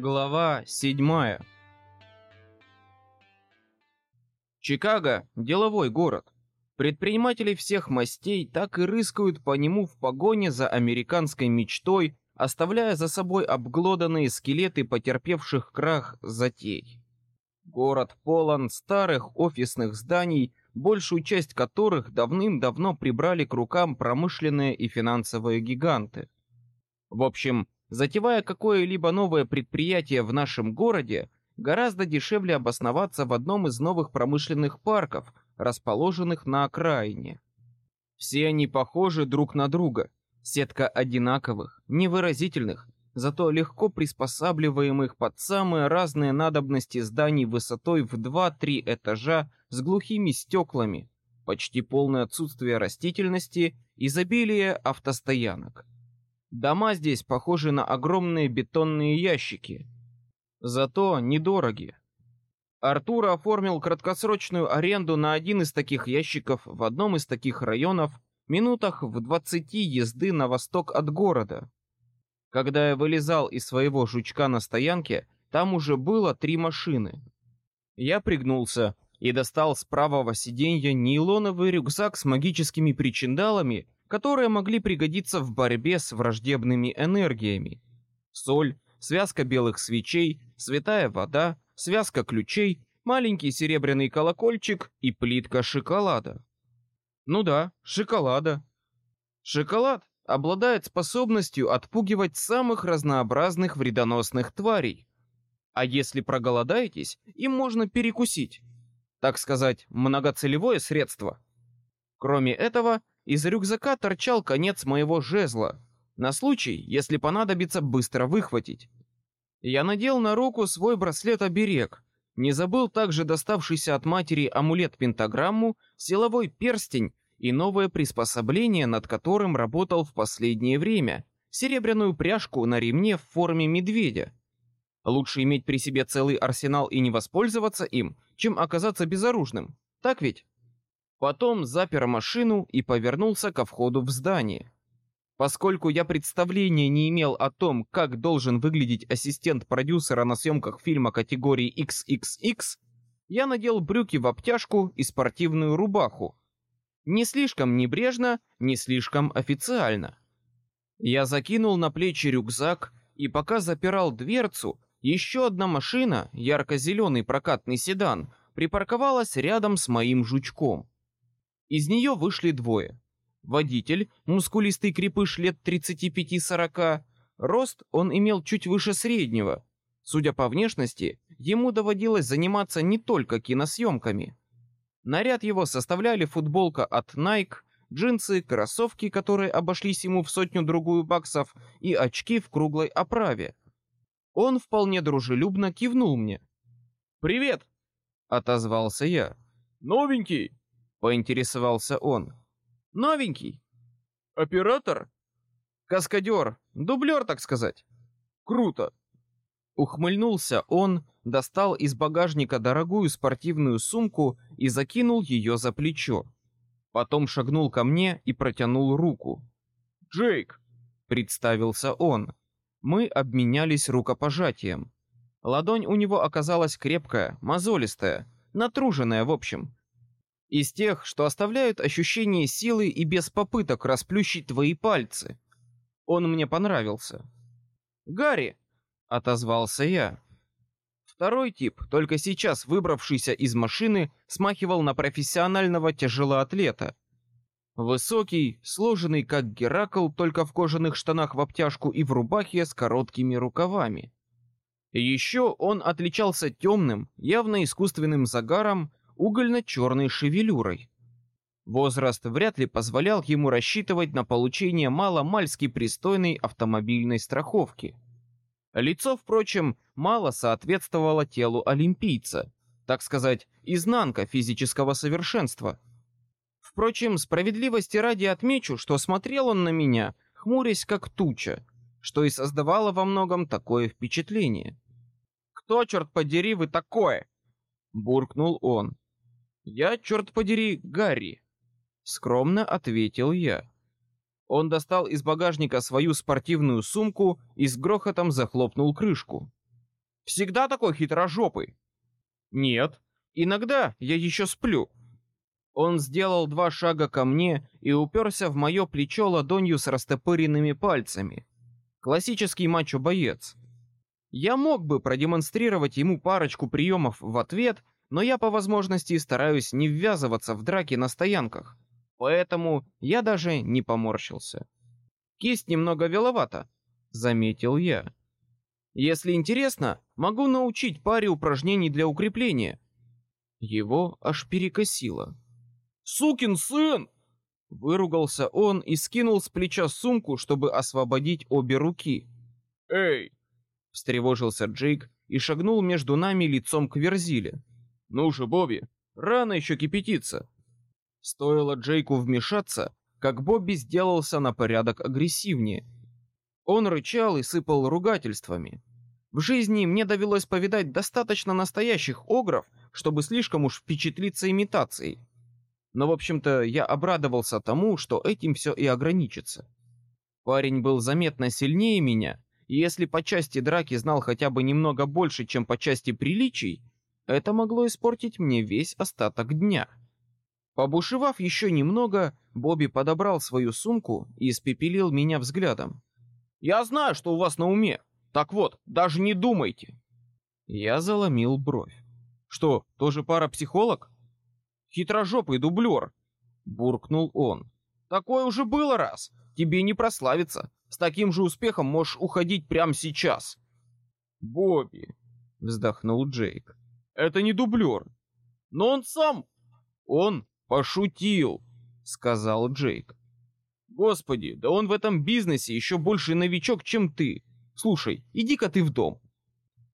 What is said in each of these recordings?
Глава седьмая. Чикаго – деловой город. Предприниматели всех мастей так и рыскают по нему в погоне за американской мечтой, оставляя за собой обглоданные скелеты потерпевших крах затей. Город полон старых офисных зданий, большую часть которых давным-давно прибрали к рукам промышленные и финансовые гиганты. В общем, Затевая какое-либо новое предприятие в нашем городе, гораздо дешевле обосноваться в одном из новых промышленных парков, расположенных на окраине. Все они похожи друг на друга, сетка одинаковых, невыразительных, зато легко приспосабливаемых под самые разные надобности зданий высотой в 2-3 этажа с глухими стеклами, почти полное отсутствие растительности, изобилие автостоянок. Дома здесь похожи на огромные бетонные ящики, зато недороги. Артур оформил краткосрочную аренду на один из таких ящиков в одном из таких районов, минутах в двадцати езды на восток от города. Когда я вылезал из своего жучка на стоянке, там уже было три машины. Я пригнулся и достал с правого сиденья нейлоновый рюкзак с магическими причиндалами которые могли пригодиться в борьбе с враждебными энергиями. Соль, связка белых свечей, святая вода, связка ключей, маленький серебряный колокольчик и плитка шоколада. Ну да, шоколада. Шоколад обладает способностью отпугивать самых разнообразных вредоносных тварей. А если проголодаетесь, им можно перекусить. Так сказать, многоцелевое средство. Кроме этого, из рюкзака торчал конец моего жезла, на случай, если понадобится быстро выхватить. Я надел на руку свой браслет-оберег, не забыл также доставшийся от матери амулет-пентаграмму, силовой перстень и новое приспособление, над которым работал в последнее время, серебряную пряжку на ремне в форме медведя. Лучше иметь при себе целый арсенал и не воспользоваться им, чем оказаться безоружным. Так ведь? Потом запер машину и повернулся ко входу в здание. Поскольку я представления не имел о том, как должен выглядеть ассистент продюсера на съемках фильма категории XXX, я надел брюки в обтяжку и спортивную рубаху. Не слишком небрежно, не слишком официально. Я закинул на плечи рюкзак и пока запирал дверцу, еще одна машина, ярко-зеленый прокатный седан, припарковалась рядом с моим жучком. Из нее вышли двое. Водитель, мускулистый крепыш лет 35-40, рост он имел чуть выше среднего. Судя по внешности, ему доводилось заниматься не только киносъемками. Наряд его составляли футболка от Nike, джинсы, кроссовки, которые обошлись ему в сотню другую баксов, и очки в круглой оправе. Он вполне дружелюбно кивнул мне. Привет, отозвался я. Новенький? Поинтересовался он. Новенький. Оператор? Каскадер, дублер, так сказать. Круто. Ухмыльнулся он, достал из багажника дорогую спортивную сумку и закинул ее за плечо. Потом шагнул ко мне и протянул руку. Джейк, представился он. Мы обменялись рукопожатием. Ладонь у него оказалась крепкая, мозолистая, натруженная в общем, из тех, что оставляют ощущение силы и без попыток расплющить твои пальцы. Он мне понравился. Гарри, отозвался я. Второй тип, только сейчас выбравшийся из машины, смахивал на профессионального тяжелоатлета. Высокий, сложенный как Геракл, только в кожаных штанах в обтяжку и в рубахе с короткими рукавами. Еще он отличался темным, явно искусственным загаром угольно-черной шевелюрой. Возраст вряд ли позволял ему рассчитывать на получение мало-мальски пристойной автомобильной страховки. Лицо, впрочем, мало соответствовало телу олимпийца, так сказать, изнанка физического совершенства. Впрочем, справедливости ради отмечу, что смотрел он на меня, хмурясь как туча, что и создавало во многом такое впечатление. Кто черт подери вы такое? буркнул он. Я, черт подери, Гарри. Скромно ответил я. Он достал из багажника свою спортивную сумку и с грохотом захлопнул крышку. Всегда такой хитрожопый. Нет, иногда я еще сплю. Он сделал два шага ко мне и уперся в мое плечо ладонью с растопыренными пальцами. Классический мачо-боец. Я мог бы продемонстрировать ему парочку приемов в ответ, но я по возможности стараюсь не ввязываться в драки на стоянках, поэтому я даже не поморщился. Кисть немного веловата, заметил я. Если интересно, могу научить паре упражнений для укрепления. Его аж перекосило. Сукин сын! Выругался он и скинул с плеча сумку, чтобы освободить обе руки. Эй! Встревожился Джейк и шагнул между нами лицом к Верзиле. Ну же, Бобби, рано еще кипятиться. Стоило Джейку вмешаться, как Бобби сделался на порядок агрессивнее. Он рычал и сыпал ругательствами. В жизни мне довелось повидать достаточно настоящих огров, чтобы слишком уж впечатлиться имитацией. Но, в общем-то, я обрадовался тому, что этим все и ограничится. Парень был заметно сильнее меня, и если по части драки знал хотя бы немного больше, чем по части приличий, это могло испортить мне весь остаток дня. Побушевав еще немного, Бобби подобрал свою сумку и испепелил меня взглядом. Я знаю, что у вас на уме. Так вот, даже не думайте. Я заломил бровь. Что, тоже парапсихолог? Хитрожопый дублер, буркнул он. Такое уже было раз. Тебе не прославиться. С таким же успехом можешь уходить прямо сейчас. Бобби, вздохнул Джейк. Это не дублер. Но он сам... Он пошутил, сказал Джейк. Господи, да он в этом бизнесе еще больше новичок, чем ты. Слушай, иди-ка ты в дом.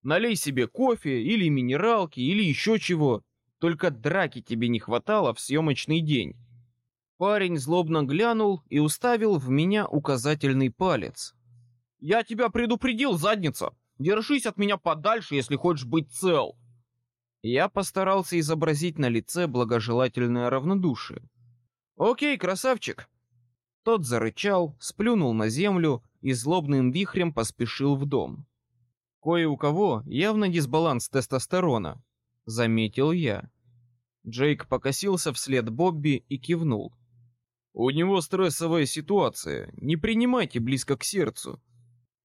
Налей себе кофе или минералки или еще чего. Только драки тебе не хватало в съемочный день. Парень злобно глянул и уставил в меня указательный палец. Я тебя предупредил, задница. Держись от меня подальше, если хочешь быть цел. Я постарался изобразить на лице благожелательное равнодушие. Окей, красавчик. Тот зарычал, сплюнул на землю и злобным вихрем поспешил в дом. Кое у кого явно дисбаланс тестостерона, заметил я. Джейк покосился вслед Бобби и кивнул. У него стрессовая ситуация, не принимайте близко к сердцу.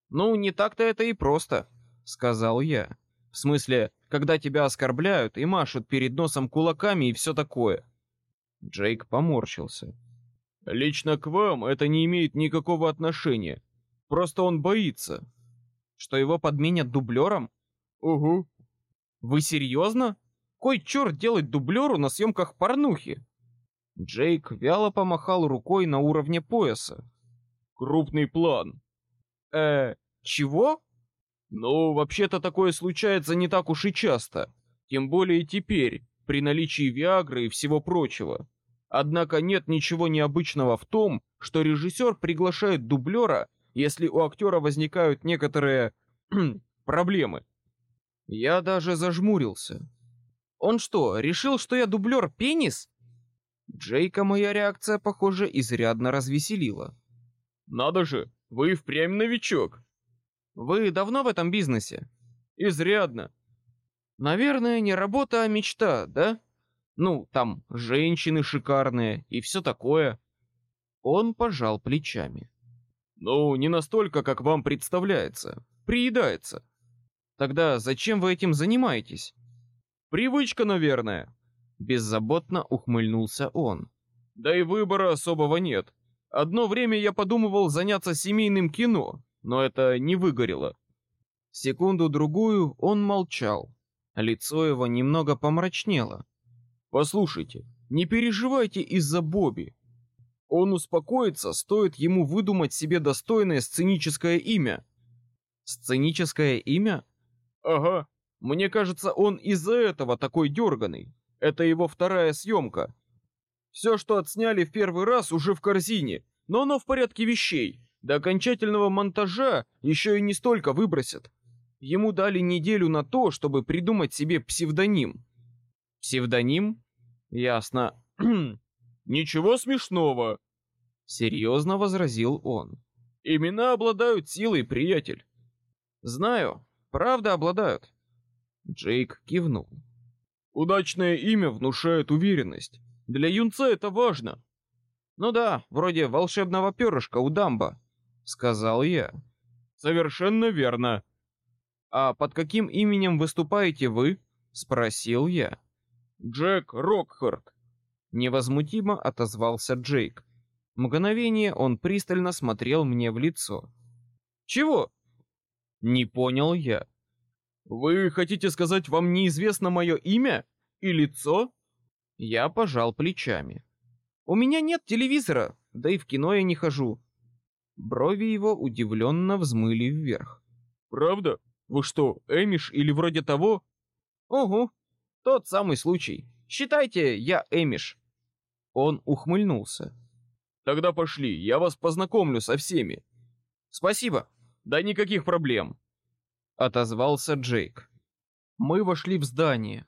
Ну, не так-то это и просто, сказал я. В смысле, когда тебя оскорбляют и машут перед носом кулаками и все такое. Джейк поморщился. Лично к вам это не имеет никакого отношения. Просто он боится. Что его подменят дублером? Угу. Вы серьезно? Кой черт делать дублеру на съемках порнухи? Джейк вяло помахал рукой на уровне пояса. Крупный план. Э, чего? Ну, вообще-то такое случается не так уж и часто. Тем более теперь, при наличии Виагры и всего прочего. Однако нет ничего необычного в том, что режиссер приглашает дублера, если у актера возникают некоторые проблемы. Я даже зажмурился. Он что, решил, что я дублер пенис? Джейка моя реакция, похоже, изрядно развеселила. Надо же, вы впрямь новичок. Вы давно в этом бизнесе? Изрядно. Наверное, не работа, а мечта, да? Ну, там женщины шикарные и все такое. Он пожал плечами. Ну, не настолько, как вам представляется. Приедается. Тогда зачем вы этим занимаетесь? Привычка, наверное. Беззаботно ухмыльнулся он. Да и выбора особого нет. Одно время я подумывал заняться семейным кино, но это не выгорело. Секунду-другую он молчал. Лицо его немного помрачнело. Послушайте, не переживайте из-за Бобби. Он успокоится, стоит ему выдумать себе достойное сценическое имя. Сценическое имя? Ага. Мне кажется, он из-за этого такой дерганый. Это его вторая съемка. Все, что отсняли в первый раз, уже в корзине, но оно в порядке вещей. До окончательного монтажа еще и не столько выбросят. Ему дали неделю на то, чтобы придумать себе псевдоним. Псевдоним? Ясно. Ничего смешного. Серьезно возразил он. Имена обладают силой, приятель. Знаю, правда обладают. Джейк кивнул. Удачное имя внушает уверенность. Для юнца это важно. Ну да, вроде волшебного перышка у Дамба, сказал я. Совершенно верно. А под каким именем выступаете вы? спросил я. Джек Рокхарт. Невозмутимо отозвался Джейк. Мгновение он пристально смотрел мне в лицо. Чего? Не понял я. Вы хотите сказать, вам неизвестно мое имя и лицо? Я пожал плечами. У меня нет телевизора, да и в кино я не хожу. Брови его удивленно взмыли вверх. Правда? Вы что, Эмиш или вроде того? Ого, тот самый случай. Считайте, я Эмиш. Он ухмыльнулся. Тогда пошли, я вас познакомлю со всеми. Спасибо. Да никаких проблем. Отозвался Джейк. Мы вошли в здание.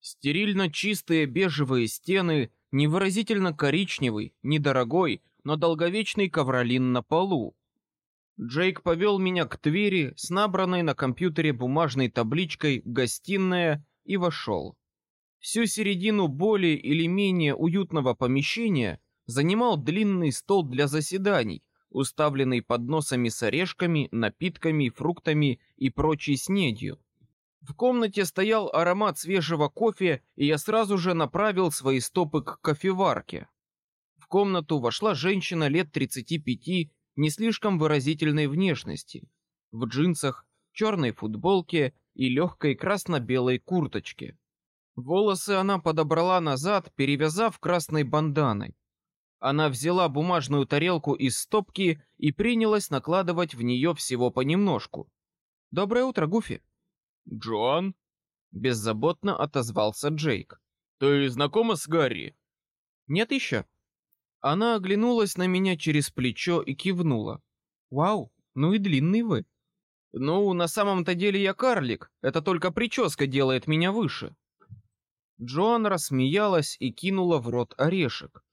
Стерильно чистые бежевые стены, невыразительно коричневый, недорогой, но долговечный ковролин на полу. Джейк повел меня к двери с набранной на компьютере бумажной табличкой «Гостиная» и вошел. Всю середину более или менее уютного помещения занимал длинный стол для заседаний, уставленный подносами с орешками, напитками, фруктами и прочей снедью. В комнате стоял аромат свежего кофе, и я сразу же направил свои стопы к кофеварке. Комнату вошла женщина лет 35, не слишком выразительной внешности, в джинсах, черной футболке и легкой красно-белой курточке. Волосы она подобрала назад, перевязав красной банданой. Она взяла бумажную тарелку из стопки и принялась накладывать в нее всего понемножку. Доброе утро, Гуфи. Джоан? Беззаботно отозвался Джейк. Ты знакома с Гарри? Нет еще. Она оглянулась на меня через плечо и кивнула. Вау, ну и длинный вы. Ну, на самом-то деле я карлик. Это только прическа делает меня выше. Джоан рассмеялась и кинула в рот орешек.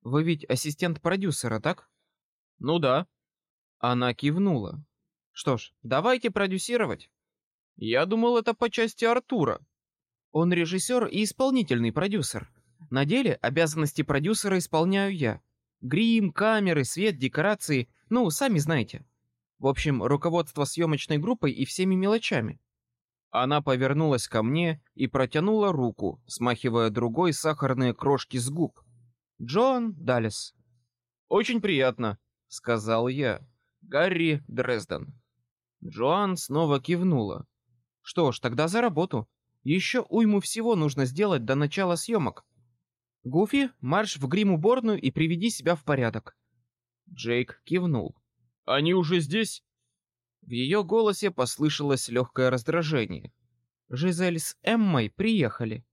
Вы ведь ассистент продюсера, так? Ну да. Она кивнула. Что ж, давайте продюсировать. Я думал, это по части Артура. Он режиссер и исполнительный продюсер. На деле обязанности продюсера исполняю я. Грим, камеры, свет, декорации, ну, сами знаете. В общем, руководство съемочной группой и всеми мелочами. Она повернулась ко мне и протянула руку, смахивая другой сахарные крошки с губ. Джон Даллес. Очень приятно, сказал я. Гарри Дрезден. Джоан снова кивнула. Что ж, тогда за работу. Еще уйму всего нужно сделать до начала съемок. Гуфи, марш в грим-уборную и приведи себя в порядок. Джейк кивнул. Они уже здесь? В ее голосе послышалось легкое раздражение. Жизель с Эммой приехали.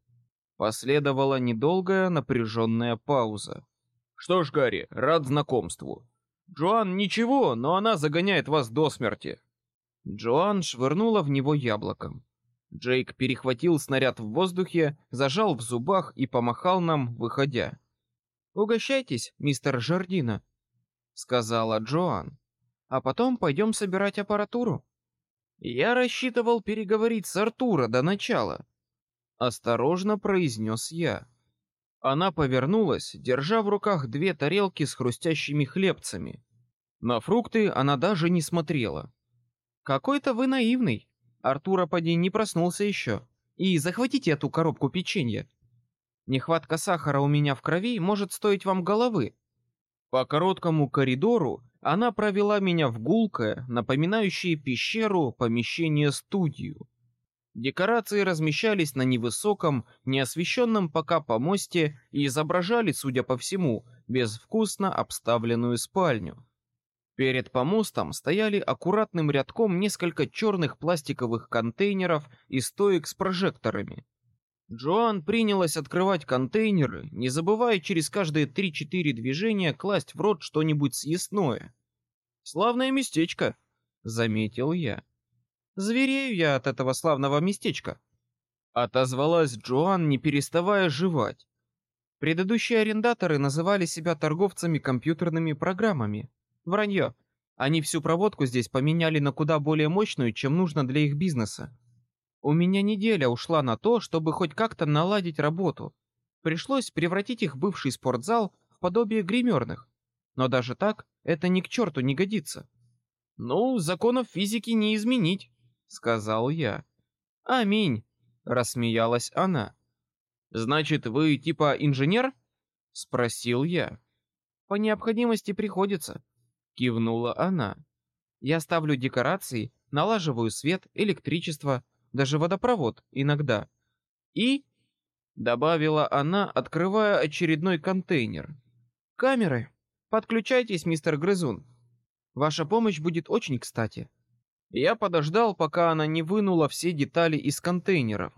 Последовала недолгая напряженная пауза. Что ж, Гарри, рад знакомству. Джоан ничего, но она загоняет вас до смерти. Джоан швырнула в него яблоком. Джейк перехватил снаряд в воздухе, зажал в зубах и помахал нам, выходя. Угощайтесь, мистер Жардина, сказала Джоан. А потом пойдем собирать аппаратуру. Я рассчитывал переговорить с Артура до начала. Осторожно произнес я. Она повернулась, держа в руках две тарелки с хрустящими хлебцами. На фрукты она даже не смотрела. Какой-то вы наивный. Артура поди не проснулся еще. И захватите эту коробку печенья. Нехватка сахара у меня в крови может стоить вам головы. По короткому коридору она провела меня в гулкое, напоминающее пещеру, помещение-студию. Декорации размещались на невысоком, неосвещенном пока помосте и изображали, судя по всему, безвкусно обставленную спальню. Перед помостом стояли аккуратным рядком несколько черных пластиковых контейнеров и стоек с прожекторами. Джоан принялась открывать контейнеры, не забывая через каждые три-четыре движения класть в рот что-нибудь съестное. Славное местечко, заметил я. Зверею я от этого славного местечка. Отозвалась Джоан, не переставая жевать. Предыдущие арендаторы называли себя торговцами компьютерными программами. Вранье. Они всю проводку здесь поменяли на куда более мощную, чем нужно для их бизнеса. У меня неделя ушла на то, чтобы хоть как-то наладить работу. Пришлось превратить их бывший спортзал в подобие гримерных. Но даже так это ни к черту не годится. Ну, законов физики не изменить, сказал я. Аминь, рассмеялась она. Значит, вы типа инженер? спросил я. По необходимости приходится, кивнула она. Я ставлю декорации, налаживаю свет, электричество, даже водопровод иногда. И добавила она, открывая очередной контейнер. Камеры. Подключайтесь, мистер Грызун. Ваша помощь будет очень кстати. Я подождал, пока она не вынула все детали из контейнеров.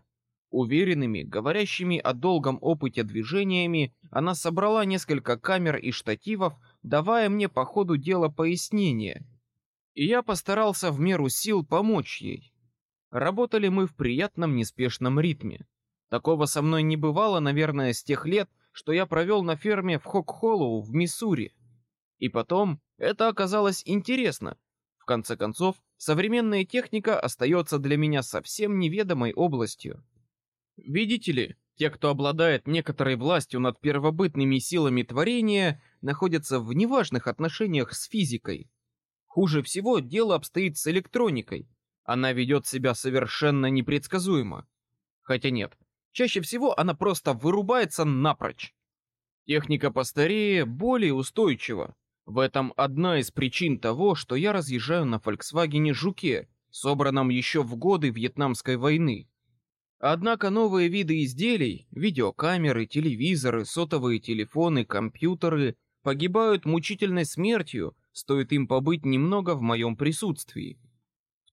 Уверенными, говорящими о долгом опыте движениями, она собрала несколько камер и штативов, давая мне по ходу дела пояснение. И я постарался в меру сил помочь ей. Работали мы в приятном неспешном ритме. Такого со мной не бывало, наверное, с тех лет, что я провел на ферме в Хок-Холлоу в Миссури. И потом это оказалось интересно. В конце концов, современная техника остается для меня совсем неведомой областью. Видите ли, те, кто обладает некоторой властью над первобытными силами творения, находятся в неважных отношениях с физикой. Хуже всего дело обстоит с электроникой, она ведет себя совершенно непредсказуемо. Хотя нет, чаще всего она просто вырубается напрочь. Техника постарее более устойчива. В этом одна из причин того, что я разъезжаю на Volkswagen Жуке, собранном еще в годы Вьетнамской войны. Однако новые виды изделий, видеокамеры, телевизоры, сотовые телефоны, компьютеры, погибают мучительной смертью, стоит им побыть немного в моем присутствии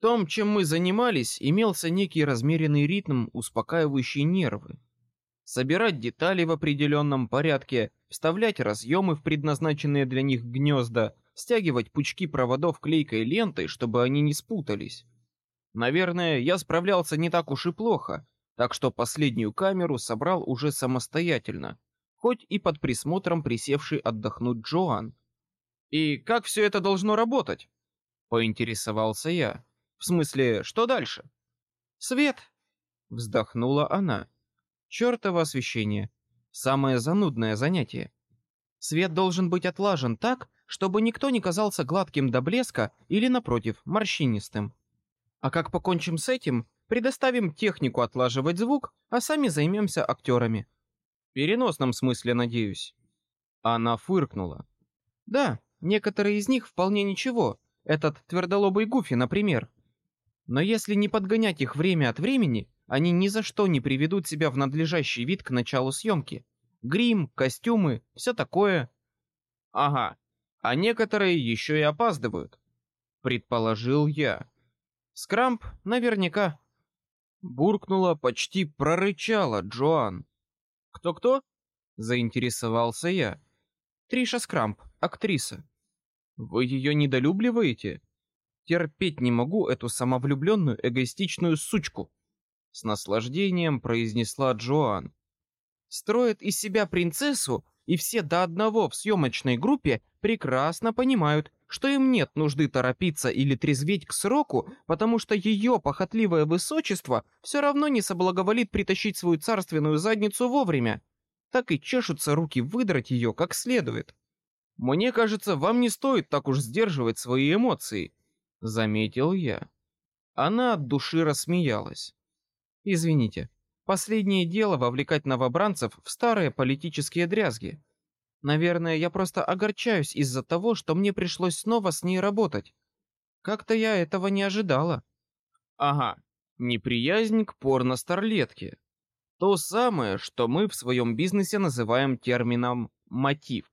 том, чем мы занимались, имелся некий размеренный ритм, успокаивающий нервы. Собирать детали в определенном порядке, вставлять разъемы в предназначенные для них гнезда, стягивать пучки проводов клейкой лентой, чтобы они не спутались. Наверное, я справлялся не так уж и плохо, так что последнюю камеру собрал уже самостоятельно, хоть и под присмотром присевший отдохнуть Джоан. И как все это должно работать? Поинтересовался я. В смысле, что дальше? Свет, вздохнула она. Чёртово освещение. Самое занудное занятие. Свет должен быть отлажен так, чтобы никто не казался гладким до блеска или, напротив, морщинистым. А как покончим с этим, предоставим технику отлаживать звук, а сами займемся актерами. В переносном смысле, надеюсь. Она фыркнула. Да, некоторые из них вполне ничего. Этот твердолобый Гуфи, например. Но если не подгонять их время от времени, они ни за что не приведут себя в надлежащий вид к началу съемки. Грим, костюмы, все такое. Ага, а некоторые еще и опаздывают. Предположил я. Скрамп, наверняка. Буркнула, почти прорычала Джоан. Кто-кто? Заинтересовался я. Триша Скрамп, актриса. Вы ее недолюбливаете? Терпеть не могу эту самовлюбленную эгоистичную сучку. С наслаждением произнесла Джоан. Строит из себя принцессу, и все до одного в съемочной группе прекрасно понимают, что им нет нужды торопиться или трезветь к сроку, потому что ее похотливое высочество все равно не соблаговолит притащить свою царственную задницу вовремя. Так и чешутся руки выдрать ее как следует. Мне кажется, вам не стоит так уж сдерживать свои эмоции заметил я. Она от души рассмеялась. Извините, последнее дело вовлекать новобранцев в старые политические дрязги. Наверное, я просто огорчаюсь из-за того, что мне пришлось снова с ней работать. Как-то я этого не ожидала. Ага, неприязнь к порно-старлетке. То самое, что мы в своем бизнесе называем термином мотив.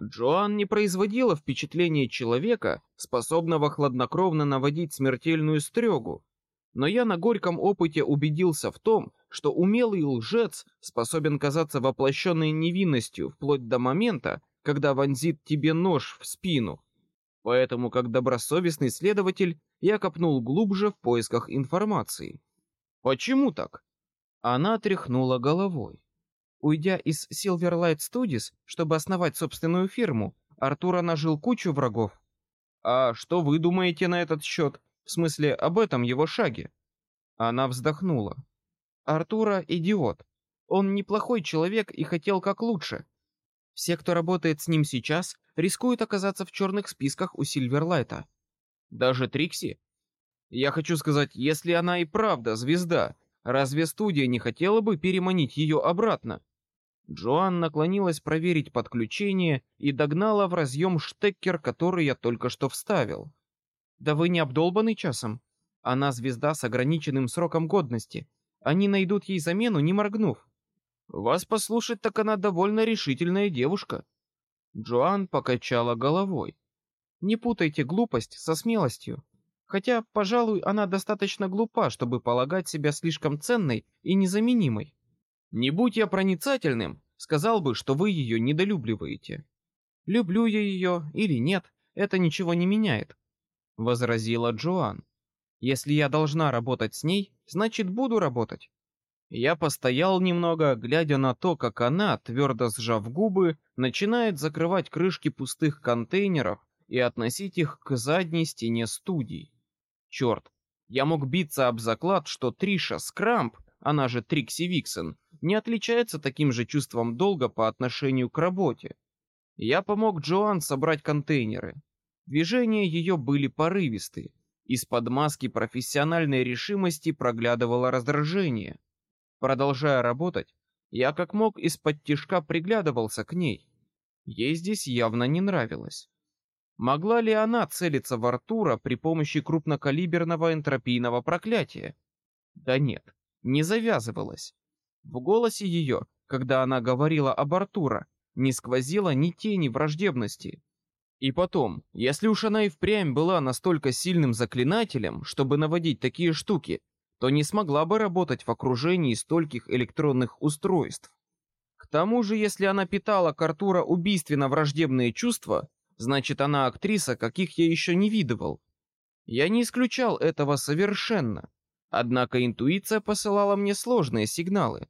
Джоан не производила впечатления человека, способного хладнокровно наводить смертельную стрёгу, но я на горьком опыте убедился в том, что умелый лжец способен казаться воплощенной невинностью вплоть до момента, когда вонзит тебе нож в спину. Поэтому, как добросовестный следователь, я копнул глубже в поисках информации. Почему так? Она тряхнула головой. Уйдя из Silverlight Studios, чтобы основать собственную фирму, Артур нажил кучу врагов. А что вы думаете на этот счет? В смысле, об этом его шаге? Она вздохнула. Артура идиот. Он неплохой человек и хотел как лучше. Все, кто работает с ним сейчас, рискуют оказаться в черных списках у Сильверлайта. Даже Трикси? Я хочу сказать, если она и правда звезда, разве студия не хотела бы переманить ее обратно? Джоан наклонилась проверить подключение и догнала в разъем штекер, который я только что вставил. Да вы не обдолбанный часом? Она звезда с ограниченным сроком годности. Они найдут ей замену, не моргнув. Вас послушать, так она довольно решительная девушка. Джоан покачала головой. Не путайте глупость со смелостью. Хотя, пожалуй, она достаточно глупа, чтобы полагать себя слишком ценной и незаменимой. Не будь я проницательным, сказал бы, что вы ее недолюбливаете. Люблю я ее или нет, это ничего не меняет, возразила Джоан. Если я должна работать с ней, значит буду работать. Я постоял немного, глядя на то, как она, твердо сжав губы, начинает закрывать крышки пустых контейнеров и относить их к задней стене студии. Черт, я мог биться об заклад, что Триша Скрамп, она же Трикси Виксен, не отличается таким же чувством долга по отношению к работе. Я помог Джоан собрать контейнеры. Движения ее были порывисты. Из-под маски профессиональной решимости проглядывало раздражение. Продолжая работать, я как мог из-под тишка приглядывался к ней. Ей здесь явно не нравилось. Могла ли она целиться в Артура при помощи крупнокалиберного энтропийного проклятия? Да нет, не завязывалась. В голосе ее, когда она говорила об Артура, не сквозило ни тени враждебности. И потом, если уж она и впрямь была настолько сильным заклинателем, чтобы наводить такие штуки, то не смогла бы работать в окружении стольких электронных устройств. К тому же, если она питала к Артура убийственно враждебные чувства, значит, она актриса, каких я еще не видывал. Я не исключал этого совершенно. Однако интуиция посылала мне сложные сигналы.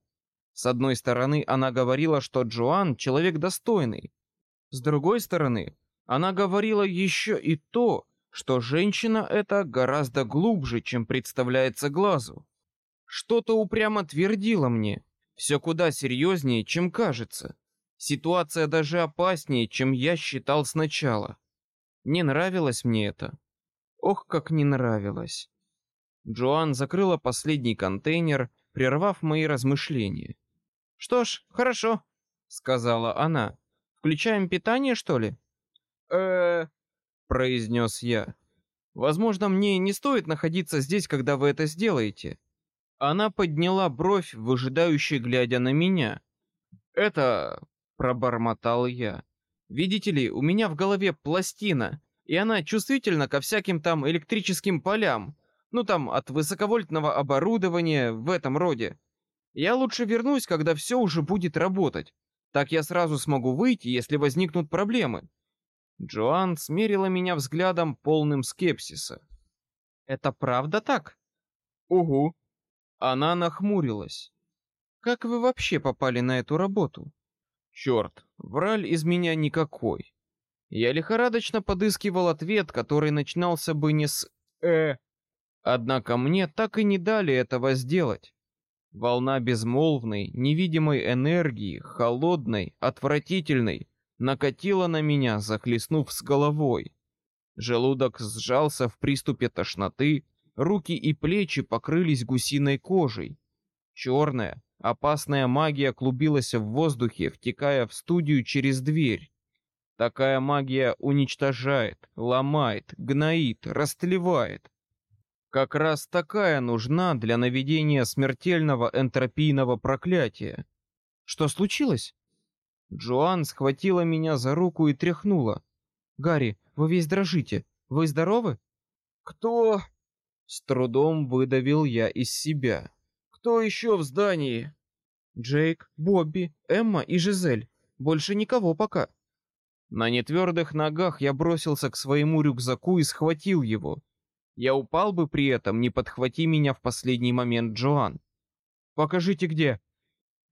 С одной стороны, она говорила, что Джоан человек достойный. С другой стороны, она говорила еще и то, что женщина эта гораздо глубже, чем представляется глазу. Что-то упрямо твердило мне, все куда серьезнее, чем кажется. Ситуация даже опаснее, чем я считал сначала. Не нравилось мне это. Ох, как не нравилось. Джоан закрыла последний контейнер, прервав мои размышления. Что ж, хорошо, сказала она. Включаем питание, что ли? Э, произнес я. Возможно, мне не стоит находиться здесь, когда вы это сделаете. Она подняла бровь, выжидающе глядя на меня. Это пробормотал я. Видите ли, у меня в голове пластина, и она чувствительна ко всяким там электрическим полям, ну там от высоковольтного оборудования в этом роде. Я лучше вернусь, когда все уже будет работать. Так я сразу смогу выйти, если возникнут проблемы. Джоан смерила меня взглядом полным скепсиса. Это правда так? Угу. Она нахмурилась. Как вы вообще попали на эту работу? Черт, враль из меня никакой. Я лихорадочно подыскивал ответ, который начинался бы не с «э». Однако мне так и не дали этого сделать. Волна безмолвной, невидимой энергии, холодной, отвратительной, накатила на меня, захлестнув с головой. Желудок сжался в приступе тошноты, руки и плечи покрылись гусиной кожей. Черная, опасная магия клубилась в воздухе, втекая в студию через дверь. Такая магия уничтожает, ломает, гноит, растлевает. Как раз такая нужна для наведения смертельного энтропийного проклятия. Что случилось? Джоан схватила меня за руку и тряхнула. Гарри, вы весь дрожите. Вы здоровы? Кто? С трудом выдавил я из себя. Кто еще в здании? Джейк, Бобби, Эмма и Жизель. Больше никого пока. На нетвердых ногах я бросился к своему рюкзаку и схватил его. Я упал бы при этом, не подхвати меня в последний момент, Джоан. Покажите где.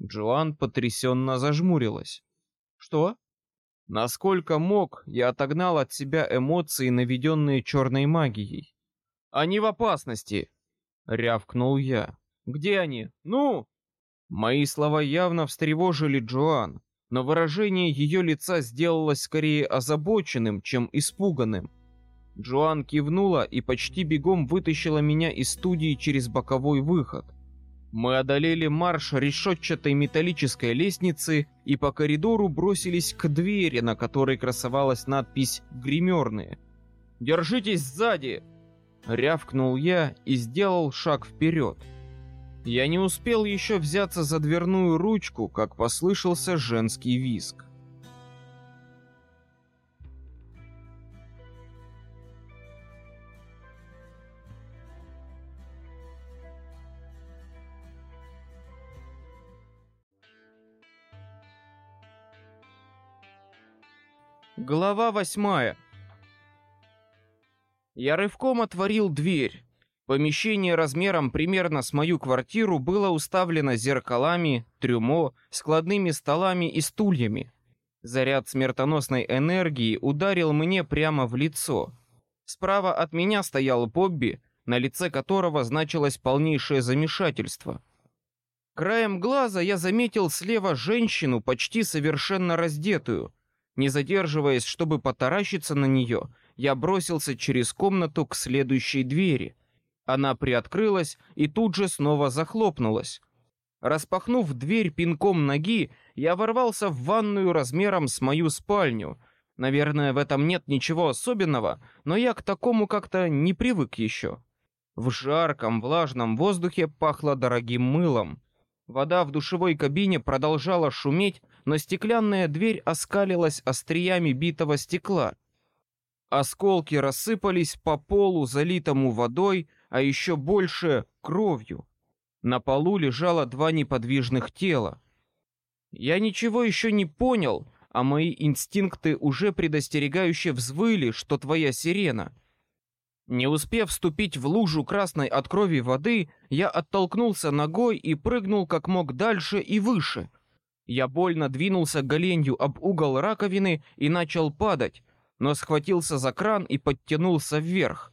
Джоан потрясенно зажмурилась. Что? Насколько мог, я отогнал от себя эмоции, наведенные черной магией. Они в опасности. Рявкнул я. Где они? Ну? Мои слова явно встревожили Джоан, но выражение ее лица сделалось скорее озабоченным, чем испуганным. Джоан кивнула и почти бегом вытащила меня из студии через боковой выход. Мы одолели марш решетчатой металлической лестницы и по коридору бросились к двери, на которой красовалась надпись «Гримерные». «Держитесь сзади!» Рявкнул я и сделал шаг вперед. Я не успел еще взяться за дверную ручку, как послышался женский визг. Глава восьмая. Я рывком отворил дверь. Помещение размером примерно с мою квартиру было уставлено зеркалами, трюмо, складными столами и стульями. Заряд смертоносной энергии ударил мне прямо в лицо. Справа от меня стоял Бобби, на лице которого значилось полнейшее замешательство. Краем глаза я заметил слева женщину, почти совершенно раздетую. Не задерживаясь, чтобы потаращиться на нее, я бросился через комнату к следующей двери. Она приоткрылась и тут же снова захлопнулась. Распахнув дверь пинком ноги, я ворвался в ванную размером с мою спальню. Наверное, в этом нет ничего особенного, но я к такому как-то не привык еще. В жарком влажном воздухе пахло дорогим мылом. Вода в душевой кабине продолжала шуметь, но стеклянная дверь оскалилась остриями битого стекла. Осколки рассыпались по полу, залитому водой, а еще больше кровью. На полу лежало два неподвижных тела. Я ничего еще не понял, а мои инстинкты уже предостерегающе взвыли, что твоя сирена. Не успев вступить в лужу красной от крови воды, я оттолкнулся ногой и прыгнул как мог дальше и выше. Я больно двинулся голенью об угол раковины и начал падать, но схватился за кран и подтянулся вверх.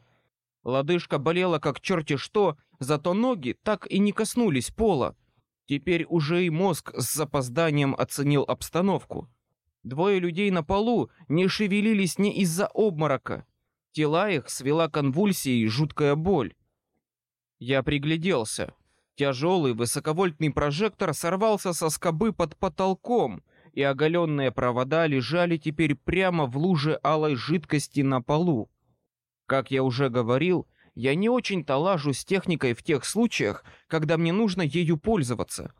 Лодыжка болела как черти что, зато ноги так и не коснулись пола. Теперь уже и мозг с запозданием оценил обстановку. Двое людей на полу не шевелились не из-за обморока. Тела их свела конвульсией жуткая боль. Я пригляделся. Тяжелый высоковольтный прожектор сорвался со скобы под потолком, и оголенные провода лежали теперь прямо в луже алой жидкости на полу. Как я уже говорил, я не очень-то лажу с техникой в тех случаях, когда мне нужно ею пользоваться.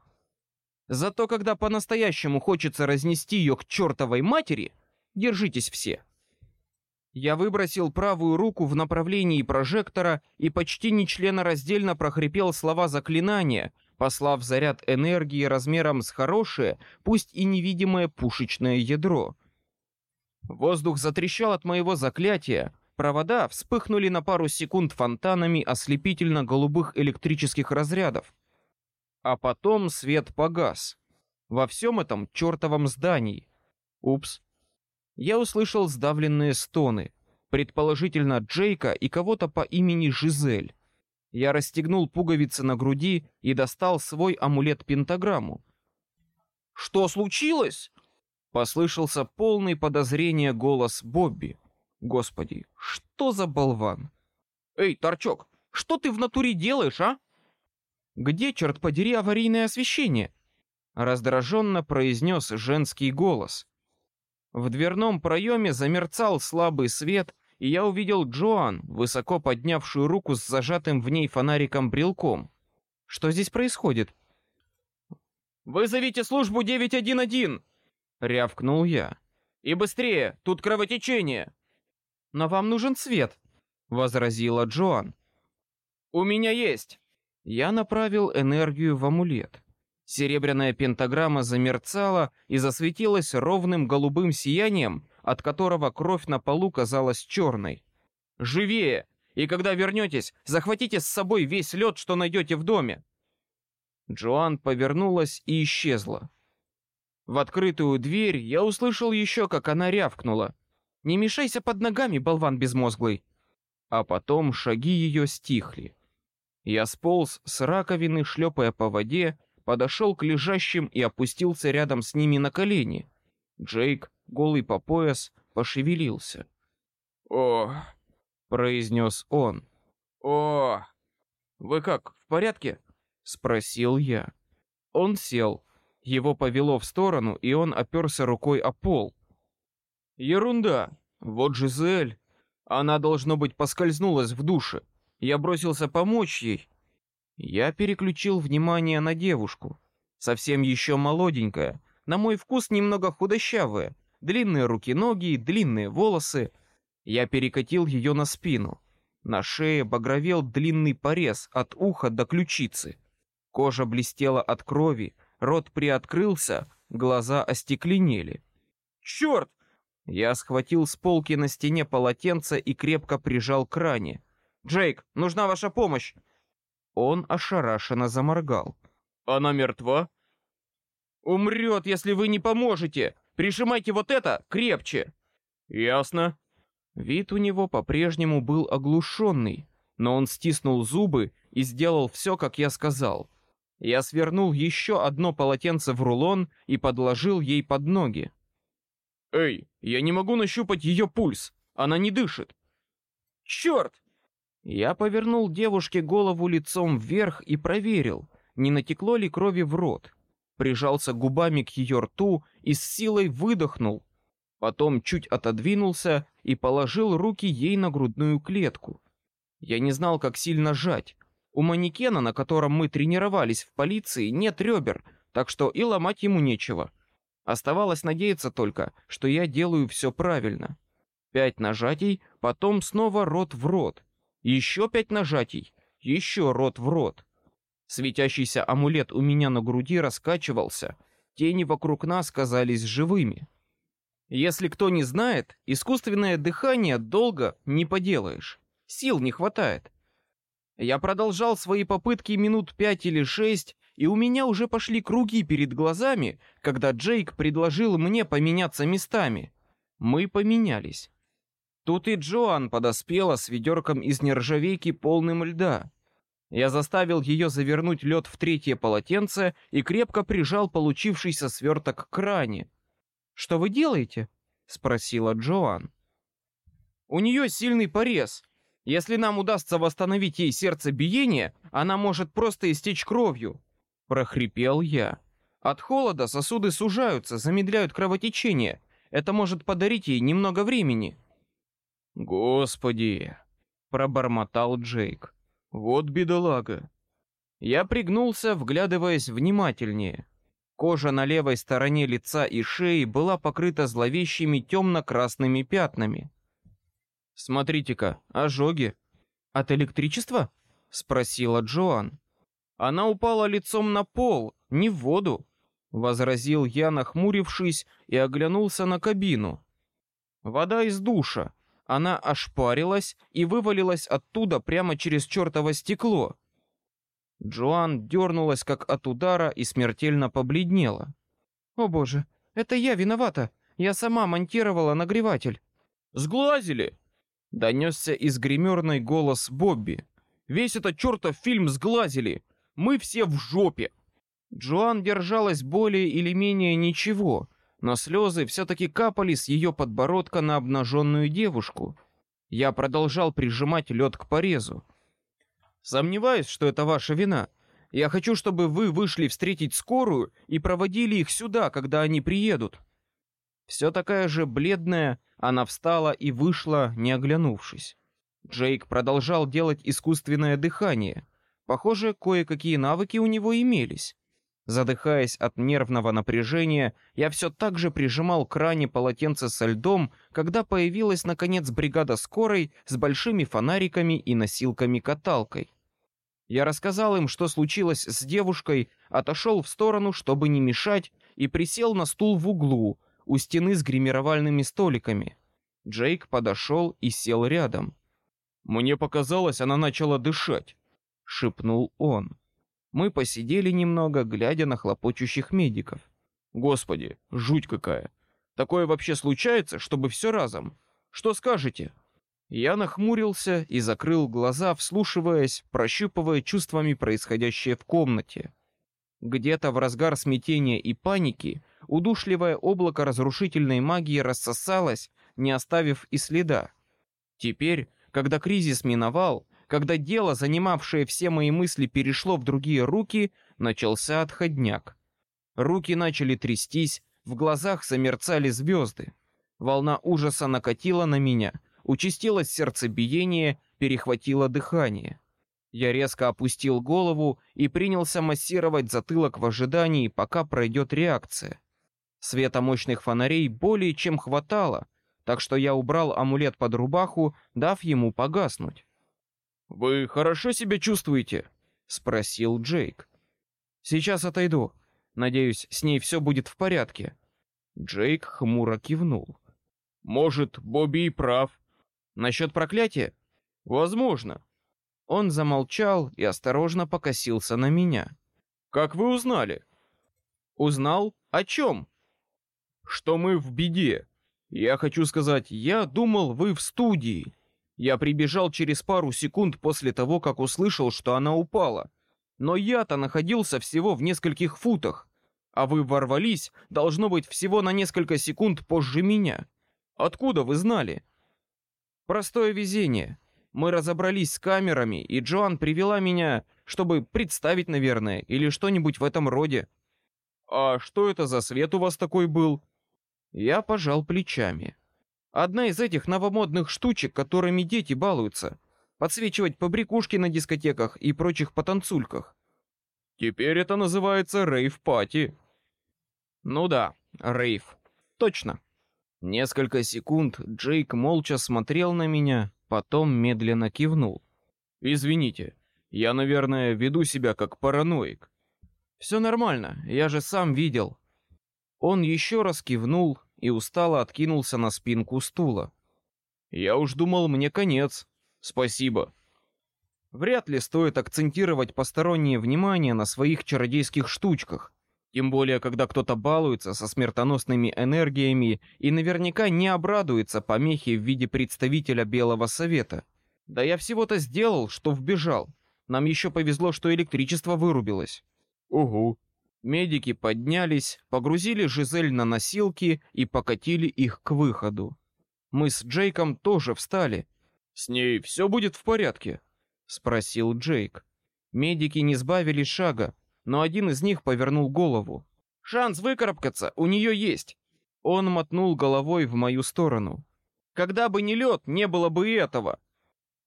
Зато когда по-настоящему хочется разнести ее к чертовой матери, держитесь все. Я выбросил правую руку в направлении прожектора и почти нечленораздельно прохрипел слова заклинания, послав заряд энергии размером с хорошее, пусть и невидимое пушечное ядро. Воздух затрещал от моего заклятия, провода вспыхнули на пару секунд фонтанами ослепительно-голубых электрических разрядов. А потом свет погас. Во всем этом чертовом здании. Упс, я услышал сдавленные стоны, предположительно Джейка и кого-то по имени Жизель. Я расстегнул пуговицы на груди и достал свой амулет-пентаграмму. «Что случилось?» Послышался полный подозрения голос Бобби. Господи, что за болван? «Эй, торчок, что ты в натуре делаешь, а?» «Где, черт подери, аварийное освещение?» Раздраженно произнес женский голос. В дверном проеме замерцал слабый свет, и я увидел Джоан, высоко поднявшую руку с зажатым в ней фонариком-брелком. Что здесь происходит? «Вызовите службу 911!» — рявкнул я. «И быстрее, тут кровотечение!» «Но вам нужен свет», — возразила Джоан. «У меня есть!» Я направил энергию в амулет. Серебряная пентаграмма замерцала и засветилась ровным голубым сиянием, от которого кровь на полу казалась черной. «Живее! И когда вернетесь, захватите с собой весь лед, что найдете в доме!» Джоан повернулась и исчезла. В открытую дверь я услышал еще, как она рявкнула. «Не мешайся под ногами, болван безмозглый!» А потом шаги ее стихли. Я сполз с раковины, шлепая по воде, подошел к лежащим и опустился рядом с ними на колени. Джейк, голый по пояс, пошевелился. О, произнес он. О, вы как, в порядке? спросил я. Он сел. Его повело в сторону, и он оперся рукой о пол. Ерунда. Вот Жизель. Она должно быть поскользнулась в душе. Я бросился помочь ей. Я переключил внимание на девушку, совсем еще молоденькая, на мой вкус немного худощавая, длинные руки-ноги, длинные волосы, я перекатил ее на спину. На шее багровел длинный порез от уха до ключицы. Кожа блестела от крови, рот приоткрылся, глаза остекленели. Черт! Я схватил с полки на стене полотенце и крепко прижал к ране. Джейк, нужна ваша помощь. Он ошарашенно заморгал. Она мертва? Умрет, если вы не поможете. Прижимайте вот это крепче. Ясно. Вид у него по-прежнему был оглушенный, но он стиснул зубы и сделал все, как я сказал. Я свернул еще одно полотенце в рулон и подложил ей под ноги. Эй, я не могу нащупать ее пульс. Она не дышит. Черт! Я повернул девушке голову лицом вверх и проверил, не натекло ли крови в рот. Прижался губами к ее рту и с силой выдохнул, потом чуть отодвинулся и положил руки ей на грудную клетку. Я не знал, как сильно жать. У манекена, на котором мы тренировались в полиции, нет ребер, так что и ломать ему нечего. Оставалось надеяться только, что я делаю все правильно. Пять нажатий, потом снова рот в рот. Еще пять нажатий, еще рот в рот. Светящийся амулет у меня на груди раскачивался, тени вокруг нас казались живыми. Если кто не знает, искусственное дыхание долго не поделаешь. Сил не хватает. Я продолжал свои попытки минут пять или шесть, и у меня уже пошли круги перед глазами, когда Джейк предложил мне поменяться местами. Мы поменялись. Тут и Джоан подоспела с ведерком из нержавейки полным льда. Я заставил ее завернуть лед в третье полотенце и крепко прижал получившийся сверток к ране, что вы делаете? спросила Джоан. У нее сильный порез. Если нам удастся восстановить ей сердцебиение, она может просто истечь кровью. Прохрипел я. От холода сосуды сужаются, замедляют кровотечение. Это может подарить ей немного времени. Господи, пробормотал Джейк. Вот бедолага. Я пригнулся, вглядываясь внимательнее. Кожа на левой стороне лица и шеи была покрыта зловещими темно-красными пятнами. Смотрите-ка, ожоги. От электричества? спросила Джоан. Она упала лицом на пол, не в воду, возразил я, нахмурившись и оглянулся на кабину. Вода из душа. Она ошпарилась и вывалилась оттуда прямо через чертово стекло. Джоан дернулась как от удара и смертельно побледнела. О боже, это я виновата. Я сама монтировала нагреватель. Сглазили! Донесся из гримерной голос Бобби. Весь этот чертов фильм сглазили. Мы все в жопе. Джоан держалась более или менее ничего, но слезы все-таки капали с ее подбородка на обнаженную девушку. Я продолжал прижимать лед к порезу. Сомневаюсь, что это ваша вина. Я хочу, чтобы вы вышли встретить скорую и проводили их сюда, когда они приедут. Все такая же бледная, она встала и вышла, не оглянувшись. Джейк продолжал делать искусственное дыхание. Похоже, кое-какие навыки у него имелись. Задыхаясь от нервного напряжения, я все так же прижимал к ране полотенце со льдом, когда появилась наконец бригада скорой с большими фонариками и носилками-каталкой. Я рассказал им, что случилось с девушкой, отошел в сторону, чтобы не мешать, и присел на стул в углу у стены с гримировальными столиками. Джейк подошел и сел рядом. Мне показалось, она начала дышать, шипнул он. Мы посидели немного, глядя на хлопочущих медиков. Господи, жуть какая! Такое вообще случается, чтобы все разом? Что скажете? Я нахмурился и закрыл глаза, вслушиваясь, прощупывая чувствами происходящее в комнате. Где-то в разгар смятения и паники удушливое облако разрушительной магии рассосалось, не оставив и следа. Теперь, когда кризис миновал, когда дело, занимавшее все мои мысли, перешло в другие руки, начался отходняк. Руки начали трястись, в глазах замерцали звезды. Волна ужаса накатила на меня, участилось сердцебиение, перехватило дыхание. Я резко опустил голову и принялся массировать затылок в ожидании, пока пройдет реакция. Света мощных фонарей более чем хватало, так что я убрал амулет под рубаху, дав ему погаснуть. Вы хорошо себя чувствуете? спросил Джейк. Сейчас отойду. Надеюсь, с ней все будет в порядке. Джейк хмуро кивнул. Может, Бобби и прав. Насчет проклятия? Возможно. Он замолчал и осторожно покосился на меня. Как вы узнали? Узнал о чем? Что мы в беде. Я хочу сказать, я думал, вы в студии. Я прибежал через пару секунд после того, как услышал, что она упала. Но я-то находился всего в нескольких футах, а вы ворвались, должно быть, всего на несколько секунд позже меня. Откуда вы знали? Простое везение. Мы разобрались с камерами, и Джоан привела меня, чтобы представить, наверное, или что-нибудь в этом роде. А что это за свет у вас такой был? Я пожал плечами. Одна из этих новомодных штучек, которыми дети балуются. Подсвечивать побрякушки на дискотеках и прочих потанцульках. Теперь это называется рейв-пати. Ну да, рейв. Точно. Несколько секунд Джейк молча смотрел на меня, потом медленно кивнул. Извините, я, наверное, веду себя как параноик. Все нормально, я же сам видел. Он еще раз кивнул и устало откинулся на спинку стула. Я уж думал, мне конец. Спасибо. Вряд ли стоит акцентировать постороннее внимание на своих чародейских штучках, тем более когда кто-то балуется со смертоносными энергиями и наверняка не обрадуется помехе в виде представителя Белого Совета. Да я всего-то сделал, что вбежал. Нам еще повезло, что электричество вырубилось. Угу. Медики поднялись, погрузили Жизель на носилки и покатили их к выходу. Мы с Джейком тоже встали. С ней все будет в порядке? спросил Джейк. Медики не сбавили шага, но один из них повернул голову. Шанс выкарабкаться у нее есть. Он мотнул головой в мою сторону. Когда бы не лед, не было бы этого.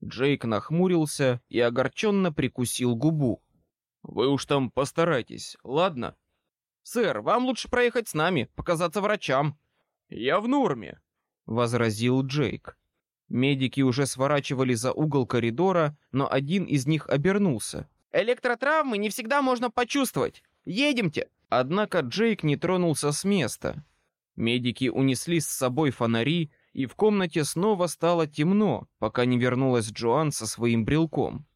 Джейк нахмурился и огорченно прикусил губу. Вы уж там постарайтесь, ладно? Сэр, вам лучше проехать с нами, показаться врачам. Я в норме, возразил Джейк. Медики уже сворачивали за угол коридора, но один из них обернулся. Электротравмы не всегда можно почувствовать. Едемте. Однако Джейк не тронулся с места. Медики унесли с собой фонари, и в комнате снова стало темно, пока не вернулась Джоан со своим брелком.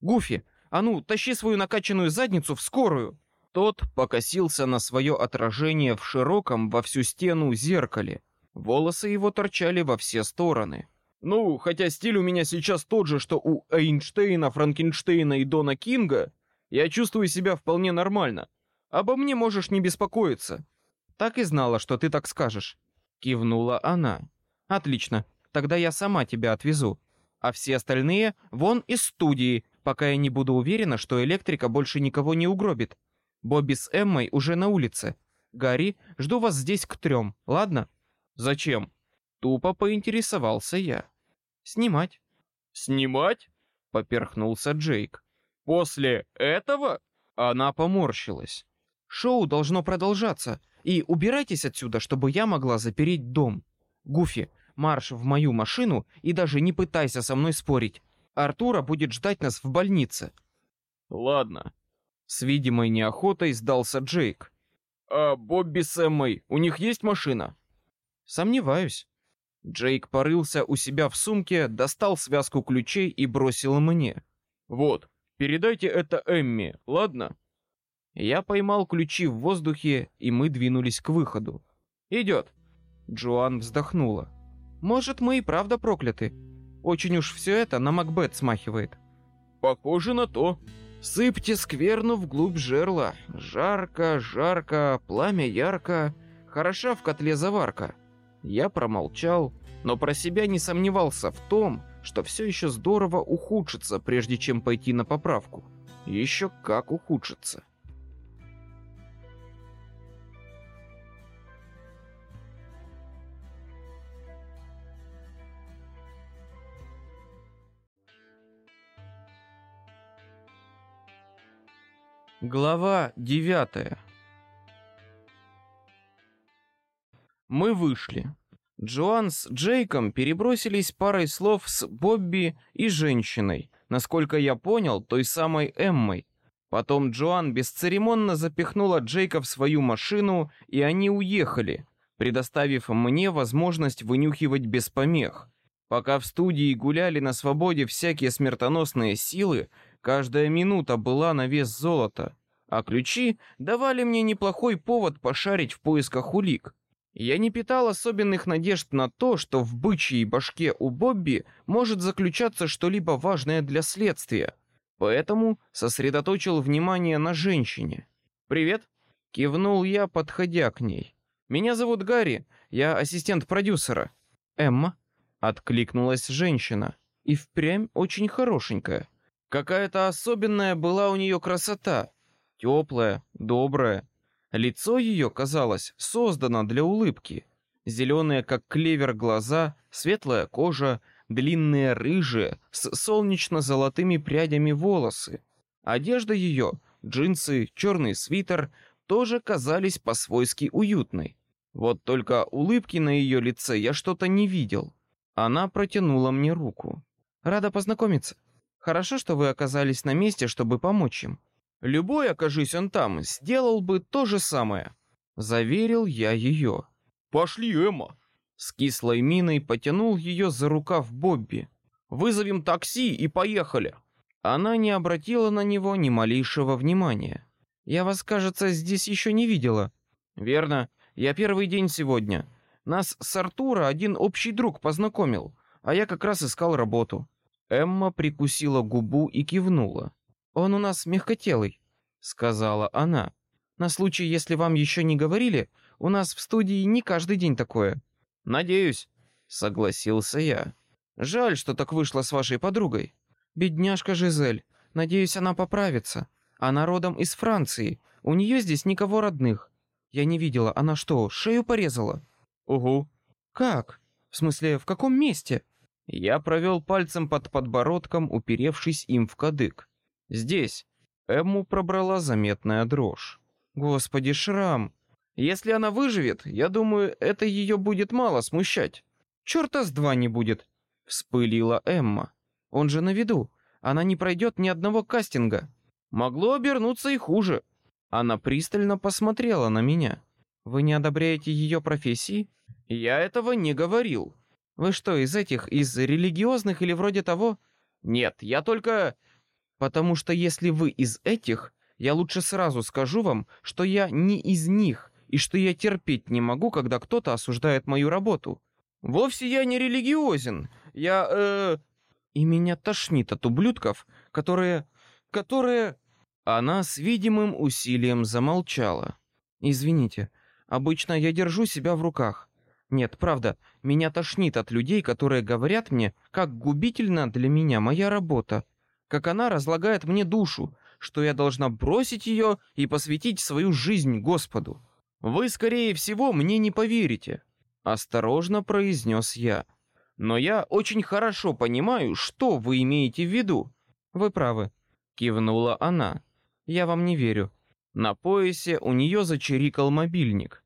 Гуфи, а ну, тащи свою накачанную задницу в скорую. Тот покосился на свое отражение в широком во всю стену зеркале. Волосы его торчали во все стороны. Ну, хотя стиль у меня сейчас тот же, что у Эйнштейна, Франкенштейна и Дона Кинга, я чувствую себя вполне нормально. Обо мне можешь не беспокоиться. Так и знала, что ты так скажешь. Кивнула она. Отлично, тогда я сама тебя отвезу. А все остальные вон из студии, пока я не буду уверена, что электрика больше никого не угробит. Бобби с Эммой уже на улице. Гарри, жду вас здесь к трем, ладно? Зачем? Тупо поинтересовался я. Снимать. Снимать? Поперхнулся Джейк. После этого? Она поморщилась. Шоу должно продолжаться, и убирайтесь отсюда, чтобы я могла запереть дом. Гуфи, марш в мою машину и даже не пытайся со мной спорить. Артура будет ждать нас в больнице. Ладно. С видимой неохотой сдался Джейк. А Бобби с Эммой, у них есть машина? Сомневаюсь. Джейк порылся у себя в сумке, достал связку ключей и бросил мне. Вот, передайте это Эмми, ладно? Я поймал ключи в воздухе, и мы двинулись к выходу. Идет. Джоан вздохнула. Может, мы и правда прокляты. Очень уж все это на Макбет смахивает. Похоже на то. Сыпьте скверну вглубь жерла. Жарко, жарко, пламя ярко. Хороша в котле заварка. Я промолчал, но про себя не сомневался в том, что все еще здорово ухудшится, прежде чем пойти на поправку. Еще как ухудшится. Глава девятая. Мы вышли. Джоан с Джейком перебросились парой слов с Бобби и женщиной, насколько я понял, той самой Эммой. Потом Джоан бесцеремонно запихнула Джейка в свою машину, и они уехали, предоставив мне возможность вынюхивать без помех. Пока в студии гуляли на свободе всякие смертоносные силы, каждая минута была на вес золота, а ключи давали мне неплохой повод пошарить в поисках улик. Я не питал особенных надежд на то, что в бычьей башке у Бобби может заключаться что-либо важное для следствия, поэтому сосредоточил внимание на женщине. «Привет!» — кивнул я, подходя к ней. «Меня зовут Гарри, я ассистент продюсера». «Эмма?» — откликнулась женщина. «И впрямь очень хорошенькая. Какая-то особенная была у нее красота. Теплая, добрая, Лицо ее, казалось, создано для улыбки. Зеленые, как клевер, глаза, светлая кожа, длинные рыжие с солнечно-золотыми прядями волосы. Одежда ее, джинсы, черный свитер, тоже казались по-свойски уютной. Вот только улыбки на ее лице я что-то не видел. Она протянула мне руку. Рада познакомиться. Хорошо, что вы оказались на месте, чтобы помочь им. Любой, окажись он там, сделал бы то же самое. Заверил я ее. Пошли, Эмма. С кислой миной потянул ее за рукав Бобби. Вызовем такси и поехали. Она не обратила на него ни малейшего внимания. Я вас, кажется, здесь еще не видела. Верно. Я первый день сегодня. Нас с Артура один общий друг познакомил, а я как раз искал работу. Эмма прикусила губу и кивнула. Он у нас мягкотелый, сказала она. На случай, если вам еще не говорили, у нас в студии не каждый день такое. Надеюсь, согласился я. Жаль, что так вышло с вашей подругой. Бедняжка Жизель. Надеюсь, она поправится. Она родом из Франции. У нее здесь никого родных. Я не видела. Она что, шею порезала? Угу. Как? В смысле, в каком месте? Я провел пальцем под подбородком, уперевшись им в кадык. Здесь. Эмму пробрала заметная дрожь. Господи, шрам. Если она выживет, я думаю, это ее будет мало смущать. Черта с два не будет. Вспылила Эмма. Он же на виду. Она не пройдет ни одного кастинга. Могло обернуться и хуже. Она пристально посмотрела на меня. Вы не одобряете ее профессии? Я этого не говорил. Вы что, из этих, из религиозных или вроде того? Нет, я только Потому что если вы из этих, я лучше сразу скажу вам, что я не из них, и что я терпеть не могу, когда кто-то осуждает мою работу. Вовсе я не религиозен. Я, э... И меня тошнит от ублюдков, которые... которые... Она с видимым усилием замолчала. Извините, обычно я держу себя в руках. Нет, правда, меня тошнит от людей, которые говорят мне, как губительна для меня моя работа, как она разлагает мне душу, что я должна бросить ее и посвятить свою жизнь Господу. Вы, скорее всего, мне не поверите, осторожно произнес я. Но я очень хорошо понимаю, что вы имеете в виду. Вы правы, кивнула она. Я вам не верю. На поясе у нее зачирикал мобильник.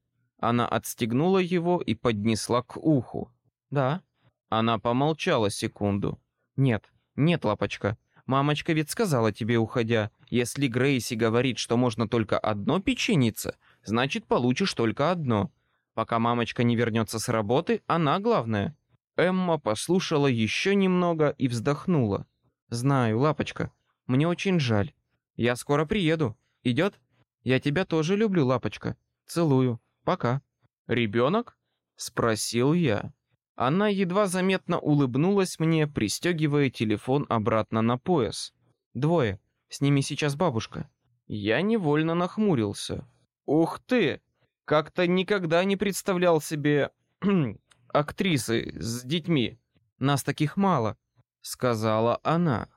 Она отстегнула его и поднесла к уху. Да. Она помолчала секунду. Нет, нет, лапочка. Мамочка ведь сказала тебе, уходя, если Грейси говорит, что можно только одно печенице, значит получишь только одно. Пока мамочка не вернется с работы, она главная. Эмма послушала еще немного и вздохнула. Знаю, лапочка, мне очень жаль. Я скоро приеду. Идет? Я тебя тоже люблю, лапочка. Целую. Пока. Ребенок? Спросил я. Она едва заметно улыбнулась мне, пристегивая телефон обратно на пояс. Двое. С ними сейчас бабушка. Я невольно нахмурился. Ух ты! Как-то никогда не представлял себе актрисы с детьми. Нас таких мало, сказала она.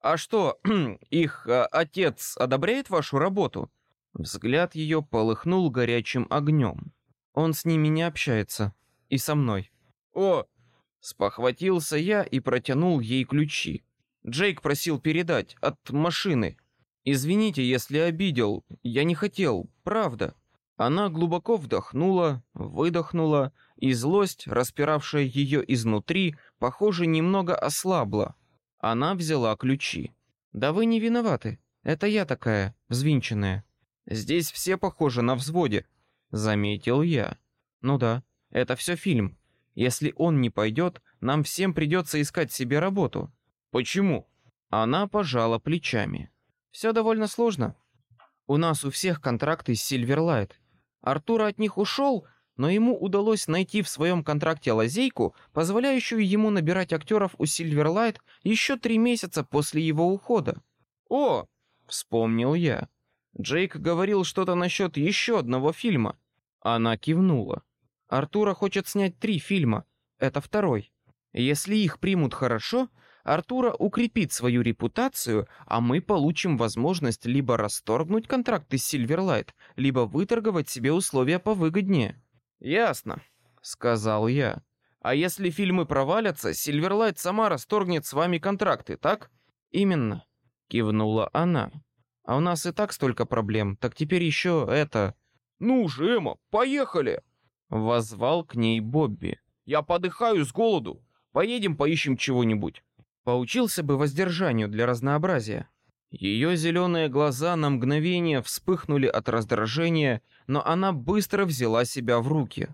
А что, их а, отец одобряет вашу работу? Взгляд ее полыхнул горячим огнем. Он с ними не общается и со мной. О, спохватился я и протянул ей ключи. Джейк просил передать от машины. Извините, если обидел. Я не хотел, правда. Она глубоко вдохнула, выдохнула, и злость, распиравшая ее изнутри, похоже, немного ослабла. Она взяла ключи. Да вы не виноваты. Это я такая взвинченная. Здесь все похожи на взводе, заметил я. Ну да, это все фильм. Если он не пойдет, нам всем придется искать себе работу. Почему? Она пожала плечами. Все довольно сложно. У нас у всех контракты с Silverlight. Артур от них ушел, но ему удалось найти в своем контракте лазейку, позволяющую ему набирать актеров у Silverlight еще три месяца после его ухода. О, вспомнил я. Джейк говорил что-то насчет еще одного фильма. Она кивнула. Артура хочет снять три фильма. Это второй. Если их примут хорошо, Артура укрепит свою репутацию, а мы получим возможность либо расторгнуть контракты с Silverlight, либо выторговать себе условия повыгоднее. Ясно, сказал я. А если фильмы провалятся, Silverlight сама расторгнет с вами контракты, так? Именно, кивнула она. А у нас и так столько проблем, так теперь еще это. Ну же, Эмма, поехали! Возвал к ней Бобби. Я подыхаю с голоду. Поедем поищем чего-нибудь. Поучился бы воздержанию для разнообразия. Ее зеленые глаза на мгновение вспыхнули от раздражения, но она быстро взяла себя в руки.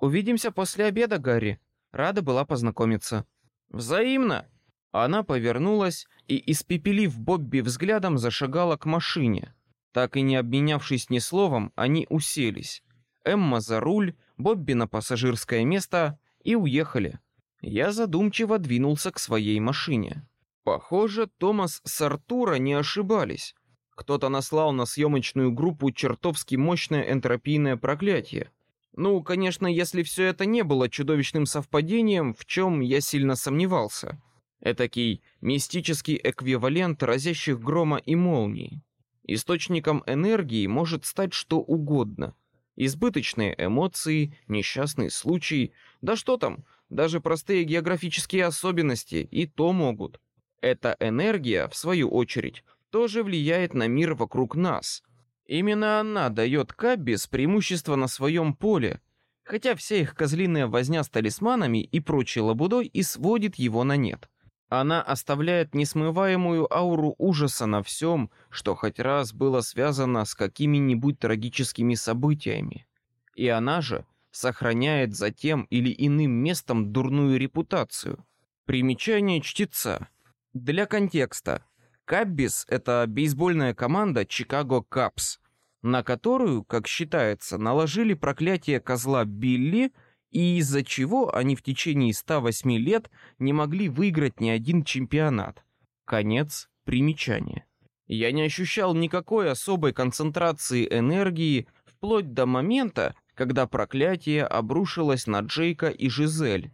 Увидимся после обеда, Гарри. Рада была познакомиться. Взаимно. Она повернулась и, испепелив Бобби взглядом, зашагала к машине. Так и не обменявшись ни словом, они уселись. Эмма за руль, Бобби на пассажирское место и уехали. Я задумчиво двинулся к своей машине. Похоже, Томас с Артура не ошибались. Кто-то наслал на съемочную группу чертовски мощное энтропийное проклятие. Ну, конечно, если все это не было чудовищным совпадением, в чем я сильно сомневался. Этакий мистический эквивалент разящих грома и молний. Источником энергии может стать что угодно. Избыточные эмоции, несчастный случай, да что там, даже простые географические особенности и то могут. Эта энергия, в свою очередь, тоже влияет на мир вокруг нас. Именно она дает Каббис преимущество на своем поле, хотя вся их козлиная возня с талисманами и прочей лабудой и сводит его на нет. Она оставляет несмываемую ауру ужаса на всем, что хоть раз было связано с какими-нибудь трагическими событиями. И она же сохраняет за тем или иным местом дурную репутацию. Примечание чтеца. Для контекста. Каббис — это бейсбольная команда Чикаго Капс, на которую, как считается, наложили проклятие козла Билли, и из-за чего они в течение 108 лет не могли выиграть ни один чемпионат. Конец примечания. Я не ощущал никакой особой концентрации энергии вплоть до момента, когда проклятие обрушилось на Джейка и Жизель,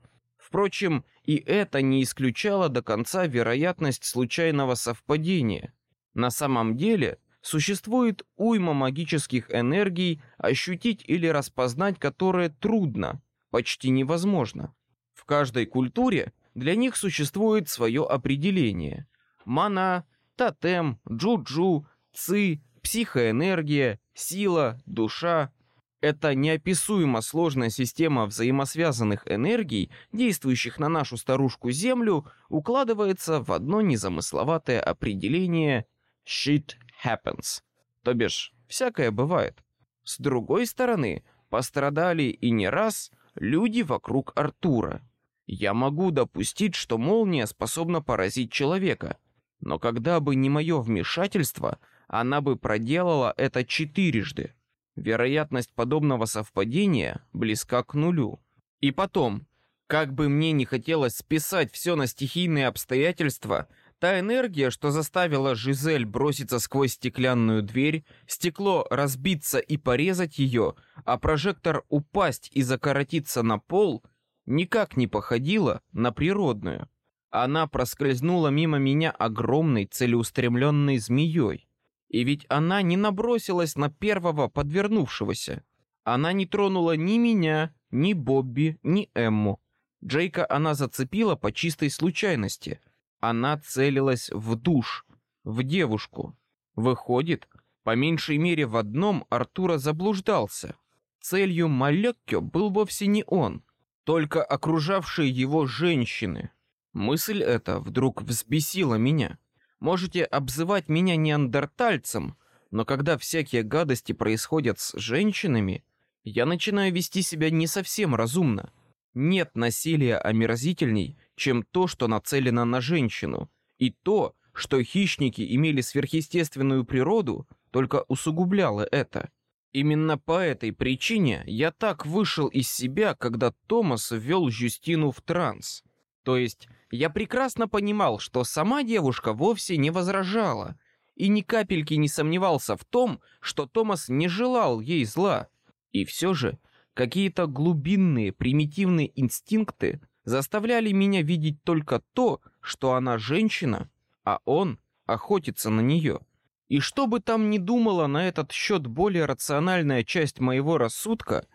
Впрочем, и это не исключало до конца вероятность случайного совпадения. На самом деле существует уйма магических энергий, ощутить или распознать которые трудно, почти невозможно. В каждой культуре для них существует свое определение: мана, тотем, джуджу, ци, психоэнергия, сила, душа, эта неописуемо сложная система взаимосвязанных энергий, действующих на нашу старушку Землю, укладывается в одно незамысловатое определение «shit happens», то бишь всякое бывает. С другой стороны, пострадали и не раз люди вокруг Артура. Я могу допустить, что молния способна поразить человека, но когда бы не мое вмешательство, она бы проделала это четырежды. Вероятность подобного совпадения близка к нулю. И потом, Как бы мне не хотелось списать все на стихийные обстоятельства, та энергия, что заставила Жизель броситься сквозь стеклянную дверь, стекло разбиться и порезать ее, а прожектор упасть и закоротиться на пол, никак не походила на природную. Она проскользнула мимо меня огромной целеустремленной змеей. И ведь она не набросилась на первого подвернувшегося. Она не тронула ни меня, ни Бобби, ни Эмму. Джейка она зацепила по чистой случайности. Она целилась в душ, в девушку. Выходит, по меньшей мере в одном Артура заблуждался. Целью Малеккё был вовсе не он, только окружавшие его женщины. Мысль эта вдруг взбесила меня. Можете обзывать меня неандертальцем, но когда всякие гадости происходят с женщинами, я начинаю вести себя не совсем разумно. Нет насилия омерзительней, чем то, что нацелено на женщину, и то, что хищники имели сверхъестественную природу, только усугубляло это. Именно по этой причине я так вышел из себя, когда Томас ввел Жюстину в транс. То есть я прекрасно понимал, что сама девушка вовсе не возражала, и ни капельки не сомневался в том, что Томас не желал ей зла. И все же какие-то глубинные примитивные инстинкты заставляли меня видеть только то, что она женщина, а он охотится на нее. И что бы там ни думала на этот счет более рациональная часть моего рассудка,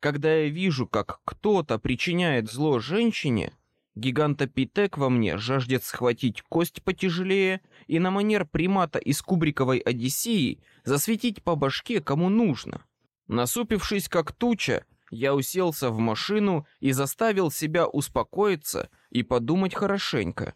когда я вижу, как кто-то причиняет зло женщине, гигантопитек во мне жаждет схватить кость потяжелее и на манер примата из кубриковой Одиссеи засветить по башке кому нужно. Насупившись как туча, я уселся в машину и заставил себя успокоиться и подумать хорошенько.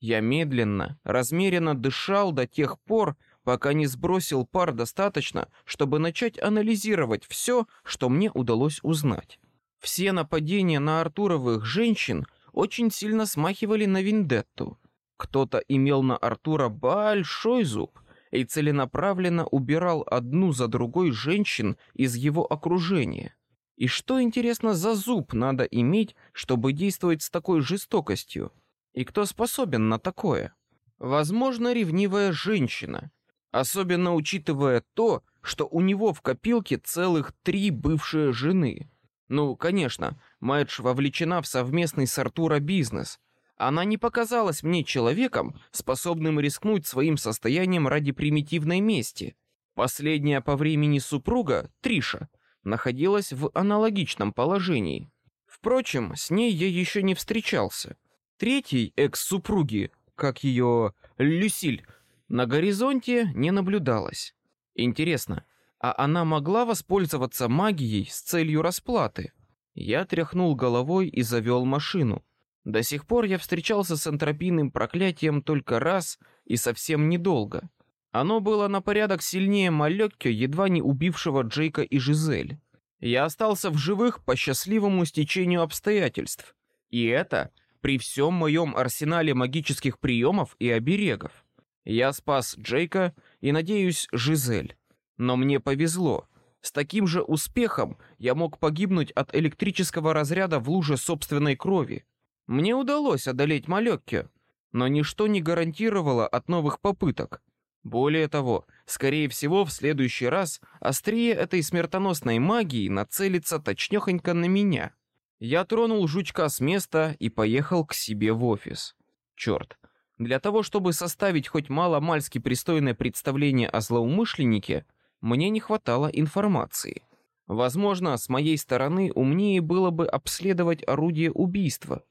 Я медленно, размеренно дышал до тех пор, пока не сбросил пар достаточно, чтобы начать анализировать все, что мне удалось узнать. Все нападения на Артуровых женщин очень сильно смахивали на вендетту. Кто-то имел на Артура большой зуб, и целенаправленно убирал одну за другой женщин из его окружения. И что интересно за зуб надо иметь, чтобы действовать с такой жестокостью? И кто способен на такое? Возможно, ревнивая женщина, особенно учитывая то, что у него в копилке целых три бывшие жены. Ну, конечно, Мэдж вовлечена в совместный с Артура бизнес, она не показалась мне человеком, способным рискнуть своим состоянием ради примитивной мести. Последняя по времени супруга, Триша, находилась в аналогичном положении. Впрочем, с ней я еще не встречался. Третий экс-супруги, как ее Люсиль, на горизонте не наблюдалось. Интересно, а она могла воспользоваться магией с целью расплаты? Я тряхнул головой и завел машину. До сих пор я встречался с энтропийным проклятием только раз и совсем недолго. Оно было на порядок сильнее Малекки, едва не убившего Джейка и Жизель. Я остался в живых по счастливому стечению обстоятельств, и это при всем моем арсенале магических приемов и оберегов. Я спас Джейка и, надеюсь, Жизель. Но мне повезло. С таким же успехом я мог погибнуть от электрического разряда в луже собственной крови. Мне удалось одолеть Малекки, но ничто не гарантировало от новых попыток. Более того, скорее всего, в следующий раз острие этой смертоносной магии нацелится точнёхонько на меня. Я тронул жучка с места и поехал к себе в офис. Черт, для того, чтобы составить хоть мало-мальски пристойное представление о злоумышленнике, мне не хватало информации. Возможно, с моей стороны умнее было бы обследовать орудие убийства,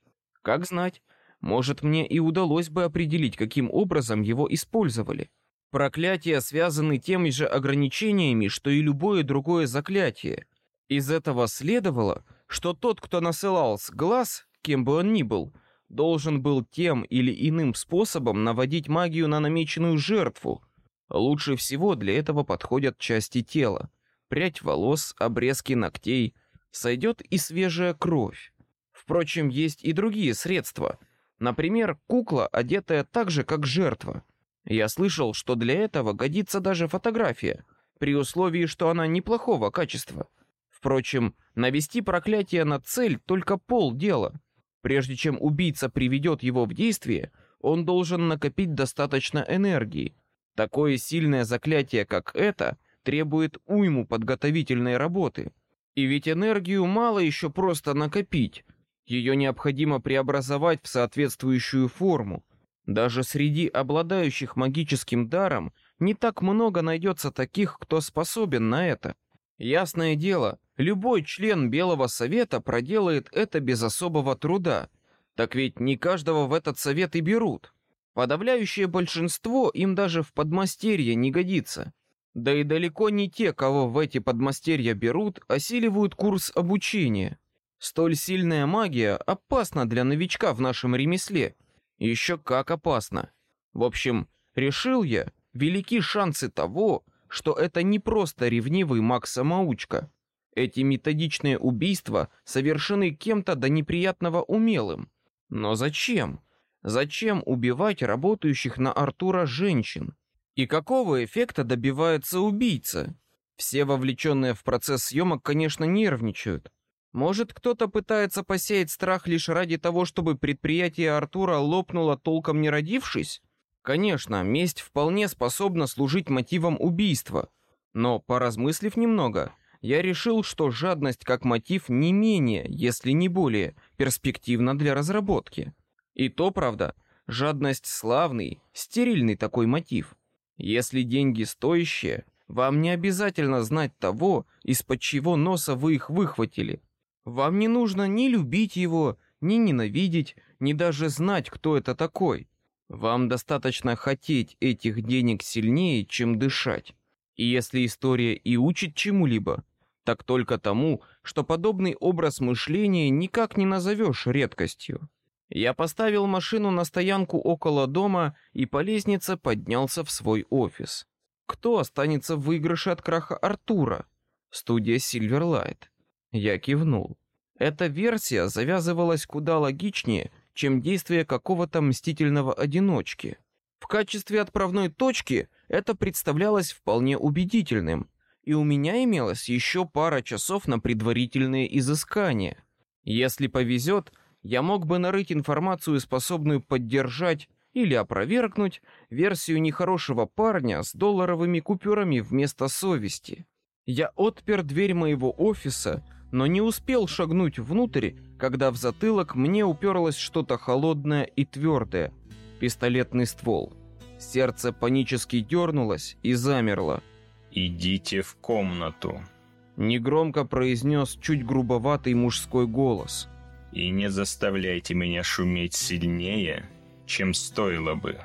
как знать, может мне и удалось бы определить, каким образом его использовали. Проклятия связаны теми же ограничениями, что и любое другое заклятие. Из этого следовало, что тот, кто насылал с глаз, кем бы он ни был, должен был тем или иным способом наводить магию на намеченную жертву. Лучше всего для этого подходят части тела: прядь волос, обрезки ногтей, сойдет и свежая кровь. Впрочем, есть и другие средства. Например, кукла, одетая так же, как жертва. Я слышал, что для этого годится даже фотография, при условии, что она неплохого качества. Впрочем, навести проклятие на цель только полдела. Прежде чем убийца приведет его в действие, он должен накопить достаточно энергии. Такое сильное заклятие, как это, требует уйму подготовительной работы. И ведь энергию мало еще просто накопить. Ее необходимо преобразовать в соответствующую форму. Даже среди обладающих магическим даром не так много найдется таких, кто способен на это. Ясное дело, любой член Белого Совета проделает это без особого труда. Так ведь не каждого в этот совет и берут. Подавляющее большинство им даже в подмастерье не годится. Да и далеко не те, кого в эти подмастерья берут, осиливают курс обучения. Столь сильная магия опасна для новичка в нашем ремесле. Еще как опасно. В общем, решил я, велики шансы того, что это не просто ревнивый маг-самоучка. Эти методичные убийства совершены кем-то до неприятного умелым. Но зачем? Зачем убивать работающих на Артура женщин? И какого эффекта добивается убийца? Все вовлеченные в процесс съемок, конечно, нервничают. Может, кто-то пытается посеять страх лишь ради того, чтобы предприятие Артура лопнуло толком не родившись? Конечно, месть вполне способна служить мотивом убийства, но, поразмыслив немного, я решил, что жадность как мотив не менее, если не более, перспективна для разработки. И то правда, жадность славный, стерильный такой мотив. Если деньги стоящие, вам не обязательно знать того, из-под чего носа вы их выхватили. Вам не нужно ни любить его, ни ненавидеть, ни даже знать, кто это такой. Вам достаточно хотеть этих денег сильнее, чем дышать. И если история и учит чему-либо, так только тому, что подобный образ мышления никак не назовешь редкостью. Я поставил машину на стоянку около дома и по лестнице поднялся в свой офис. Кто останется в выигрыше от краха Артура? Студия Silverlight. Я кивнул. Эта версия завязывалась куда логичнее, чем действие какого-то мстительного одиночки. В качестве отправной точки это представлялось вполне убедительным, и у меня имелось еще пара часов на предварительные изыскания. Если повезет, я мог бы нарыть информацию, способную поддержать или опровергнуть версию нехорошего парня с долларовыми купюрами вместо совести. Я отпер дверь моего офиса, но не успел шагнуть внутрь, когда в затылок мне уперлось что-то холодное и твердое. Пистолетный ствол. Сердце панически дернулось и замерло. «Идите в комнату», — негромко произнес чуть грубоватый мужской голос. «И не заставляйте меня шуметь сильнее, чем стоило бы».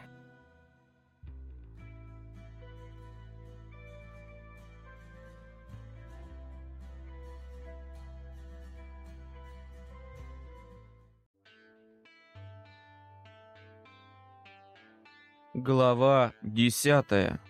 Глава десятая.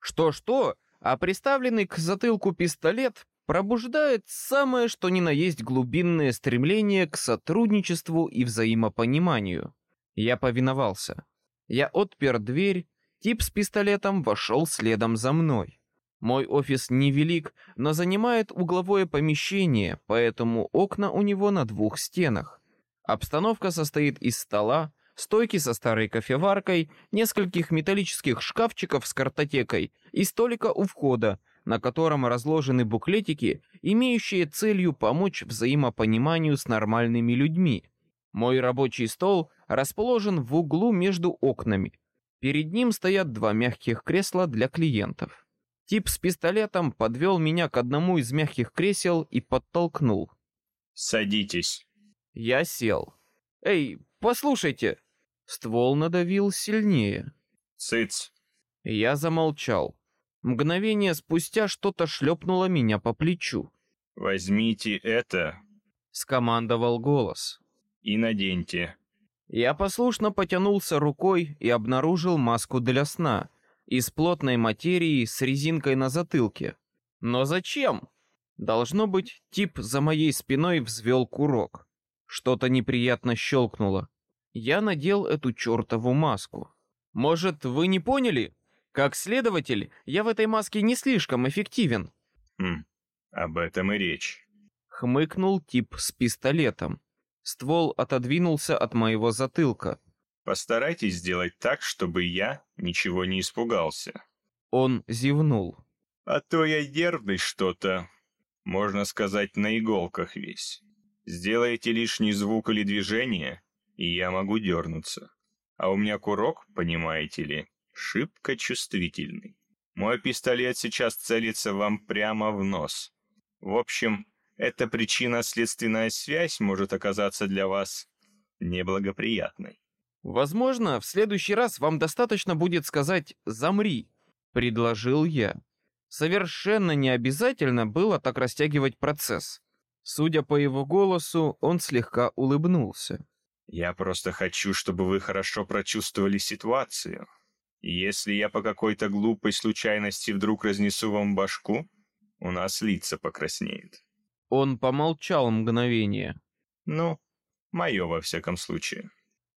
Что-что, а приставленный к затылку пистолет пробуждает самое что ни на есть глубинное стремление к сотрудничеству и взаимопониманию. Я повиновался. Я отпер дверь, тип с пистолетом вошел следом за мной. Мой офис невелик, но занимает угловое помещение, поэтому окна у него на двух стенах. Обстановка состоит из стола, стойки со старой кофеваркой, нескольких металлических шкафчиков с картотекой и столика у входа, на котором разложены буклетики, имеющие целью помочь взаимопониманию с нормальными людьми. Мой рабочий стол расположен в углу между окнами. Перед ним стоят два мягких кресла для клиентов. Тип с пистолетом подвел меня к одному из мягких кресел и подтолкнул. «Садитесь». Я сел. «Эй, послушайте!» Ствол надавил сильнее. «Цыц!» Я замолчал. Мгновение спустя что-то шлепнуло меня по плечу. «Возьмите это!» — скомандовал голос. «И наденьте». Я послушно потянулся рукой и обнаружил маску для сна из плотной материи с резинкой на затылке. Но зачем? Должно быть, тип за моей спиной взвел курок. Что-то неприятно щелкнуло я надел эту чертову маску. Может, вы не поняли? Как следователь, я в этой маске не слишком эффективен. Хм, об этом и речь. Хмыкнул тип с пистолетом. Ствол отодвинулся от моего затылка. Постарайтесь сделать так, чтобы я ничего не испугался. Он зевнул. А то я нервный что-то. Можно сказать, на иголках весь. Сделаете лишний звук или движение, и я могу дернуться. А у меня курок, понимаете ли, шибко чувствительный. Мой пистолет сейчас целится вам прямо в нос. В общем, эта причинно-следственная связь может оказаться для вас неблагоприятной. Возможно, в следующий раз вам достаточно будет сказать «замри», — предложил я. Совершенно не обязательно было так растягивать процесс. Судя по его голосу, он слегка улыбнулся. «Я просто хочу, чтобы вы хорошо прочувствовали ситуацию. Если я по какой-то глупой случайности вдруг разнесу вам башку, у нас лица покраснеют». Он помолчал мгновение. «Ну, мое во всяком случае».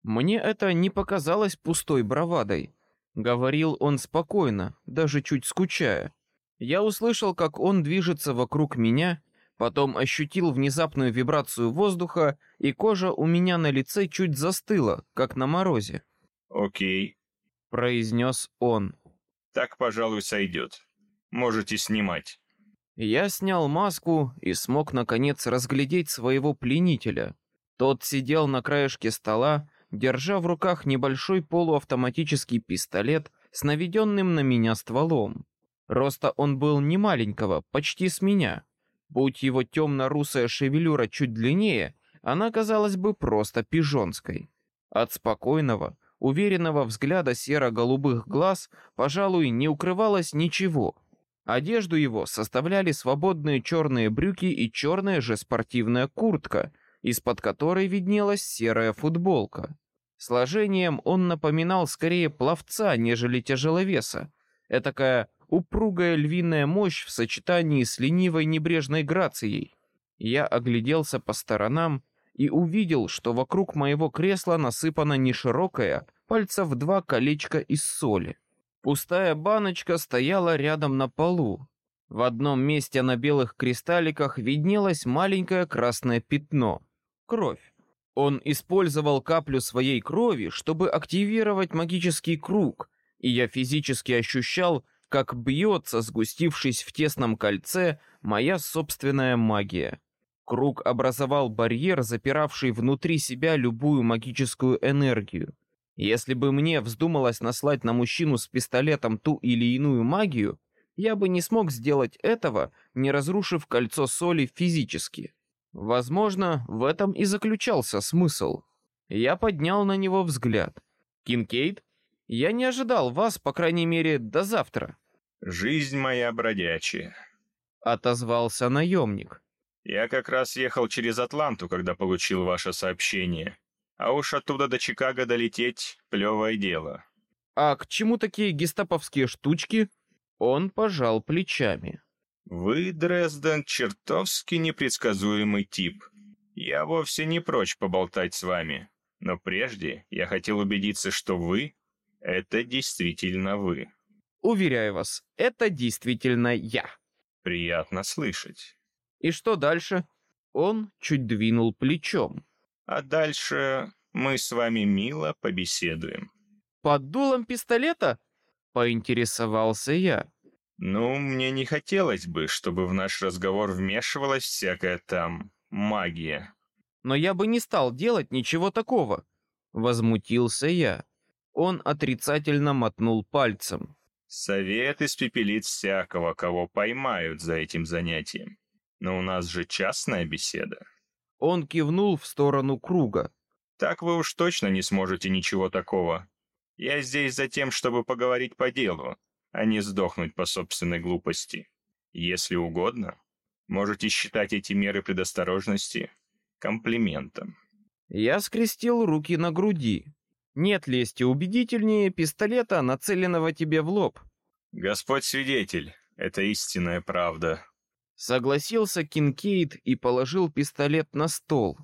Мне это не показалось пустой бравадой. Говорил он спокойно, даже чуть скучая. Я услышал, как он движется вокруг меня, потом ощутил внезапную вибрацию воздуха, и кожа у меня на лице чуть застыла, как на морозе. «Окей», — произнес он. «Так, пожалуй, сойдет. Можете снимать». Я снял маску и смог наконец разглядеть своего пленителя. Тот сидел на краешке стола, держа в руках небольшой полуавтоматический пистолет с наведенным на меня стволом. Роста он был не маленького, почти с меня. Будь его темно-русая шевелюра чуть длиннее, она казалась бы просто пижонской. От спокойного, уверенного взгляда серо-голубых глаз, пожалуй, не укрывалось ничего. Одежду его составляли свободные черные брюки и черная же спортивная куртка, из-под которой виднелась серая футболка. Сложением он напоминал скорее пловца, нежели тяжеловеса. Этакая упругая львиная мощь в сочетании с ленивой небрежной грацией. Я огляделся по сторонам и увидел, что вокруг моего кресла насыпано не широкое, пальца в два колечко из соли. Пустая баночка стояла рядом на полу. В одном месте на белых кристалликах виднелось маленькое красное пятно — кровь. Он использовал каплю своей крови, чтобы активировать магический круг, и я физически ощущал, как бьется, сгустившись в тесном кольце, моя собственная магия. Круг образовал барьер, запиравший внутри себя любую магическую энергию. Если бы мне вздумалось наслать на мужчину с пистолетом ту или иную магию, я бы не смог сделать этого, не разрушив кольцо соли физически. Возможно, в этом и заключался смысл. Я поднял на него взгляд. Кинкейд, я не ожидал вас, по крайней мере, до завтра. Жизнь моя бродячая. Отозвался наемник. Я как раз ехал через Атланту, когда получил ваше сообщение. А уж оттуда до Чикаго долететь — плевое дело. А к чему такие гестаповские штучки? Он пожал плечами. Вы, Дрезден, чертовски непредсказуемый тип. Я вовсе не прочь поболтать с вами. Но прежде я хотел убедиться, что вы — это действительно вы. Уверяю вас, это действительно я. Приятно слышать. И что дальше? Он чуть двинул плечом. А дальше мы с вами мило побеседуем. Под дулом пистолета? Поинтересовался я. Ну, мне не хотелось бы, чтобы в наш разговор вмешивалась всякая там магия. Но я бы не стал делать ничего такого. Возмутился я. Он отрицательно мотнул пальцем. Совет испепелит всякого, кого поймают за этим занятием. Но у нас же частная беседа. Он кивнул в сторону круга. Так вы уж точно не сможете ничего такого. Я здесь за тем, чтобы поговорить по делу, а не сдохнуть по собственной глупости. Если угодно, можете считать эти меры предосторожности комплиментом. Я скрестил руки на груди. Нет лести убедительнее пистолета, нацеленного тебе в лоб. Господь свидетель, это истинная правда. Согласился Кинкейд и положил пистолет на стол.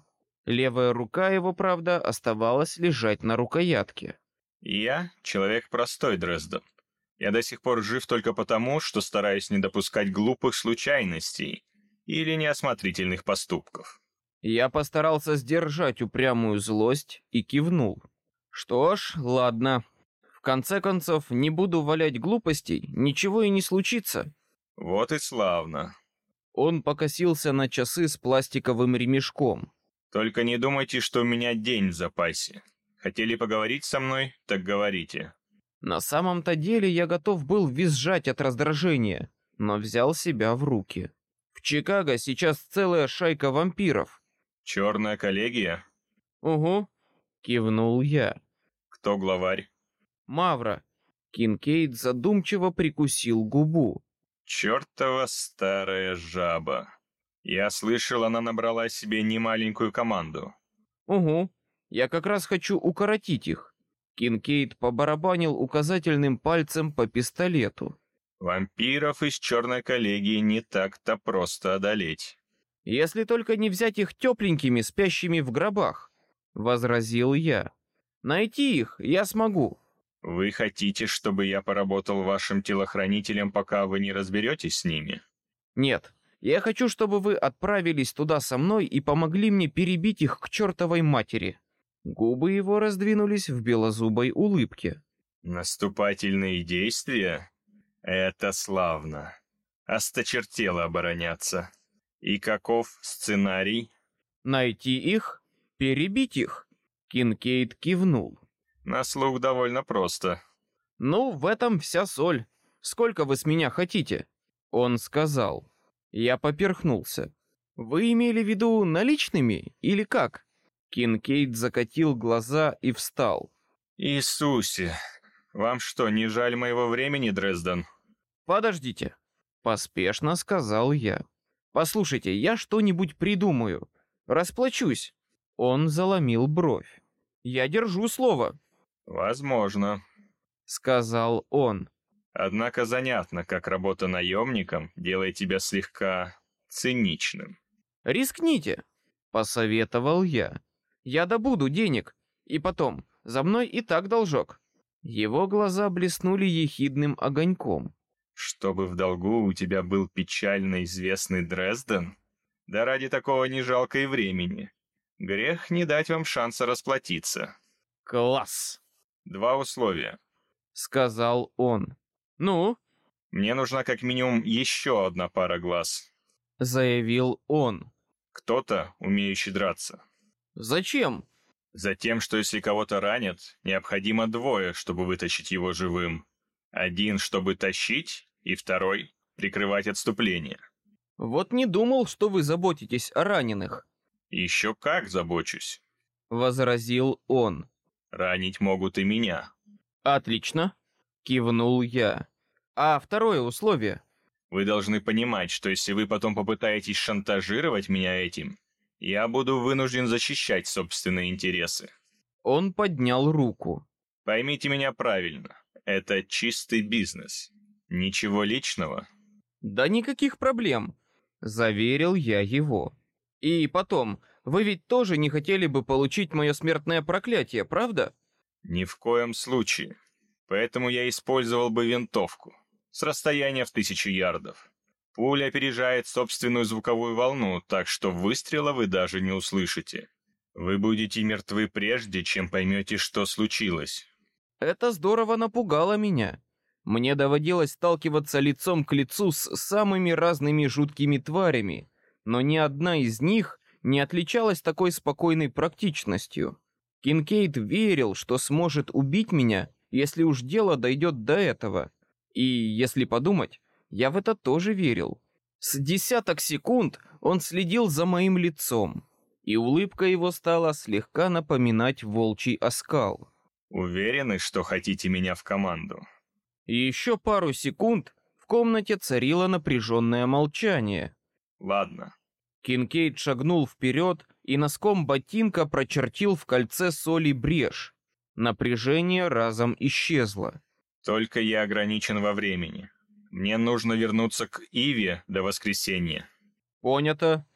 Левая рука его, правда, оставалась лежать на рукоятке. Я человек простой, Дрезден. Я до сих пор жив только потому, что стараюсь не допускать глупых случайностей или неосмотрительных поступков. Я постарался сдержать упрямую злость и кивнул. Что ж, ладно. В конце концов, не буду валять глупостей, ничего и не случится. Вот и славно. Он покосился на часы с пластиковым ремешком. Только не думайте, что у меня день в запасе. Хотели поговорить со мной, так говорите. На самом-то деле я готов был визжать от раздражения, но взял себя в руки. В Чикаго сейчас целая шайка вампиров. Черная коллегия? Угу, кивнул я. Кто главарь? Мавра. Кинкейд задумчиво прикусил губу. Чертова старая жаба. Я слышал, она набрала себе немаленькую команду. Угу. Я как раз хочу укоротить их. Кинкейд побарабанил указательным пальцем по пистолету. Вампиров из черной коллегии не так-то просто одолеть. Если только не взять их тепленькими, спящими в гробах, возразил я. Найти их я смогу. Вы хотите, чтобы я поработал вашим телохранителем, пока вы не разберетесь с ними? Нет, я хочу, чтобы вы отправились туда со мной и помогли мне перебить их к чертовой матери. Губы его раздвинулись в белозубой улыбке. Наступательные действия? Это славно. Осточертело обороняться. И каков сценарий? Найти их, перебить их. Кинкейд кивнул. На слух довольно просто. Ну, в этом вся соль. Сколько вы с меня хотите? Он сказал. Я поперхнулся. Вы имели в виду наличными или как? Кинкейд закатил глаза и встал. Иисусе, вам что, не жаль моего времени, Дрезден? Подождите, поспешно сказал я. Послушайте, я что-нибудь придумаю. Расплачусь. Он заломил бровь. Я держу слово. Возможно, сказал он. Однако занятно, как работа наемником делает тебя слегка циничным. Рискните, посоветовал я. Я добуду денег, и потом за мной и так должок. Его глаза блеснули ехидным огоньком. Чтобы в долгу у тебя был печально известный Дрезден? Да ради такого не жалко и времени. Грех не дать вам шанса расплатиться. Класс, Два условия. сказал он. Ну, Мне нужна как минимум еще одна пара глаз. заявил он. Кто-то, умеющий драться. Зачем? Затем, что если кого-то ранят, необходимо двое, чтобы вытащить его живым. Один, чтобы тащить, и второй — прикрывать отступление. Вот не думал, что вы заботитесь о раненых, Еще как забочусь. возразил он. Ранить могут и меня. Отлично, кивнул я. А второе условие? Вы должны понимать, что если вы потом попытаетесь шантажировать меня этим, я буду вынужден защищать собственные интересы. Он поднял руку. Поймите меня правильно, это чистый бизнес. Ничего личного. Да никаких проблем, заверил я его. И потом, вы ведь тоже не хотели бы получить мое смертное проклятие, правда? Ни в коем случае. Поэтому я использовал бы винтовку. С расстояния в тысячу ярдов. Пуля опережает собственную звуковую волну, так что выстрела вы даже не услышите. Вы будете мертвы прежде, чем поймете, что случилось. Это здорово напугало меня. Мне доводилось сталкиваться лицом к лицу с самыми разными жуткими тварями, но ни одна из них не отличалась такой спокойной практичностью. Кинкейд верил, что сможет убить меня, если уж дело дойдет до этого. И если подумать, я в это тоже верил. С десяток секунд он следил за моим лицом, и улыбка его стала слегка напоминать волчий оскал. Уверены, что хотите меня в команду? И еще пару секунд в комнате царило напряженное молчание. Ладно. Кинкейд шагнул вперед и носком ботинка прочертил в кольце соли брешь. Напряжение разом исчезло. Только я ограничен во времени. Мне нужно вернуться к Иве до воскресенья. Понято.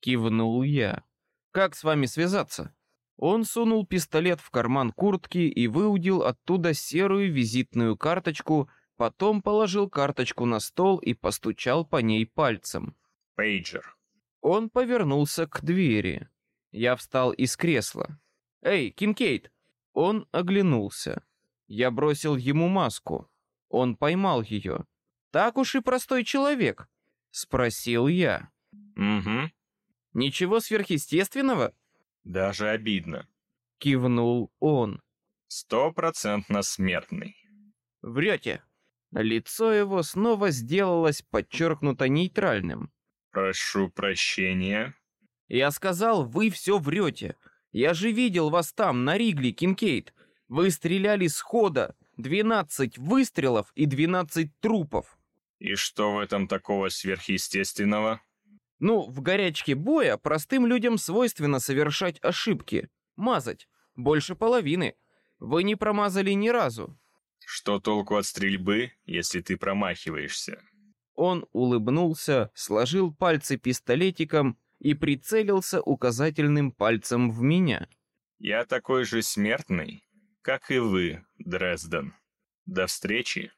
Кивнул я. Как с вами связаться? Он сунул пистолет в карман куртки и выудил оттуда серую визитную карточку, потом положил карточку на стол и постучал по ней пальцем. Пейджер. Он повернулся к двери. Я встал из кресла. Эй, Кинкейт! Он оглянулся. Я бросил ему маску. Он поймал ее. Так уж и простой человек, спросил я. Угу. Ничего сверхъестественного? Даже обидно. Кивнул он. Стопроцентно смертный. Врете. Лицо его снова сделалось подчеркнуто нейтральным. Прошу прощения. Я сказал, вы все врете. Я же видел вас там, на Ригли, Кинкейт. Вы стреляли с хода. Двенадцать выстрелов и двенадцать трупов. И что в этом такого сверхъестественного? Ну, в горячке боя простым людям свойственно совершать ошибки. Мазать. Больше половины. Вы не промазали ни разу. Что толку от стрельбы, если ты промахиваешься? Он улыбнулся, сложил пальцы пистолетиком и прицелился указательным пальцем в меня. Я такой же смертный, как и вы, Дрезден. До встречи.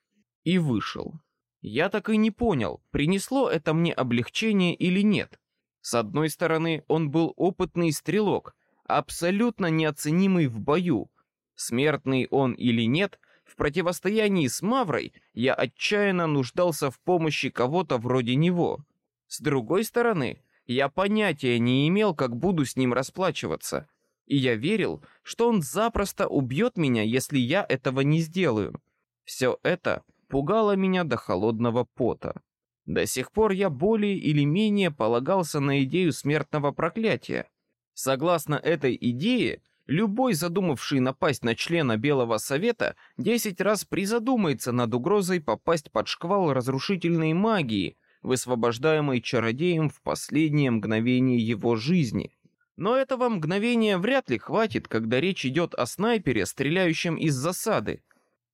И вышел. Я так и не понял, принесло это мне облегчение или нет. С одной стороны, он был опытный стрелок, абсолютно неоценимый в бою. Смертный он или нет, в противостоянии с Маврой я отчаянно нуждался в помощи кого-то вроде него. С другой стороны, я понятия не имел, как буду с ним расплачиваться, и я верил, что он запросто убьет меня, если я этого не сделаю. Все это пугало меня до холодного пота. До сих пор я более или менее полагался на идею смертного проклятия. Согласно этой идее, любой задумавший напасть на члена Белого Совета десять раз призадумается над угрозой попасть под шквал разрушительной магии, высвобождаемой чародеем в последнее мгновение его жизни. Но этого мгновения вряд ли хватит, когда речь идет о снайпере, стреляющем из засады.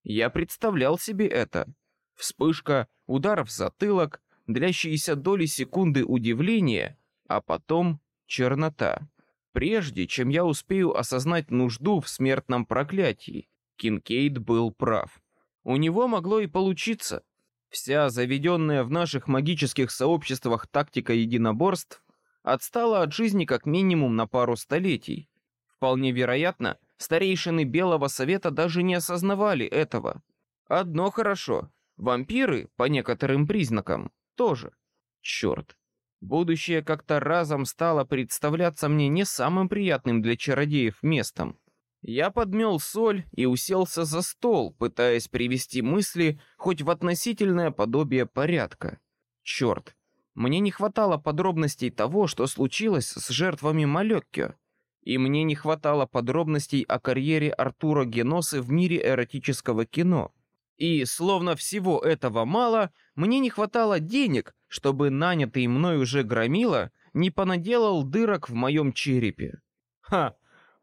Я представлял себе это. Вспышка, удар в затылок, длящиеся доли секунды удивления, а потом чернота. Прежде чем я успею осознать нужду в смертном проклятии, Кинкейд был прав. У него могло и получиться. Вся заведенная в наших магических сообществах тактика единоборств отстала от жизни как минимум на пару столетий. Вполне вероятно, старейшины Белого Совета даже не осознавали этого. Одно хорошо, вампиры, по некоторым признакам, тоже. Черт, будущее как-то разом стало представляться мне не самым приятным для чародеев местом. Я подмел соль и уселся за стол, пытаясь привести мысли хоть в относительное подобие порядка. Черт, мне не хватало подробностей того, что случилось с жертвами Малеккио, и мне не хватало подробностей о карьере Артура Геносы в мире эротического кино. И, словно всего этого мало, мне не хватало денег, чтобы нанятый мной уже громила не понаделал дырок в моем черепе. Ха!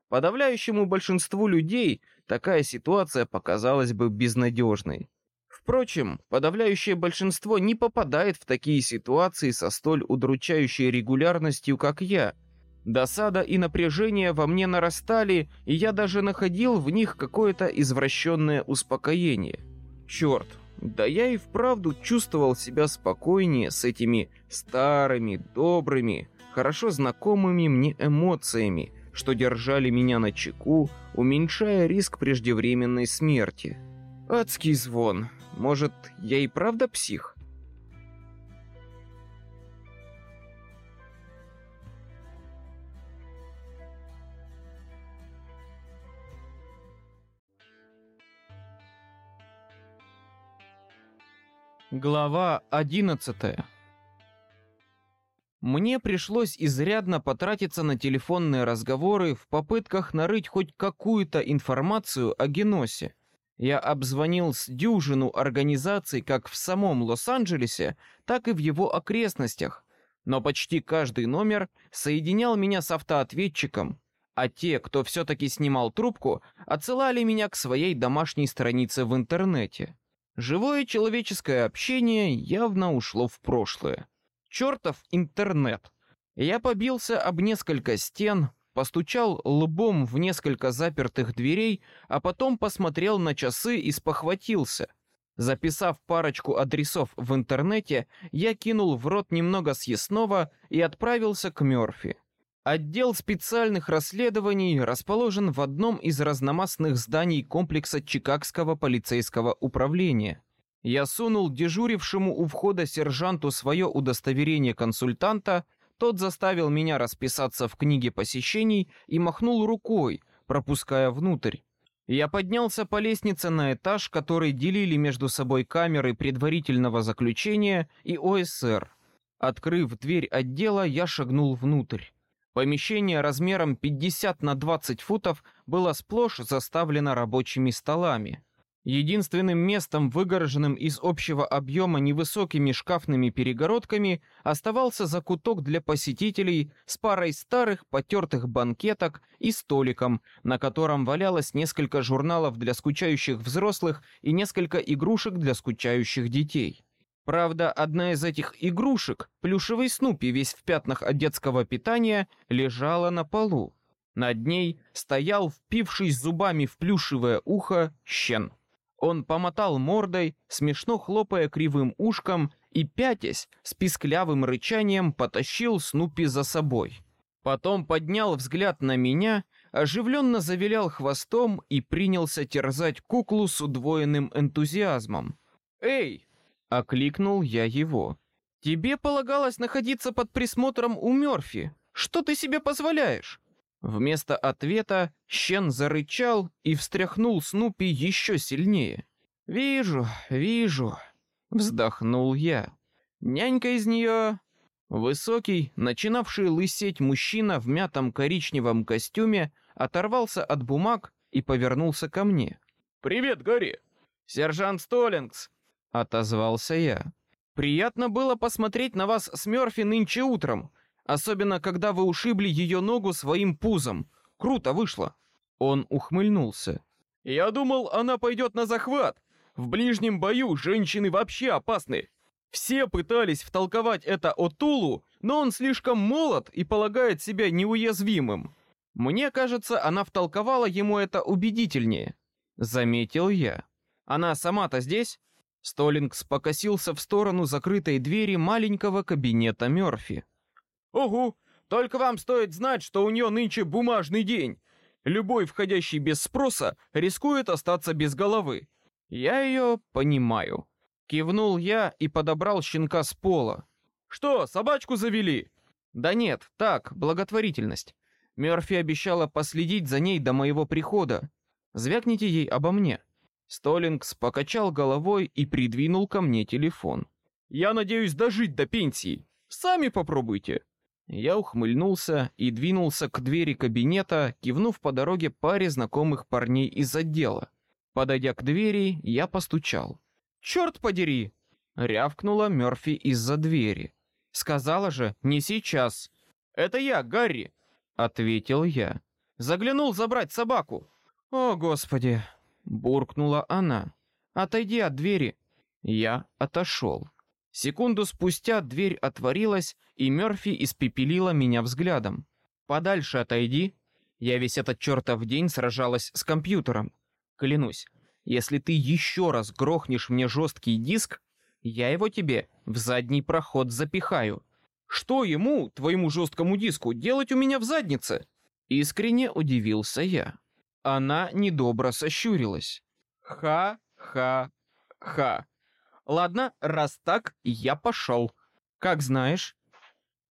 Подавляющему большинству людей такая ситуация показалась бы безнадежной. Впрочем, подавляющее большинство не попадает в такие ситуации со столь удручающей регулярностью, как я. Досада и напряжение во мне нарастали, и я даже находил в них какое-то извращенное успокоение. Черт, да я и вправду чувствовал себя спокойнее с этими старыми, добрыми, хорошо знакомыми мне эмоциями, что держали меня на чеку, уменьшая риск преждевременной смерти. Адский звон. Может, я и правда псих? Глава одиннадцатая. Мне пришлось изрядно потратиться на телефонные разговоры в попытках нарыть хоть какую-то информацию о Геносе. Я обзвонил с дюжину организаций как в самом Лос-Анджелесе, так и в его окрестностях, но почти каждый номер соединял меня с автоответчиком, а те, кто все-таки снимал трубку, отсылали меня к своей домашней странице в интернете. Живое человеческое общение явно ушло в прошлое. Чертов интернет. Я побился об несколько стен, постучал лбом в несколько запертых дверей, а потом посмотрел на часы и спохватился. Записав парочку адресов в интернете, я кинул в рот немного съестного и отправился к Мёрфи. Отдел специальных расследований расположен в одном из разномастных зданий комплекса Чикагского полицейского управления. Я сунул дежурившему у входа сержанту свое удостоверение консультанта, тот заставил меня расписаться в книге посещений и махнул рукой, пропуская внутрь. Я поднялся по лестнице на этаж, который делили между собой камеры предварительного заключения и ОСР. Открыв дверь отдела, я шагнул внутрь. Помещение размером 50 на 20 футов было сплошь заставлено рабочими столами. Единственным местом, выгороженным из общего объема невысокими шкафными перегородками, оставался закуток для посетителей с парой старых потертых банкеток и столиком, на котором валялось несколько журналов для скучающих взрослых и несколько игрушек для скучающих детей. Правда, одна из этих игрушек, плюшевый Снупи весь в пятнах от детского питания, лежала на полу. Над ней стоял, впившись зубами в плюшевое ухо, щен. Он помотал мордой, смешно хлопая кривым ушком и, пятясь, с писклявым рычанием потащил Снупи за собой. Потом поднял взгляд на меня, оживленно завилял хвостом и принялся терзать куклу с удвоенным энтузиазмом. «Эй!» — окликнул я его. «Тебе полагалось находиться под присмотром у Мёрфи. Что ты себе позволяешь?» Вместо ответа Щен зарычал и встряхнул Снупи еще сильнее. «Вижу, вижу», — вздохнул я. «Нянька из нее...» Высокий, начинавший лысеть мужчина в мятом коричневом костюме оторвался от бумаг и повернулся ко мне. «Привет, Гарри!» «Сержант Столлингс!» — отозвался я. «Приятно было посмотреть на вас с Мёрфи нынче утром. Особенно, когда вы ушибли ее ногу своим пузом. Круто вышло. Он ухмыльнулся. Я думал, она пойдет на захват. В ближнем бою женщины вообще опасны. Все пытались втолковать это Отулу, но он слишком молод и полагает себя неуязвимым. Мне кажется, она втолковала ему это убедительнее. Заметил я. Она сама-то здесь? Столингс покосился в сторону закрытой двери маленького кабинета Мёрфи. Ого, только вам стоит знать, что у нее нынче бумажный день. Любой входящий без спроса рискует остаться без головы. Я ее понимаю. Кивнул я и подобрал щенка с пола. Что, собачку завели? Да нет, так, благотворительность. Мёрфи обещала последить за ней до моего прихода. Звякните ей обо мне. Столингс покачал головой и придвинул ко мне телефон. Я надеюсь дожить до пенсии. Сами попробуйте. Я ухмыльнулся и двинулся к двери кабинета, кивнув по дороге паре знакомых парней из отдела. Подойдя к двери, я постучал. «Черт подери!» — рявкнула Мёрфи из-за двери. «Сказала же, не сейчас». «Это я, Гарри!» — ответил я. «Заглянул забрать собаку». «О, Господи!» — буркнула она. «Отойди от двери». Я отошел. Секунду спустя дверь отворилась, и Мёрфи испепелила меня взглядом. «Подальше отойди». Я весь этот чертов день сражалась с компьютером. Клянусь, если ты еще раз грохнешь мне жесткий диск, я его тебе в задний проход запихаю. Что ему, твоему жесткому диску, делать у меня в заднице? Искренне удивился я. Она недобро сощурилась. Ха-ха-ха. Ладно, раз так, я пошел. Как знаешь.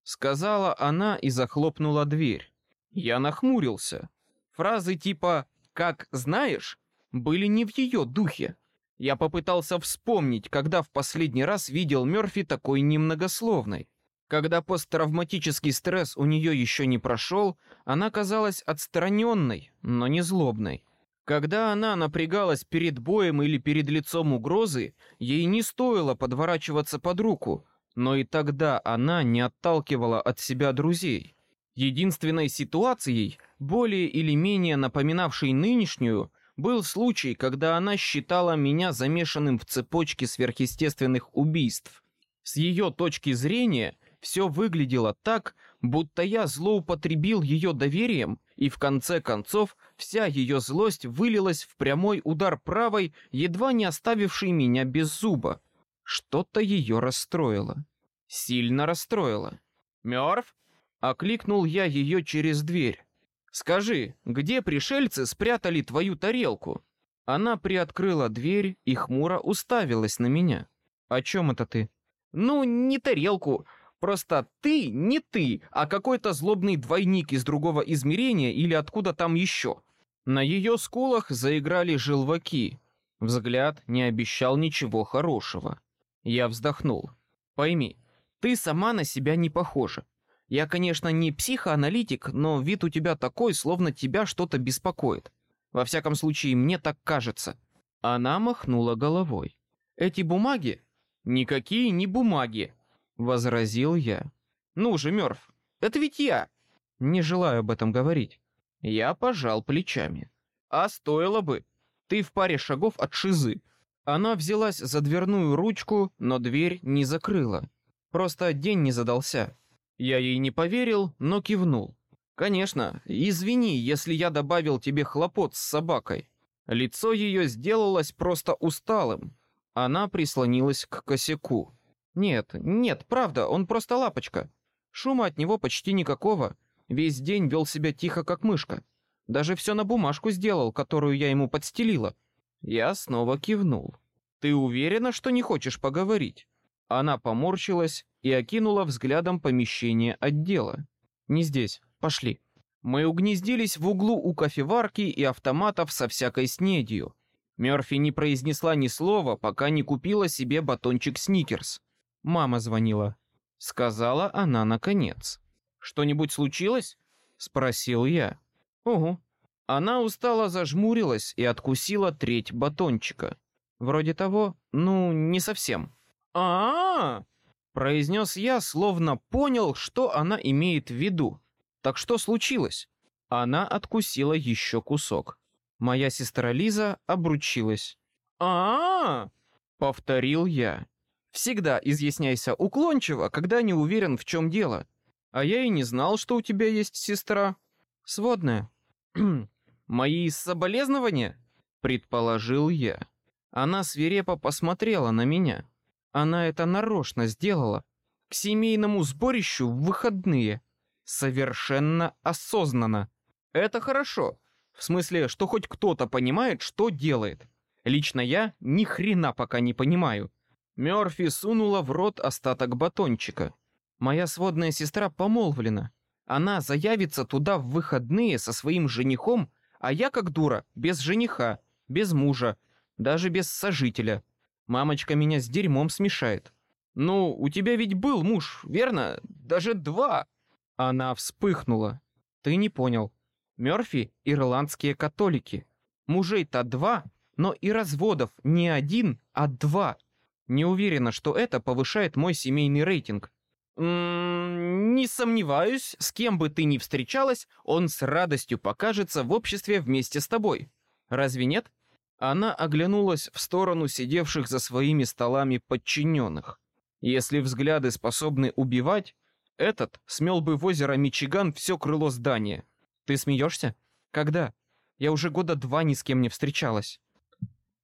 Сказала она и захлопнула дверь. Я нахмурился. Фразы типа «как знаешь» были не в ее духе. Я попытался вспомнить, когда в последний раз видел Мёрфи такой немногословной. Когда посттравматический стресс у нее еще не прошел, она казалась отстраненной, но не злобной. Когда она напрягалась перед боем или перед лицом угрозы, ей не стоило подворачиваться под руку, но и тогда она не отталкивала от себя друзей. Единственной ситуацией, более или менее напоминавшей нынешнюю, был случай, когда она считала меня замешанным в цепочке сверхъестественных убийств. С ее точки зрения все выглядело так, будто я злоупотребил ее доверием и в конце концов вся ее злость вылилась в прямой удар правой, едва не оставивший меня без зуба. Что-то ее расстроило. Сильно расстроило. Мёрф? Окликнул я ее через дверь. «Скажи, где пришельцы спрятали твою тарелку?» Она приоткрыла дверь и хмуро уставилась на меня. «О чем это ты?» «Ну, не тарелку. Просто ты не ты, а какой-то злобный двойник из другого измерения или откуда там еще». На ее скулах заиграли желваки. Взгляд не обещал ничего хорошего. Я вздохнул. «Пойми, ты сама на себя не похожа. Я, конечно, не психоаналитик, но вид у тебя такой, словно тебя что-то беспокоит. Во всяком случае, мне так кажется». Она махнула головой. «Эти бумаги?» «Никакие не бумаги», — возразил я. «Ну же, Мёрф, это ведь я!» «Не желаю об этом говорить». Я пожал плечами. «А стоило бы. Ты в паре шагов от шизы». Она взялась за дверную ручку, но дверь не закрыла. Просто день не задался. Я ей не поверил, но кивнул. «Конечно, извини, если я добавил тебе хлопот с собакой». Лицо ее сделалось просто усталым. Она прислонилась к косяку. «Нет, нет, правда, он просто лапочка. Шума от него почти никакого. Весь день вел себя тихо, как мышка. Даже все на бумажку сделал, которую я ему подстелила». Я снова кивнул. «Ты уверена, что не хочешь поговорить?» Она поморщилась и окинула взглядом помещение отдела. «Не здесь. Пошли». Мы угнездились в углу у кофеварки и автоматов со всякой снедью. Мёрфи не произнесла ни слова, пока не купила себе батончик Сникерс. Мама звонила. Сказала она наконец. «Что-нибудь случилось?» — спросил я. «Угу». Она устало зажмурилась и откусила треть батончика. Вроде того, ну, не совсем. а, -а, -а произнес я, словно понял, что она имеет в виду. Так что случилось? Она откусила еще кусок. Моя сестра Лиза обручилась. а, -а, -а повторил я. Всегда изъясняйся уклончиво, когда не уверен, в чем дело. А я и не знал, что у тебя есть сестра. Сводная. Мои соболезнования? Предположил я. Она свирепо посмотрела на меня. Она это нарочно сделала. К семейному сборищу в выходные. Совершенно осознанно. Это хорошо. В смысле, что хоть кто-то понимает, что делает. Лично я ни хрена пока не понимаю. Мёрфи сунула в рот остаток батончика. Моя сводная сестра помолвлена. Она заявится туда в выходные со своим женихом, а я как дура, без жениха, без мужа, даже без сожителя. Мамочка меня с дерьмом смешает. Ну, у тебя ведь был муж, верно? Даже два. Она вспыхнула. Ты не понял. Мёрфи — ирландские католики. Мужей-то два, но и разводов не один, а два. Не уверена, что это повышает мой семейный рейтинг. М не сомневаюсь, с кем бы ты ни встречалась, он с радостью покажется в обществе вместе с тобой. Разве нет? Она оглянулась в сторону сидевших за своими столами подчиненных. Если взгляды способны убивать, этот смел бы в озеро Мичиган все крыло здания. Ты смеешься? Когда? Я уже года два ни с кем не встречалась.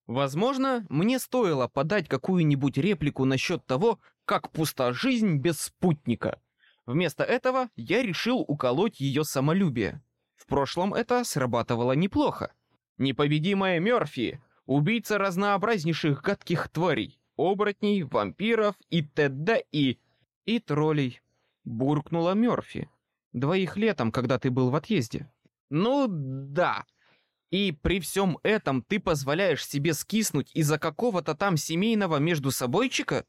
Возможно, мне стоило подать какую-нибудь реплику насчет того, как пуста жизнь без спутника. Вместо этого я решил уколоть ее самолюбие. В прошлом это срабатывало неплохо. Непобедимая Мёрфи, убийца разнообразнейших гадких тварей, оборотней, вампиров и т.д. и... и троллей. Буркнула Мёрфи. Двоих летом, когда ты был в отъезде. Ну да. И при всем этом ты позволяешь себе скиснуть из-за какого-то там семейного между собойчика?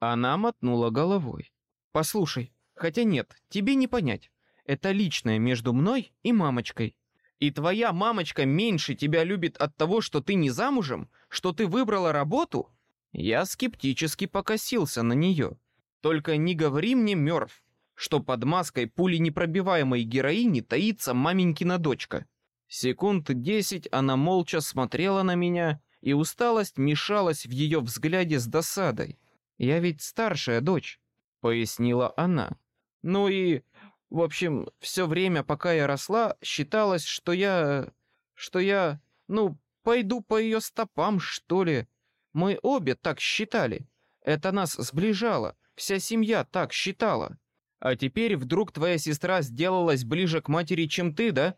Она мотнула головой. Послушай, хотя нет, тебе не понять. Это личное между мной и мамочкой. И твоя мамочка меньше тебя любит от того, что ты не замужем, что ты выбрала работу? Я скептически покосился на нее. Только не говори мне, Мёрф, что под маской пули непробиваемой героини таится маменькина дочка. Секунд десять она молча смотрела на меня, и усталость мешалась в ее взгляде с досадой. «Я ведь старшая дочь», — пояснила она. «Ну и в общем, все время, пока я росла, считалось, что я... что я... ну, пойду по ее стопам, что ли. Мы обе так считали. Это нас сближало, вся семья так считала. А теперь вдруг твоя сестра сделалась ближе к матери, чем ты, да?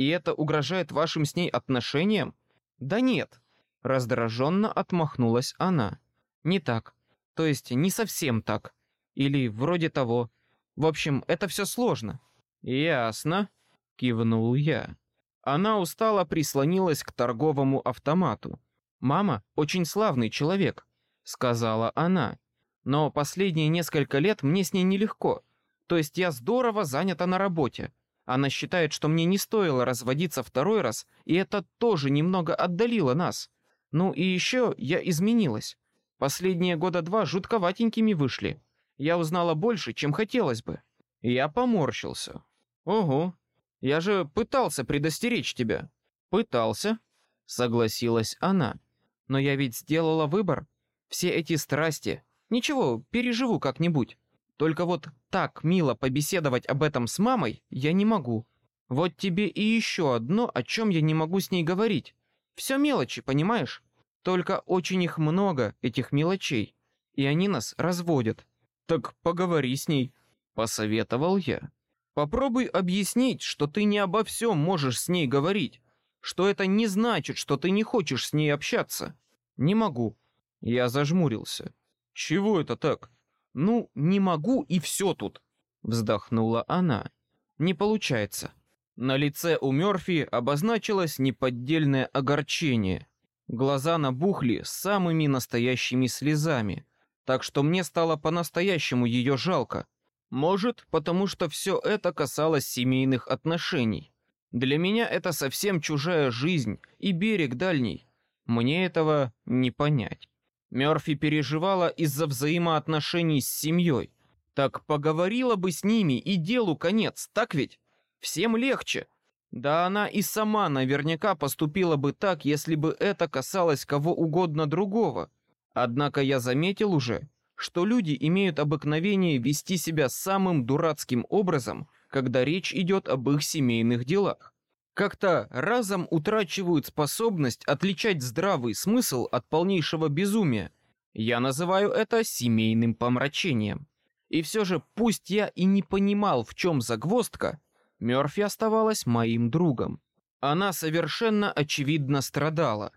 И это угрожает вашим с ней отношениям? Да нет. Раздраженно отмахнулась она. Не так. То есть не совсем так. Или вроде того. В общем, это все сложно. Ясно. Кивнул я. Она устало прислонилась к торговому автомату. Мама очень славный человек, сказала она. Но последние несколько лет мне с ней нелегко. То есть я здорово занята на работе. Она считает, что мне не стоило разводиться второй раз, и это тоже немного отдалило нас. Ну и еще я изменилась. Последние года два жутковатенькими вышли. Я узнала больше, чем хотелось бы. Я поморщился. Ого, я же пытался предостеречь тебя. Пытался, согласилась она. Но я ведь сделала выбор. Все эти страсти. Ничего, переживу как-нибудь. Только вот так мило побеседовать об этом с мамой я не могу. Вот тебе и еще одно, о чем я не могу с ней говорить. Все мелочи, понимаешь? Только очень их много, этих мелочей. И они нас разводят. Так поговори с ней, посоветовал я. Попробуй объяснить, что ты не обо всем можешь с ней говорить, что это не значит, что ты не хочешь с ней общаться. Не могу. Я зажмурился. Чего это так? Ну, не могу и все тут. Вздохнула она. Не получается. На лице у Мёрфи обозначилось неподдельное огорчение. Глаза набухли самыми настоящими слезами, так что мне стало по-настоящему ее жалко. Может, потому что все это касалось семейных отношений. Для меня это совсем чужая жизнь и берег дальний. Мне этого не понять. Мёрфи переживала из-за взаимоотношений с семьей. Так поговорила бы с ними и делу конец, так ведь? Всем легче. Да она и сама наверняка поступила бы так, если бы это касалось кого угодно другого. Однако я заметил уже, что люди имеют обыкновение вести себя самым дурацким образом, когда речь идет об их семейных делах. Как-то разом утрачивают способность отличать здравый смысл от полнейшего безумия. Я называю это семейным помрачением. И все же, пусть я и не понимал, в чем загвоздка, Мёрфи оставалась моим другом. Она совершенно очевидно страдала.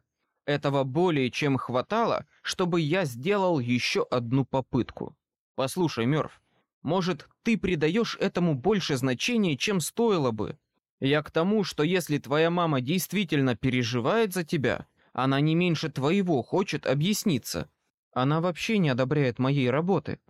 Этого более чем хватало, чтобы я сделал еще одну попытку. Послушай, Мёрф, может, ты придаешь этому больше значения, чем стоило бы? Я к тому, что если твоя мама действительно переживает за тебя, она не меньше твоего хочет объясниться. Она вообще не одобряет моей работы.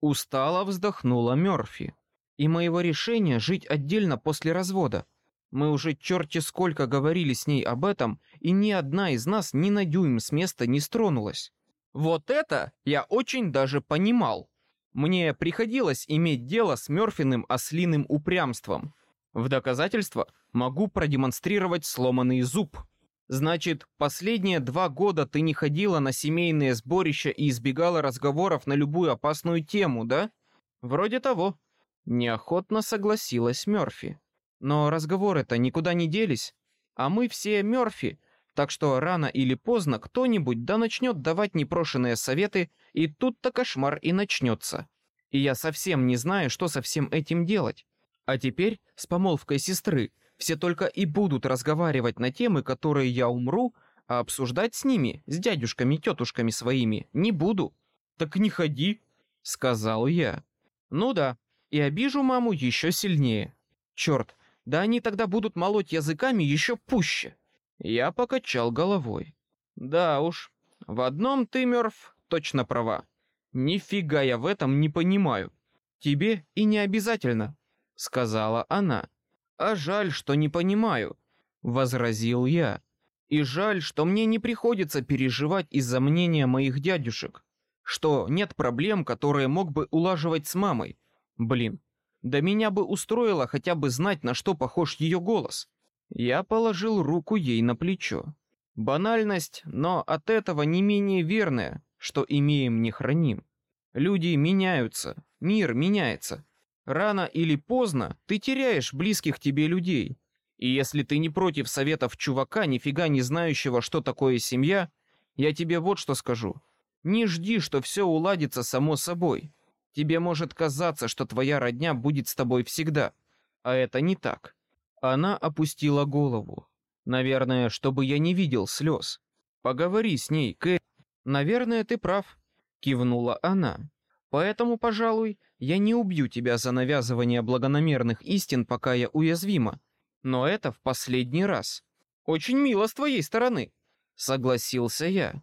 Устало вздохнула Мёрфи. И моего решения жить отдельно после развода. Мы уже черти сколько говорили с ней об этом, и ни одна из нас ни на дюйм с места не стронулась. Вот это я очень даже понимал. Мне приходилось иметь дело с Мёрфиным ослиным упрямством. В доказательство могу продемонстрировать сломанный зуб. Значит, последние два года ты не ходила на семейные сборища и избегала разговоров на любую опасную тему, да? Вроде того. Неохотно согласилась Мёрфи. Но разговоры-то никуда не делись, а мы все Мёрфи, так что рано или поздно кто-нибудь да начнет давать непрошенные советы, и тут-то кошмар и начнется. И я совсем не знаю, что со всем этим делать. А теперь с помолвкой сестры все только и будут разговаривать на темы, которые я умру, а обсуждать с ними, с дядюшками, тетушками своими, не буду. Так не ходи, сказал я. Ну да, и обижу маму еще сильнее. Черт, да они тогда будут молоть языками еще пуще. Я покачал головой. Да уж, в одном ты, Мёрф, точно права. Нифига я в этом не понимаю. Тебе и не обязательно, сказала она. А жаль, что не понимаю, возразил я. И жаль, что мне не приходится переживать из-за мнения моих дядюшек, что нет проблем, которые мог бы улаживать с мамой. Блин, да меня бы устроило хотя бы знать, на что похож ее голос. Я положил руку ей на плечо. Банальность, но от этого не менее верная, что имеем не храним. Люди меняются, мир меняется. Рано или поздно ты теряешь близких тебе людей. И если ты не против советов чувака, нифига не знающего, что такое семья, я тебе вот что скажу. Не жди, что все уладится само собой. Тебе может казаться, что твоя родня будет с тобой всегда, а это не так. Она опустила голову. Наверное, чтобы я не видел слез. Поговори с ней, Кэ. Наверное, ты прав, кивнула она. Поэтому, пожалуй, я не убью тебя за навязывание благонамерных истин, пока я уязвима. Но это в последний раз. Очень мило с твоей стороны, согласился я.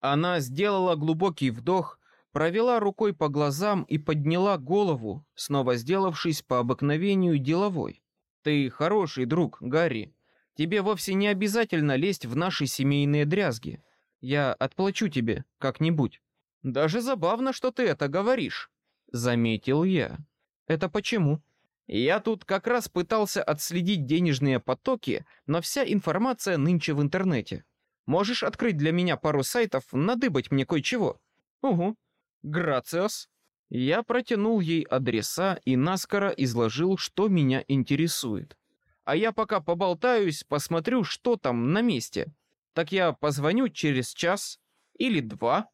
Она сделала глубокий вдох, провела рукой по глазам и подняла голову, снова сделавшись по обыкновению деловой. Ты хороший друг, Гарри. Тебе вовсе не обязательно лезть в наши семейные дрязги. Я отплачу тебе как-нибудь. Даже забавно, что ты это говоришь, заметил я. Это почему? Я тут как раз пытался отследить денежные потоки, но вся информация нынче в интернете. Можешь открыть для меня пару сайтов, надыбать мне кое-чего. Угу. Грациос. Я протянул ей адреса и наскоро изложил, что меня интересует. А я пока поболтаюсь, посмотрю, что там на месте. Так я позвоню через час или два.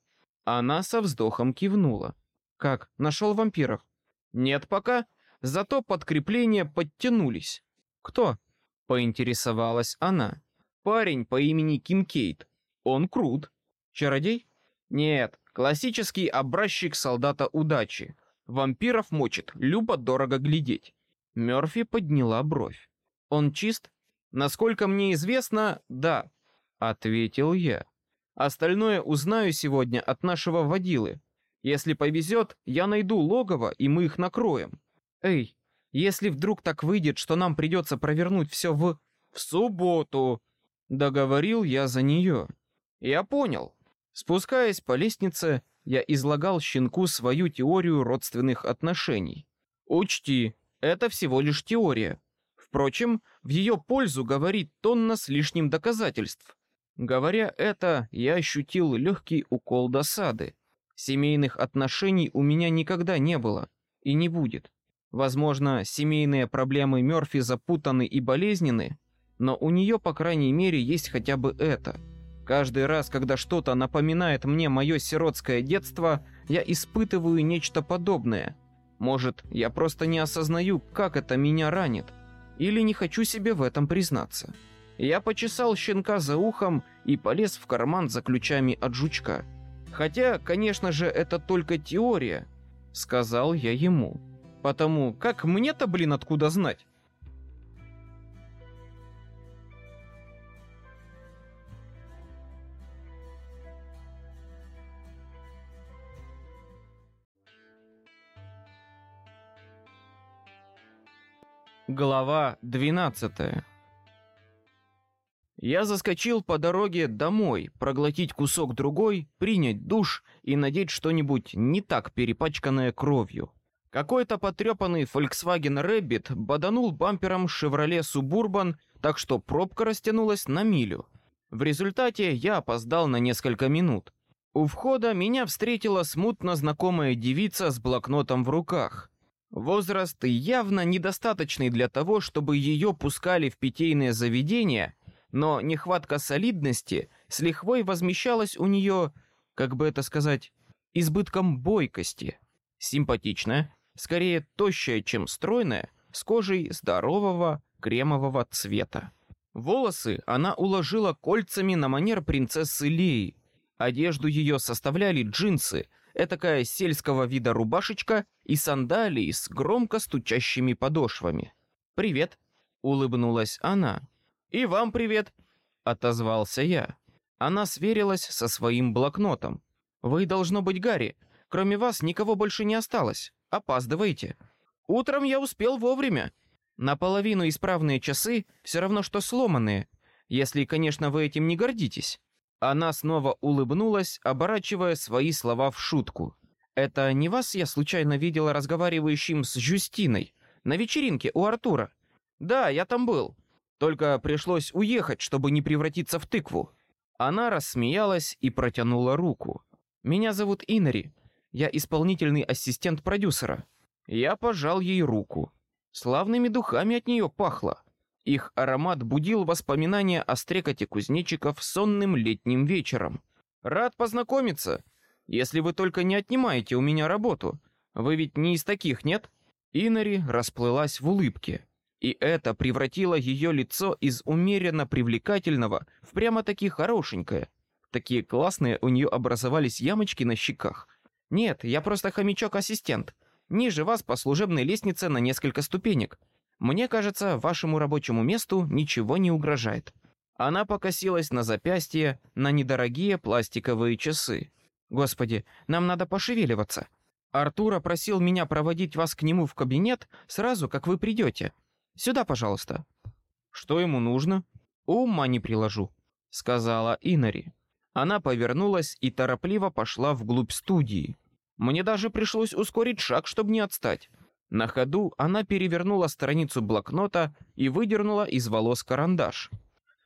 Она со вздохом кивнула. Как, нашел вампиров? Нет пока, зато подкрепления подтянулись. Кто? Поинтересовалась она. Парень по имени Кинкейт. Он крут. Чародей? Нет, классический образчик солдата удачи. Вампиров мочит, любо дорого глядеть. Мёрфи подняла бровь. Он чист? Насколько мне известно, да, ответил я. Остальное узнаю сегодня от нашего водилы. Если повезет, я найду логово и мы их накроем. Эй, если вдруг так выйдет, что нам придется провернуть все в в субботу, договорил я за нее. Я понял. Спускаясь по лестнице, я излагал щенку свою теорию родственных отношений. Учти, это всего лишь теория. Впрочем, в ее пользу говорит тонна с лишним доказательств. Говоря это, я ощутил легкий укол досады. Семейных отношений у меня никогда не было и не будет. Возможно, семейные проблемы Мёрфи запутаны и болезненны, но у нее, по крайней мере, есть хотя бы это. Каждый раз, когда что-то напоминает мне мое сиротское детство, я испытываю нечто подобное. Может, я просто не осознаю, как это меня ранит, или не хочу себе в этом признаться. Я почесал щенка за ухом и полез в карман за ключами от жучка. Хотя, конечно же, это только теория, сказал я ему. Потому как мне-то, блин, откуда знать? Глава 12. Я заскочил по дороге домой, проглотить кусок другой, принять душ и надеть что-нибудь не так перепачканное кровью. Какой-то потрепанный Volkswagen Rabbit боданул бампером Chevrolet Suburban, так что пробка растянулась на милю. В результате я опоздал на несколько минут. У входа меня встретила смутно знакомая девица с блокнотом в руках. Возраст явно недостаточный для того, чтобы ее пускали в питейное заведение, но нехватка солидности с лихвой возмещалась у нее, как бы это сказать, избытком бойкости. Симпатичная, скорее тощая, чем стройная, с кожей здорового кремового цвета. Волосы она уложила кольцами на манер принцессы Леи. Одежду ее составляли джинсы, этакая сельского вида рубашечка и сандалии с громко стучащими подошвами. «Привет», — улыбнулась она. «И вам привет», — отозвался я. Она сверилась со своим блокнотом. «Вы, должно быть, Гарри. Кроме вас никого больше не осталось. Опаздываете». «Утром я успел вовремя». «Наполовину исправные часы все равно, что сломанные, если, конечно, вы этим не гордитесь». Она снова улыбнулась, оборачивая свои слова в шутку. Это не вас я случайно видела разговаривающим с Жюстиной на вечеринке у Артура? Да, я там был. Только пришлось уехать, чтобы не превратиться в тыкву. Она рассмеялась и протянула руку. Меня зовут Инори. Я исполнительный ассистент продюсера. Я пожал ей руку. Славными духами от нее пахло. Их аромат будил воспоминания о стрекоте кузнечиков сонным летним вечером. Рад познакомиться, если вы только не отнимаете у меня работу. Вы ведь не из таких, нет? Инари расплылась в улыбке, и это превратило ее лицо из умеренно привлекательного в прямо-таки хорошенькое. Такие классные у нее образовались ямочки на щеках. Нет, я просто хомячок-ассистент. Ниже вас по служебной лестнице на несколько ступенек. Мне кажется, вашему рабочему месту ничего не угрожает. Она покосилась на запястье, на недорогие пластиковые часы. Господи, нам надо пошевеливаться. Артура просил меня проводить вас к нему в кабинет сразу, как вы придете. Сюда, пожалуйста. Что ему нужно? Ума не приложу, сказала Инари. Она повернулась и торопливо пошла вглубь студии. Мне даже пришлось ускорить шаг, чтобы не отстать. На ходу она перевернула страницу блокнота и выдернула из волос карандаш.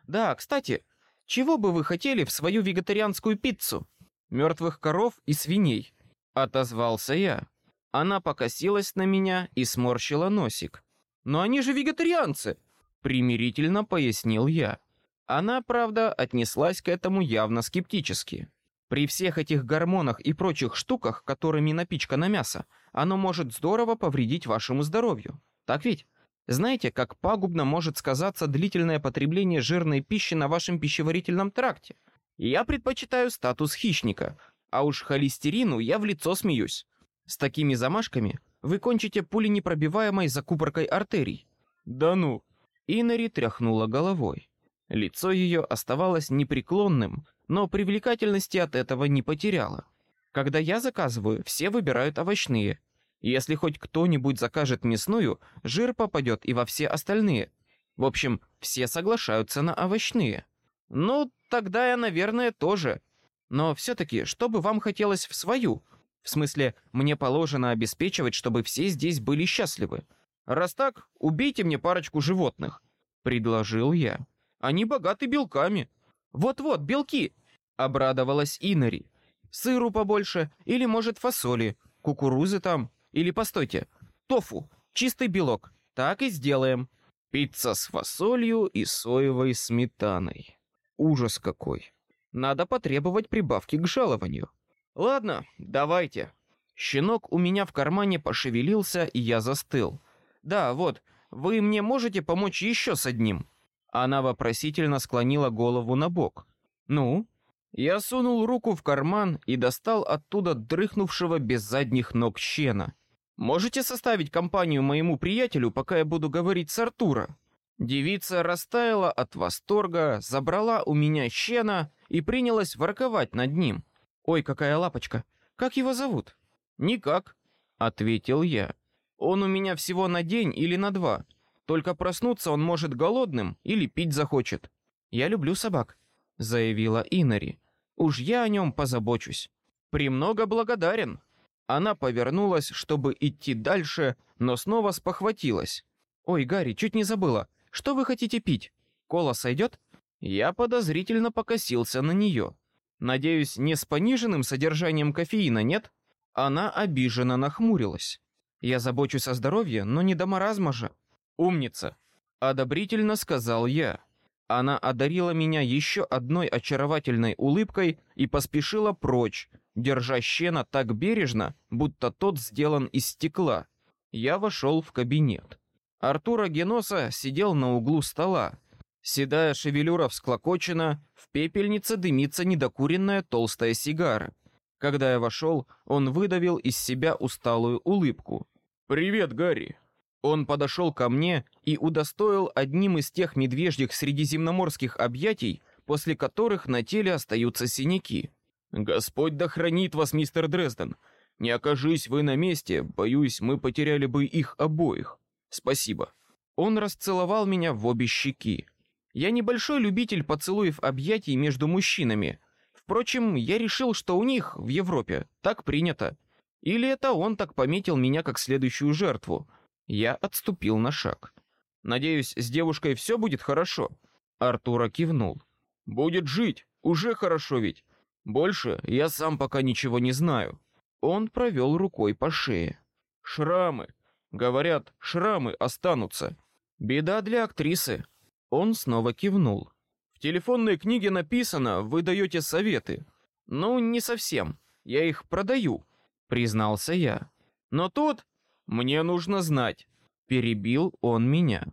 Да, кстати, чего бы вы хотели в свою вегетарианскую пиццу? Мертвых коров и свиней. Отозвался я. Она покосилась на меня и сморщила носик. Но они же вегетарианцы, примирительно пояснил я. Она, правда, отнеслась к этому явно скептически. При всех этих гормонах и прочих штуках, которыми напичкано мясо, оно может здорово повредить вашему здоровью. Так ведь? Знаете, как пагубно может сказаться длительное потребление жирной пищи на вашем пищеварительном тракте? Я предпочитаю статус хищника, а уж холестерину я в лицо смеюсь. С такими замашками вы кончите пуленепробиваемой закупоркой артерий. Да ну. Инари тряхнула головой. Лицо ее оставалось непреклонным, но привлекательности от этого не потеряло. Когда я заказываю, все выбирают овощные. Если хоть кто-нибудь закажет мясную, жир попадет и во все остальные. В общем, все соглашаются на овощные. Ну, тогда я, наверное, тоже. Но все-таки, что бы вам хотелось в свою? В смысле, мне положено обеспечивать, чтобы все здесь были счастливы. Раз так, убейте мне парочку животных, предложил я. Они богаты белками. Вот-вот, белки, обрадовалась Инари. Сыру побольше или, может, фасоли, кукурузы там, или постойте, тофу, чистый белок. Так и сделаем. Пицца с фасолью и соевой сметаной. Ужас какой. Надо потребовать прибавки к жалованию. Ладно, давайте. Щенок у меня в кармане пошевелился, и я застыл. Да, вот, вы мне можете помочь еще с одним? Она вопросительно склонила голову на бок. Ну? Я сунул руку в карман и достал оттуда дрыхнувшего без задних ног щена. Можете составить компанию моему приятелю, пока я буду говорить с Артура? Девица растаяла от восторга, забрала у меня щена и принялась ворковать над ним. Ой, какая лапочка! Как его зовут? Никак, ответил я. Он у меня всего на день или на два. Только проснуться он может голодным или пить захочет. Я люблю собак, заявила Инари. Уж я о нем позабочусь. Премного благодарен. Она повернулась, чтобы идти дальше, но снова спохватилась. Ой, Гарри, чуть не забыла. Что вы хотите пить? Кола сойдет? Я подозрительно покосился на нее. Надеюсь, не с пониженным содержанием кофеина, нет? Она обиженно нахмурилась. Я забочусь о здоровье, но не до маразма же. Умница, одобрительно сказал я. Она одарила меня еще одной очаровательной улыбкой и поспешила прочь, держа щена так бережно, будто тот сделан из стекла. Я вошел в кабинет. Артура Геноса сидел на углу стола, Седая шевелюра всклокочена, в пепельнице дымится недокуренная толстая сигара. Когда я вошел, он выдавил из себя усталую улыбку. «Привет, Гарри!» Он подошел ко мне и удостоил одним из тех медвежьих средиземноморских объятий, после которых на теле остаются синяки. «Господь да хранит вас, мистер Дрезден! Не окажись вы на месте, боюсь, мы потеряли бы их обоих. Спасибо». Он расцеловал меня в обе щеки. Я небольшой любитель поцелуев объятий между мужчинами. Впрочем, я решил, что у них в Европе так принято. Или это он так пометил меня как следующую жертву. Я отступил на шаг. Надеюсь, с девушкой все будет хорошо. Артура кивнул. Будет жить, уже хорошо ведь. Больше я сам пока ничего не знаю. Он провел рукой по шее. Шрамы, говорят, шрамы останутся. Беда для актрисы. Он снова кивнул. В телефонной книге написано, вы даете советы. Ну, не совсем. Я их продаю, признался я. Но тут мне нужно знать. Перебил он меня.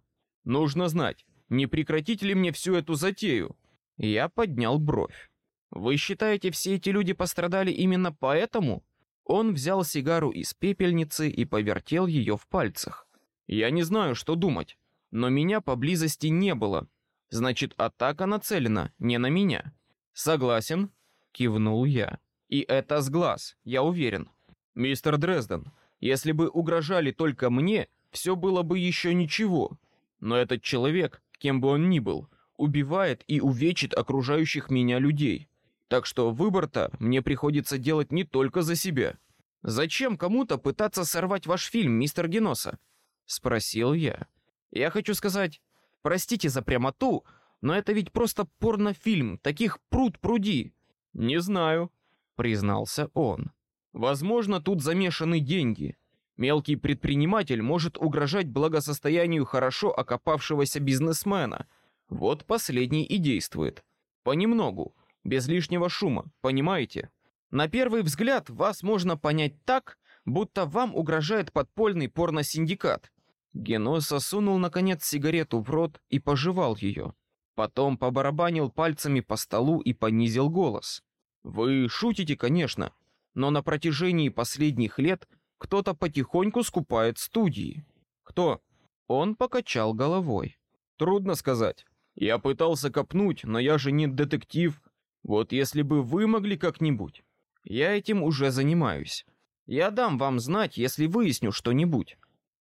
Нужно знать, не прекратить ли мне всю эту затею. Я поднял бровь. Вы считаете, все эти люди пострадали именно поэтому? Он взял сигару из пепельницы и повертел ее в пальцах. Я не знаю, что думать, но меня поблизости не было. Значит, атака нацелена не на меня. Согласен, кивнул я. И это с глаз, я уверен. Мистер Дрезден, если бы угрожали только мне, все было бы еще ничего. Но этот человек, кем бы он ни был, убивает и увечит окружающих меня людей. Так что выбор-то мне приходится делать не только за себя. Зачем кому-то пытаться сорвать ваш фильм, мистер Геноса? спросил я. Я хочу сказать, простите за прямоту, но это ведь просто порнофильм, таких пруд пруди. Не знаю, признался он. Возможно, тут замешаны деньги. Мелкий предприниматель может угрожать благосостоянию хорошо окопавшегося бизнесмена. Вот последний и действует. Понемногу, без лишнего шума, понимаете? На первый взгляд вас можно понять так, будто вам угрожает подпольный порносиндикат. Геноса сунул наконец сигарету в рот и пожевал ее. Потом побарабанил пальцами по столу и понизил голос. Вы шутите, конечно, но на протяжении последних лет кто-то потихоньку скупает студии. Кто? Он покачал головой. Трудно сказать. Я пытался копнуть, но я же не детектив. Вот если бы вы могли как-нибудь. Я этим уже занимаюсь. Я дам вам знать, если выясню что-нибудь.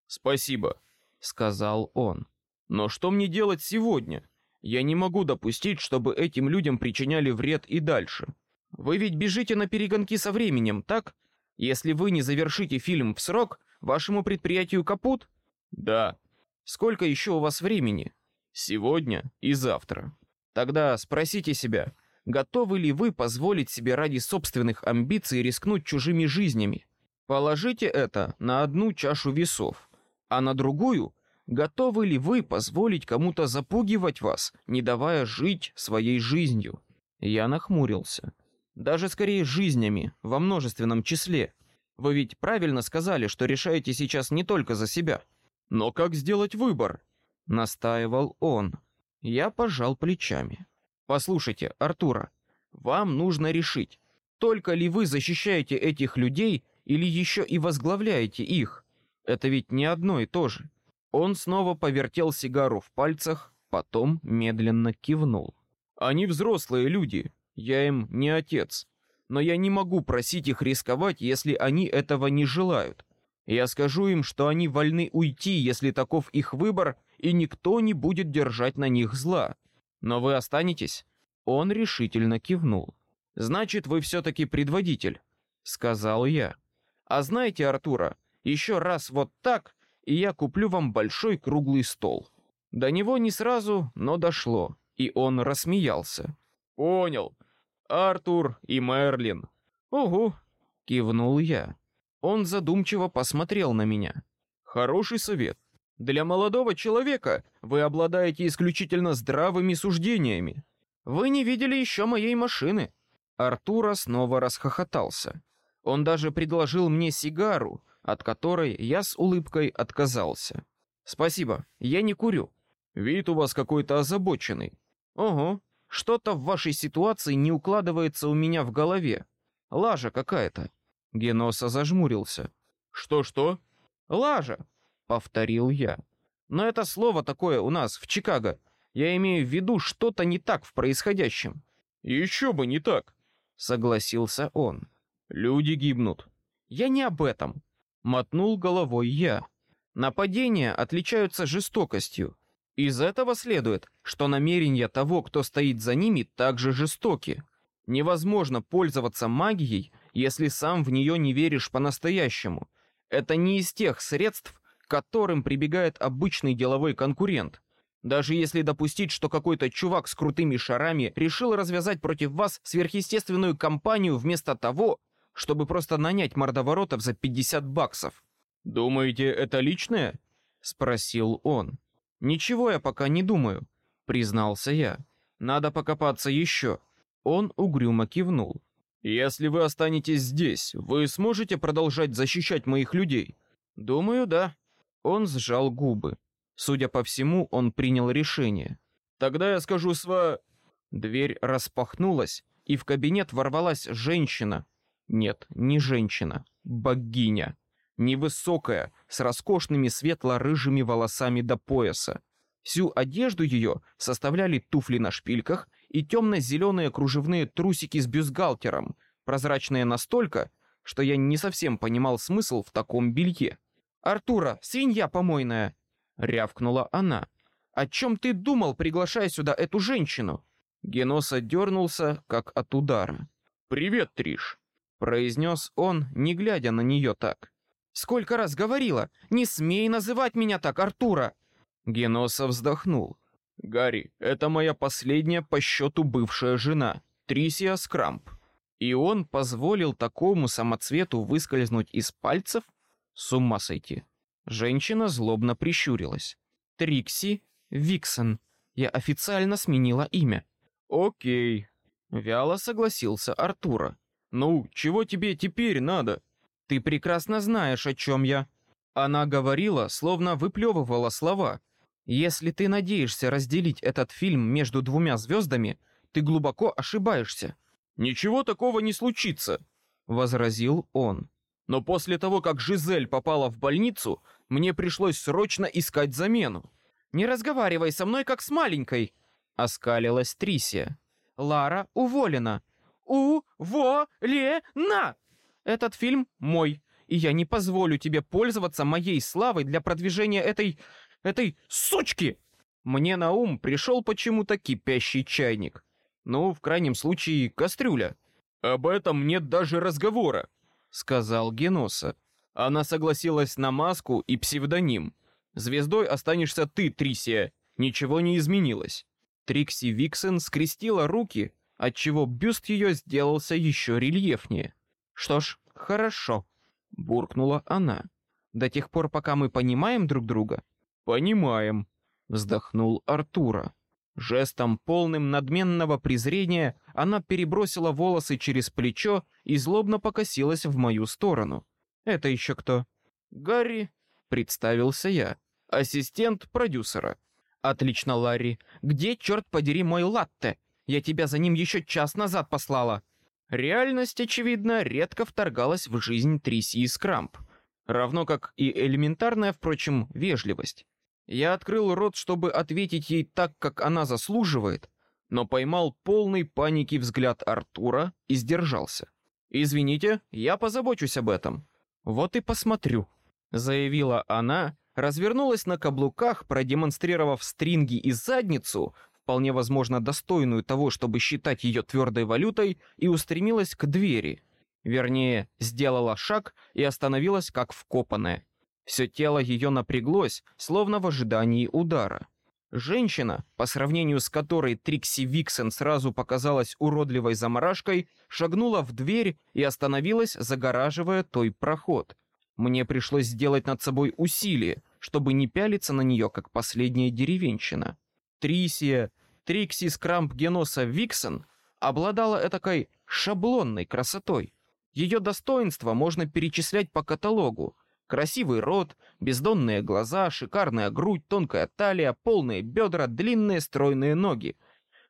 Спасибо, сказал он. Но что мне делать сегодня? Я не могу допустить, чтобы этим людям причиняли вред и дальше. Вы ведь бежите на перегонки со временем, так? Если вы не завершите фильм в срок, вашему предприятию капут? Да. Сколько еще у вас времени? Сегодня и завтра. Тогда спросите себя, готовы ли вы позволить себе ради собственных амбиций рискнуть чужими жизнями? Положите это на одну чашу весов, а на другую готовы ли вы позволить кому-то запугивать вас, не давая жить своей жизнью? Я нахмурился. Даже скорее жизнями, во множественном числе. Вы ведь правильно сказали, что решаете сейчас не только за себя. Но как сделать выбор? Настаивал он. Я пожал плечами. Послушайте, Артура, вам нужно решить, только ли вы защищаете этих людей или еще и возглавляете их. Это ведь не одно и то же. Он снова повертел сигару в пальцах, потом медленно кивнул. Они взрослые люди, я им не отец, но я не могу просить их рисковать, если они этого не желают. Я скажу им, что они вольны уйти, если таков их выбор, и никто не будет держать на них зла. Но вы останетесь? Он решительно кивнул. Значит, вы все-таки предводитель, сказал я. А знаете, Артура, еще раз вот так, и я куплю вам большой круглый стол. До него не сразу, но дошло, и он рассмеялся. Понял. Артур и Мерлин. Угу, кивнул я. Он задумчиво посмотрел на меня. Хороший совет. Для молодого человека вы обладаете исключительно здравыми суждениями. Вы не видели еще моей машины. Артура снова расхохотался. Он даже предложил мне сигару, от которой я с улыбкой отказался. Спасибо, я не курю. Вид у вас какой-то озабоченный. Ого, что-то в вашей ситуации не укладывается у меня в голове. Лажа какая-то. Геноса зажмурился. Что что? Лажа, повторил я. Но это слово такое у нас в Чикаго. Я имею в виду что-то не так в происходящем. Еще бы не так, согласился он. Люди гибнут. Я не об этом. Мотнул головой я. Нападения отличаются жестокостью. Из этого следует, что намерения того, кто стоит за ними, также жестоки. Невозможно пользоваться магией, если сам в нее не веришь по-настоящему. Это не из тех средств, к которым прибегает обычный деловой конкурент. Даже если допустить, что какой-то чувак с крутыми шарами решил развязать против вас сверхъестественную кампанию вместо того, чтобы просто нанять мордоворотов за 50 баксов. Думаете, это личное? спросил он. Ничего я пока не думаю, признался я. Надо покопаться еще. Он угрюмо кивнул. Если вы останетесь здесь, вы сможете продолжать защищать моих людей? Думаю, да. Он сжал губы. Судя по всему, он принял решение. Тогда я скажу сва... Дверь распахнулась, и в кабинет ворвалась женщина. Нет, не женщина, богиня. Невысокая, с роскошными светло-рыжими волосами до пояса. Всю одежду ее составляли туфли на шпильках и темно-зеленые кружевные трусики с бюстгальтером, прозрачные настолько, что я не совсем понимал смысл в таком белье. «Артура, свинья помойная!» — рявкнула она. «О чем ты думал, приглашая сюда эту женщину?» Геноса дернулся, как от удара. «Привет, Триш!» — произнес он, не глядя на нее так. «Сколько раз говорила, не смей называть меня так, Артура!» Геноса вздохнул. «Гарри, это моя последняя по счету бывшая жена, Трисия Скрамп». И он позволил такому самоцвету выскользнуть из пальцев? С ума сойти. Женщина злобно прищурилась. «Трикси Виксон. Я официально сменила имя». «Окей», — вяло согласился Артура. «Ну, чего тебе теперь надо?» «Ты прекрасно знаешь, о чем я». Она говорила, словно выплевывала слова, если ты надеешься разделить этот фильм между двумя звездами, ты глубоко ошибаешься. Ничего такого не случится, возразил он. Но после того, как Жизель попала в больницу, мне пришлось срочно искать замену. Не разговаривай со мной как с маленькой, оскалилась Трисия. Лара уволена. У-во-ле-на! Этот фильм мой, и я не позволю тебе пользоваться моей славой для продвижения этой этой сучки!» Мне на ум пришел почему-то кипящий чайник. Ну, в крайнем случае, кастрюля. «Об этом нет даже разговора», — сказал Геноса. Она согласилась на маску и псевдоним. Звездой останешься ты, Трисия. Ничего не изменилось. Трикси Виксен скрестила руки, отчего бюст ее сделался еще рельефнее. «Что ж, хорошо», — буркнула она. «До тех пор, пока мы понимаем друг друга, «Понимаем», — вздохнул Артура. Жестом полным надменного презрения она перебросила волосы через плечо и злобно покосилась в мою сторону. «Это еще кто?» «Гарри», — представился я, — «ассистент продюсера». «Отлично, Ларри. Где, черт подери, мой латте? Я тебя за ним еще час назад послала». Реальность, очевидно, редко вторгалась в жизнь Триси и Скрамп. Равно как и элементарная, впрочем, вежливость. Я открыл рот, чтобы ответить ей так, как она заслуживает, но поймал полный паники взгляд Артура и сдержался. «Извините, я позабочусь об этом». «Вот и посмотрю», — заявила она, развернулась на каблуках, продемонстрировав стринги и задницу, вполне возможно достойную того, чтобы считать ее твердой валютой, и устремилась к двери. Вернее, сделала шаг и остановилась как вкопанная. Все тело ее напряглось, словно в ожидании удара. Женщина, по сравнению с которой Трикси Виксен сразу показалась уродливой заморашкой, шагнула в дверь и остановилась, загораживая той проход. Мне пришлось сделать над собой усилие, чтобы не пялиться на нее, как последняя деревенщина. Трисия, Трикси Скрамп Геноса Виксен обладала этакой шаблонной красотой. Ее достоинства можно перечислять по каталогу, Красивый рот, бездонные глаза, шикарная грудь, тонкая талия, полные бедра, длинные стройные ноги.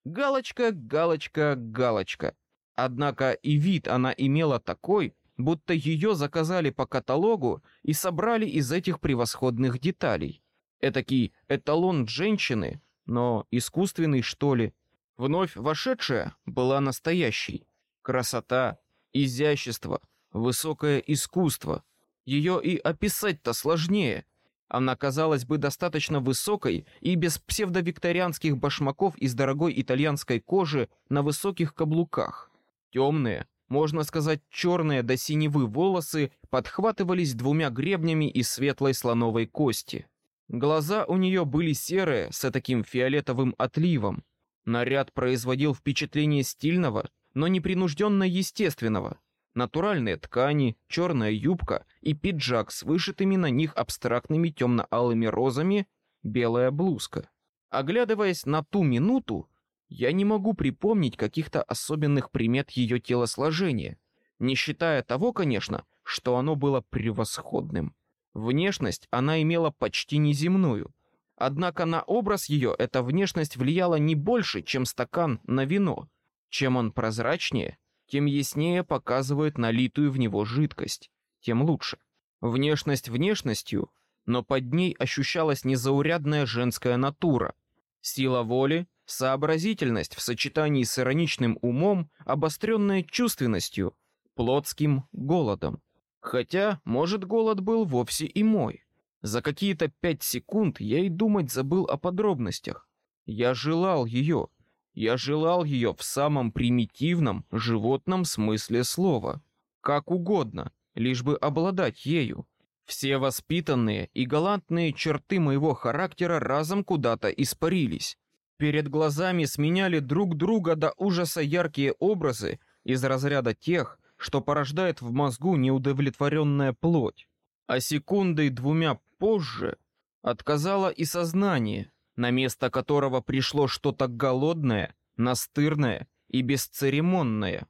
Галочка, галочка, галочка. Однако и вид она имела такой, будто ее заказали по каталогу и собрали из этих превосходных деталей. Этакий эталон женщины, но искусственный что ли. Вновь вошедшая была настоящей. Красота, изящество, высокое искусство, ее и описать-то сложнее. Она казалась бы достаточно высокой и без псевдовикторианских башмаков из дорогой итальянской кожи на высоких каблуках. Темные, можно сказать, черные до синевы волосы подхватывались двумя гребнями из светлой слоновой кости. Глаза у нее были серые, с таким фиолетовым отливом. Наряд производил впечатление стильного, но непринужденно естественного. Натуральные ткани, черная юбка и пиджак с вышитыми на них абстрактными темно-алыми розами, белая блузка. Оглядываясь на ту минуту, Я не могу припомнить каких-то особенных примет ее телосложения, не считая того, конечно, что оно было превосходным. Внешность она имела почти неземную, однако на образ ее эта внешность влияла не больше, чем стакан на вино. Чем он прозрачнее, тем яснее показывает налитую в него жидкость, тем лучше. Внешность внешностью, но под ней ощущалась незаурядная женская натура, сила воли, сообразительность в сочетании с ироничным умом, обостренная чувственностью, плотским голодом. Хотя, может, голод был вовсе и мой. За какие-то пять секунд я и думать забыл о подробностях. Я желал ее. Я желал ее в самом примитивном животном смысле слова. Как угодно, лишь бы обладать ею. Все воспитанные и галантные черты моего характера разом куда-то испарились. Перед глазами сменяли друг друга до ужаса яркие образы из разряда тех, что порождает в мозгу неудовлетворенная плоть. А секундой двумя позже отказало и сознание, на место которого пришло что-то голодное, настырное и бесцеремонное.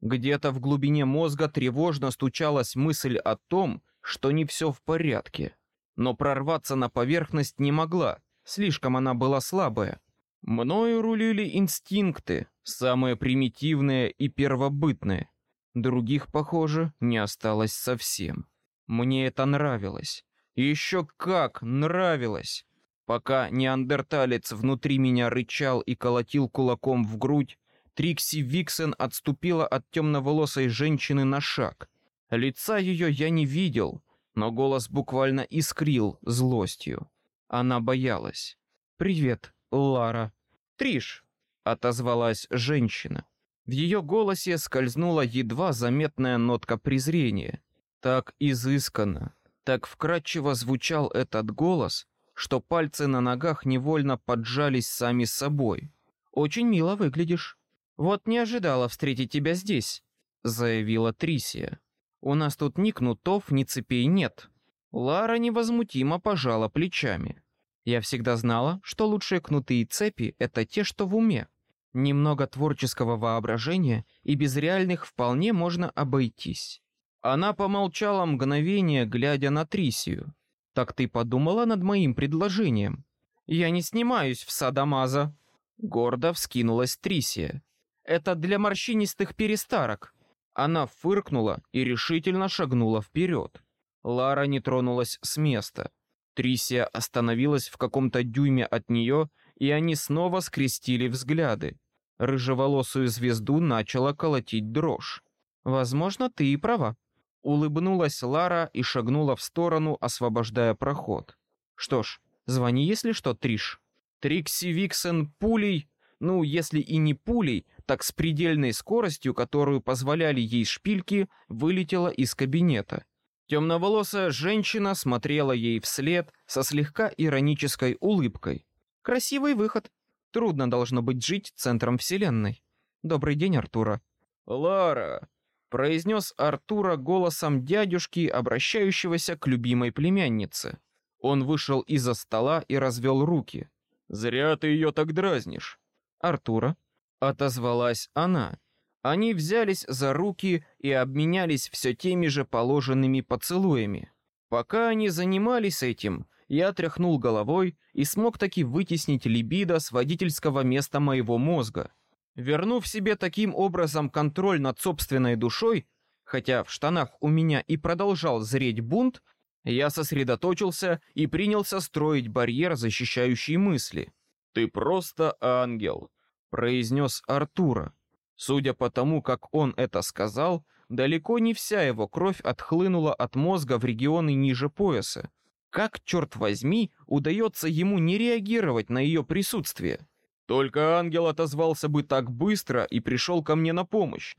Где-то в глубине мозга тревожно стучалась мысль о том, что не все в порядке, но прорваться на поверхность не могла, слишком она была слабая. Мною рулили инстинкты, самые примитивные и первобытные. Других, похоже, не осталось совсем. Мне это нравилось. Еще как нравилось. Пока неандерталец внутри меня рычал и колотил кулаком в грудь, Трикси Виксен отступила от темноволосой женщины на шаг. Лица ее я не видел, но голос буквально искрил злостью. Она боялась. «Привет, Лара». «Триш», — отозвалась женщина. В ее голосе скользнула едва заметная нотка презрения. Так изысканно, так вкрадчиво звучал этот голос, что пальцы на ногах невольно поджались сами собой. «Очень мило выглядишь. Вот не ожидала встретить тебя здесь», — заявила Трисия. «У нас тут ни кнутов, ни цепей нет». Лара невозмутимо пожала плечами. «Я всегда знала, что лучшие кнуты и цепи — это те, что в уме. Немного творческого воображения, и без реальных вполне можно обойтись. Она помолчала мгновение, глядя на Трисию. Так ты подумала над моим предложением? Я не снимаюсь в садомаза. Гордо вскинулась Трисия. Это для морщинистых перестарок. Она фыркнула и решительно шагнула вперед. Лара не тронулась с места. Трисия остановилась в каком-то дюйме от нее, и они снова скрестили взгляды. Рыжеволосую звезду начала колотить дрожь. «Возможно, ты и права». Улыбнулась Лара и шагнула в сторону, освобождая проход. «Что ж, звони, если что, Триш». Трикси Виксен пулей, ну, если и не пулей, так с предельной скоростью, которую позволяли ей шпильки, вылетела из кабинета. Темноволосая женщина смотрела ей вслед со слегка иронической улыбкой. «Красивый выход», Трудно должно быть жить центром вселенной. Добрый день, Артура. Лара, произнес Артура голосом дядюшки, обращающегося к любимой племяннице. Он вышел из-за стола и развел руки. Зря ты ее так дразнишь. Артура, отозвалась она. Они взялись за руки и обменялись все теми же положенными поцелуями. Пока они занимались этим, я тряхнул головой и смог таки вытеснить либидо с водительского места моего мозга. Вернув себе таким образом контроль над собственной душой, хотя в штанах у меня и продолжал зреть бунт, я сосредоточился и принялся строить барьер, защищающий мысли. «Ты просто ангел», — произнес Артура. Судя по тому, как он это сказал, далеко не вся его кровь отхлынула от мозга в регионы ниже пояса, как, черт возьми, удается ему не реагировать на ее присутствие? Только ангел отозвался бы так быстро и пришел ко мне на помощь.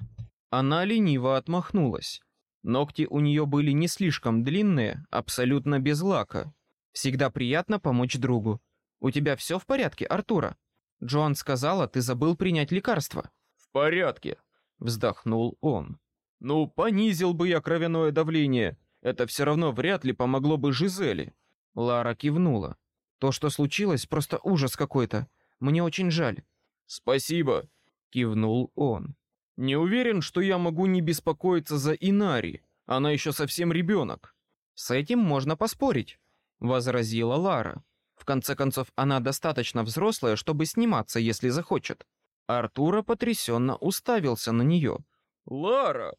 Она лениво отмахнулась. Ногти у нее были не слишком длинные, абсолютно без лака. Всегда приятно помочь другу. У тебя все в порядке, Артура? Джоан сказала, ты забыл принять лекарство. В порядке, вздохнул он. Ну, понизил бы я кровяное давление, это все равно вряд ли помогло бы Жизели. Лара кивнула. То, что случилось, просто ужас какой-то. Мне очень жаль. Спасибо, кивнул он. Не уверен, что я могу не беспокоиться за Инари. Она еще совсем ребенок. С этим можно поспорить, возразила Лара. В конце концов, она достаточно взрослая, чтобы сниматься, если захочет. Артура потрясенно уставился на нее. Лара!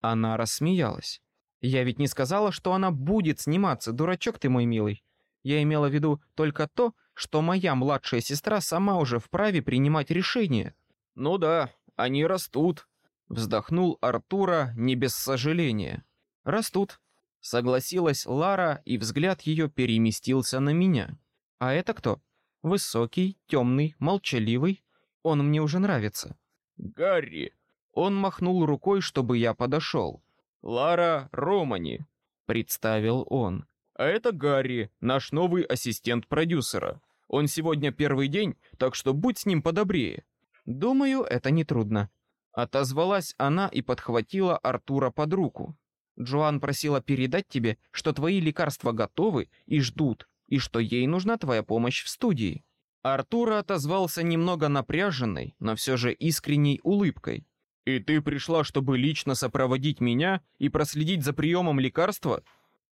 Она рассмеялась. Я ведь не сказала, что она будет сниматься, дурачок ты мой милый. Я имела в виду только то, что моя младшая сестра сама уже вправе принимать решения. Ну да, они растут. Вздохнул Артура не без сожаления. Растут. Согласилась Лара, и взгляд ее переместился на меня. А это кто? Высокий, темный, молчаливый. Он мне уже нравится. Гарри. Он махнул рукой, чтобы я подошел. Лара Романи, представил он. А это Гарри, наш новый ассистент продюсера. Он сегодня первый день, так что будь с ним подобрее. Думаю, это не трудно. Отозвалась она и подхватила Артура под руку. Джоан просила передать тебе, что твои лекарства готовы и ждут, и что ей нужна твоя помощь в студии. Артура отозвался немного напряженной, но все же искренней улыбкой. И ты пришла, чтобы лично сопроводить меня и проследить за приемом лекарства?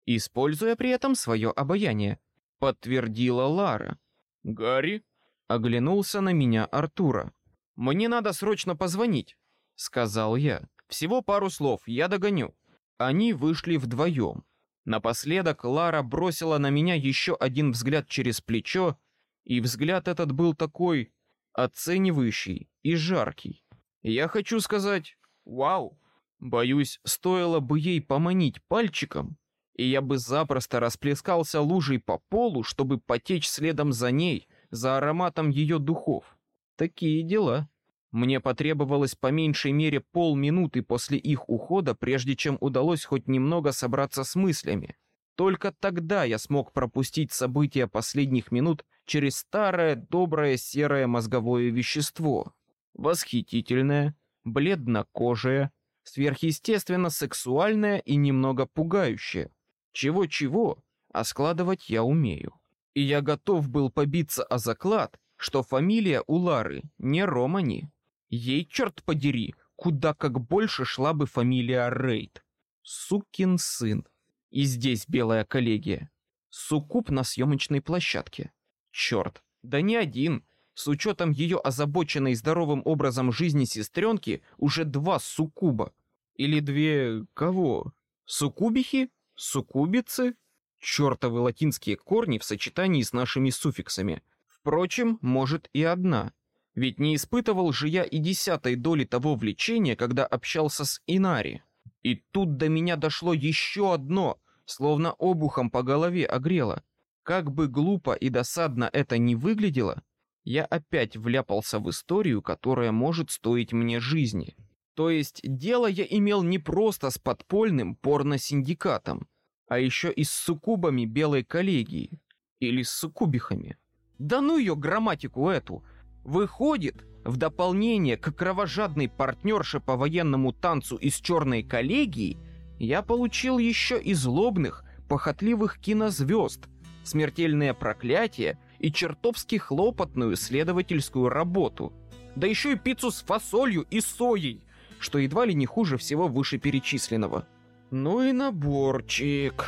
используя при этом свое обаяние, подтвердила Лара. Гарри оглянулся на меня Артура. Мне надо срочно позвонить, сказал я. Всего пару слов, я догоню. Они вышли вдвоем. Напоследок Лара бросила на меня еще один взгляд через плечо, и взгляд этот был такой оценивающий и жаркий. Я хочу сказать, вау. Боюсь, стоило бы ей поманить пальчиком, и я бы запросто расплескался лужей по полу, чтобы потечь следом за ней, за ароматом ее духов. Такие дела. Мне потребовалось по меньшей мере полминуты после их ухода, прежде чем удалось хоть немного собраться с мыслями. Только тогда я смог пропустить события последних минут через старое доброе серое мозговое вещество. Восхитительное, бледнокожее, сверхъестественно сексуальное и немного пугающее. Чего-чего, а складывать я умею. И я готов был побиться о заклад, что фамилия у Лары не Романи. Ей, черт подери, куда как больше шла бы фамилия Рейд. Сукин сын. И здесь белая коллегия. Суккуб на съемочной площадке. Черт, да не один. С учетом ее озабоченной здоровым образом жизни сестренки уже два суккуба. Или две... кого? Суккубихи? Суккубицы? Чертовы латинские корни в сочетании с нашими суффиксами. Впрочем, может и одна. Ведь не испытывал же я и десятой доли того влечения, когда общался с Инари. И тут до меня дошло еще одно, словно обухом по голове огрело. Как бы глупо и досадно это ни выглядело, я опять вляпался в историю, которая может стоить мне жизни. То есть дело я имел не просто с подпольным порно-синдикатом, а еще и с суккубами белой коллегии. Или с суккубихами. Да ну ее грамматику эту! Выходит, в дополнение к кровожадной партнерше по военному танцу из черной коллегии, я получил еще и злобных, похотливых кинозвезд, смертельное проклятие и чертовски хлопотную следовательскую работу. Да еще и пиццу с фасолью и соей что едва ли не хуже всего вышеперечисленного. Ну и наборчик.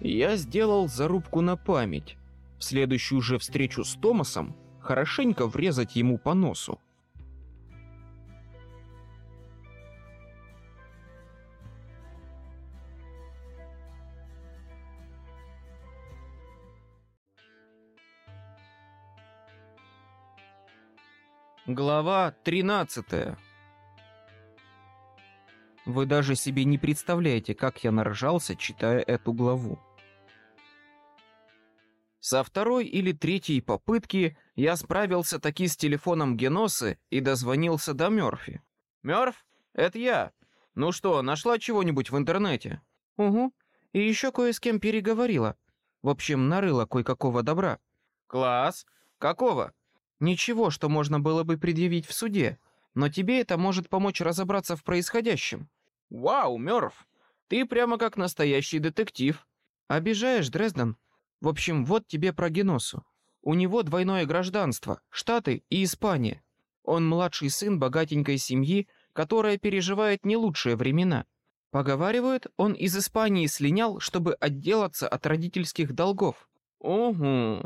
Я сделал зарубку на память. В следующую же встречу с Томасом хорошенько врезать ему по носу. Глава тринадцатая. Вы даже себе не представляете, как я наржался, читая эту главу. Со второй или третьей попытки я справился таки с телефоном Геносы и дозвонился до Мёрфи. Мёрф, это я. Ну что, нашла чего-нибудь в интернете? Угу. И еще кое с кем переговорила. В общем, нарыла кое-какого добра. Класс. Какого? Ничего, что можно было бы предъявить в суде но тебе это может помочь разобраться в происходящем. Вау, Мёрф, ты прямо как настоящий детектив. Обижаешь, Дрезден? В общем, вот тебе про Геносу. У него двойное гражданство, Штаты и Испания. Он младший сын богатенькой семьи, которая переживает не лучшие времена. Поговаривают, он из Испании слинял, чтобы отделаться от родительских долгов. Угу.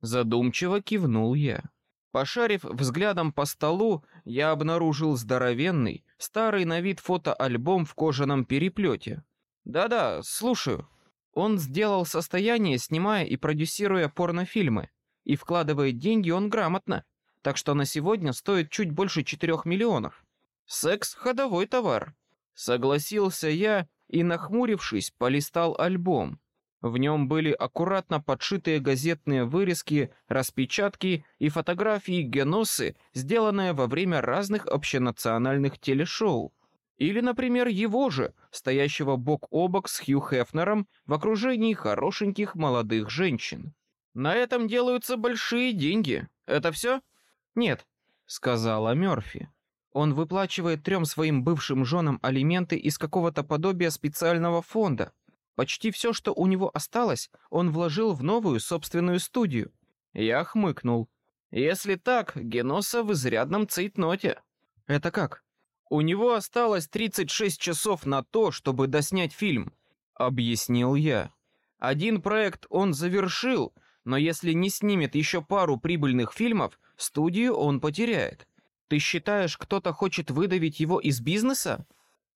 Задумчиво кивнул я. Пошарив взглядом по столу, я обнаружил здоровенный, старый на вид фотоальбом в кожаном переплете. Да-да, слушаю. Он сделал состояние, снимая и продюсируя порнофильмы, и вкладывает деньги он грамотно, так что на сегодня стоит чуть больше четырех миллионов. Секс ходовой товар. Согласился я и, нахмурившись, полистал альбом. В нем были аккуратно подшитые газетные вырезки, распечатки и фотографии Геносы, сделанные во время разных общенациональных телешоу. Или, например, его же, стоящего бок о бок с Хью Хефнером в окружении хорошеньких молодых женщин. На этом делаются большие деньги. Это все? Нет, сказала Мерфи. Он выплачивает трем своим бывшим женам алименты из какого-то подобия специального фонда. Почти все, что у него осталось, он вложил в новую собственную студию. Я хмыкнул. Если так, Геноса в изрядном цейтноте. Это как? У него осталось 36 часов на то, чтобы доснять фильм, объяснил я. Один проект он завершил, но если не снимет еще пару прибыльных фильмов, студию он потеряет. Ты считаешь, кто-то хочет выдавить его из бизнеса?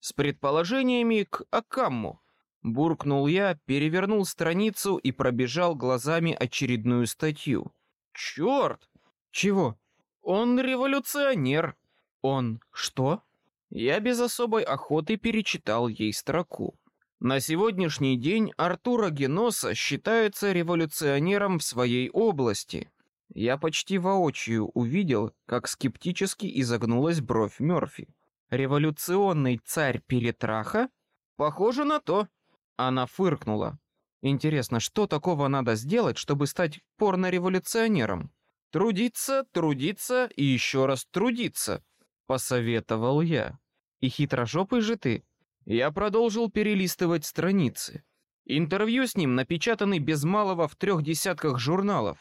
С предположениями к Акамму. Буркнул я, перевернул страницу и пробежал глазами очередную статью. Черт! Чего? Он революционер. Он что? Я без особой охоты перечитал ей строку. На сегодняшний день Артура Геноса считается революционером в своей области. Я почти воочию увидел, как скептически изогнулась бровь Мёрфи. Революционный царь Перетраха? Похоже на то. Она фыркнула. Интересно, что такого надо сделать, чтобы стать порно-революционером? Трудиться, трудиться и еще раз трудиться, посоветовал я. И хитрожопый же ты. Я продолжил перелистывать страницы. Интервью с ним напечатаны без малого в трех десятках журналов.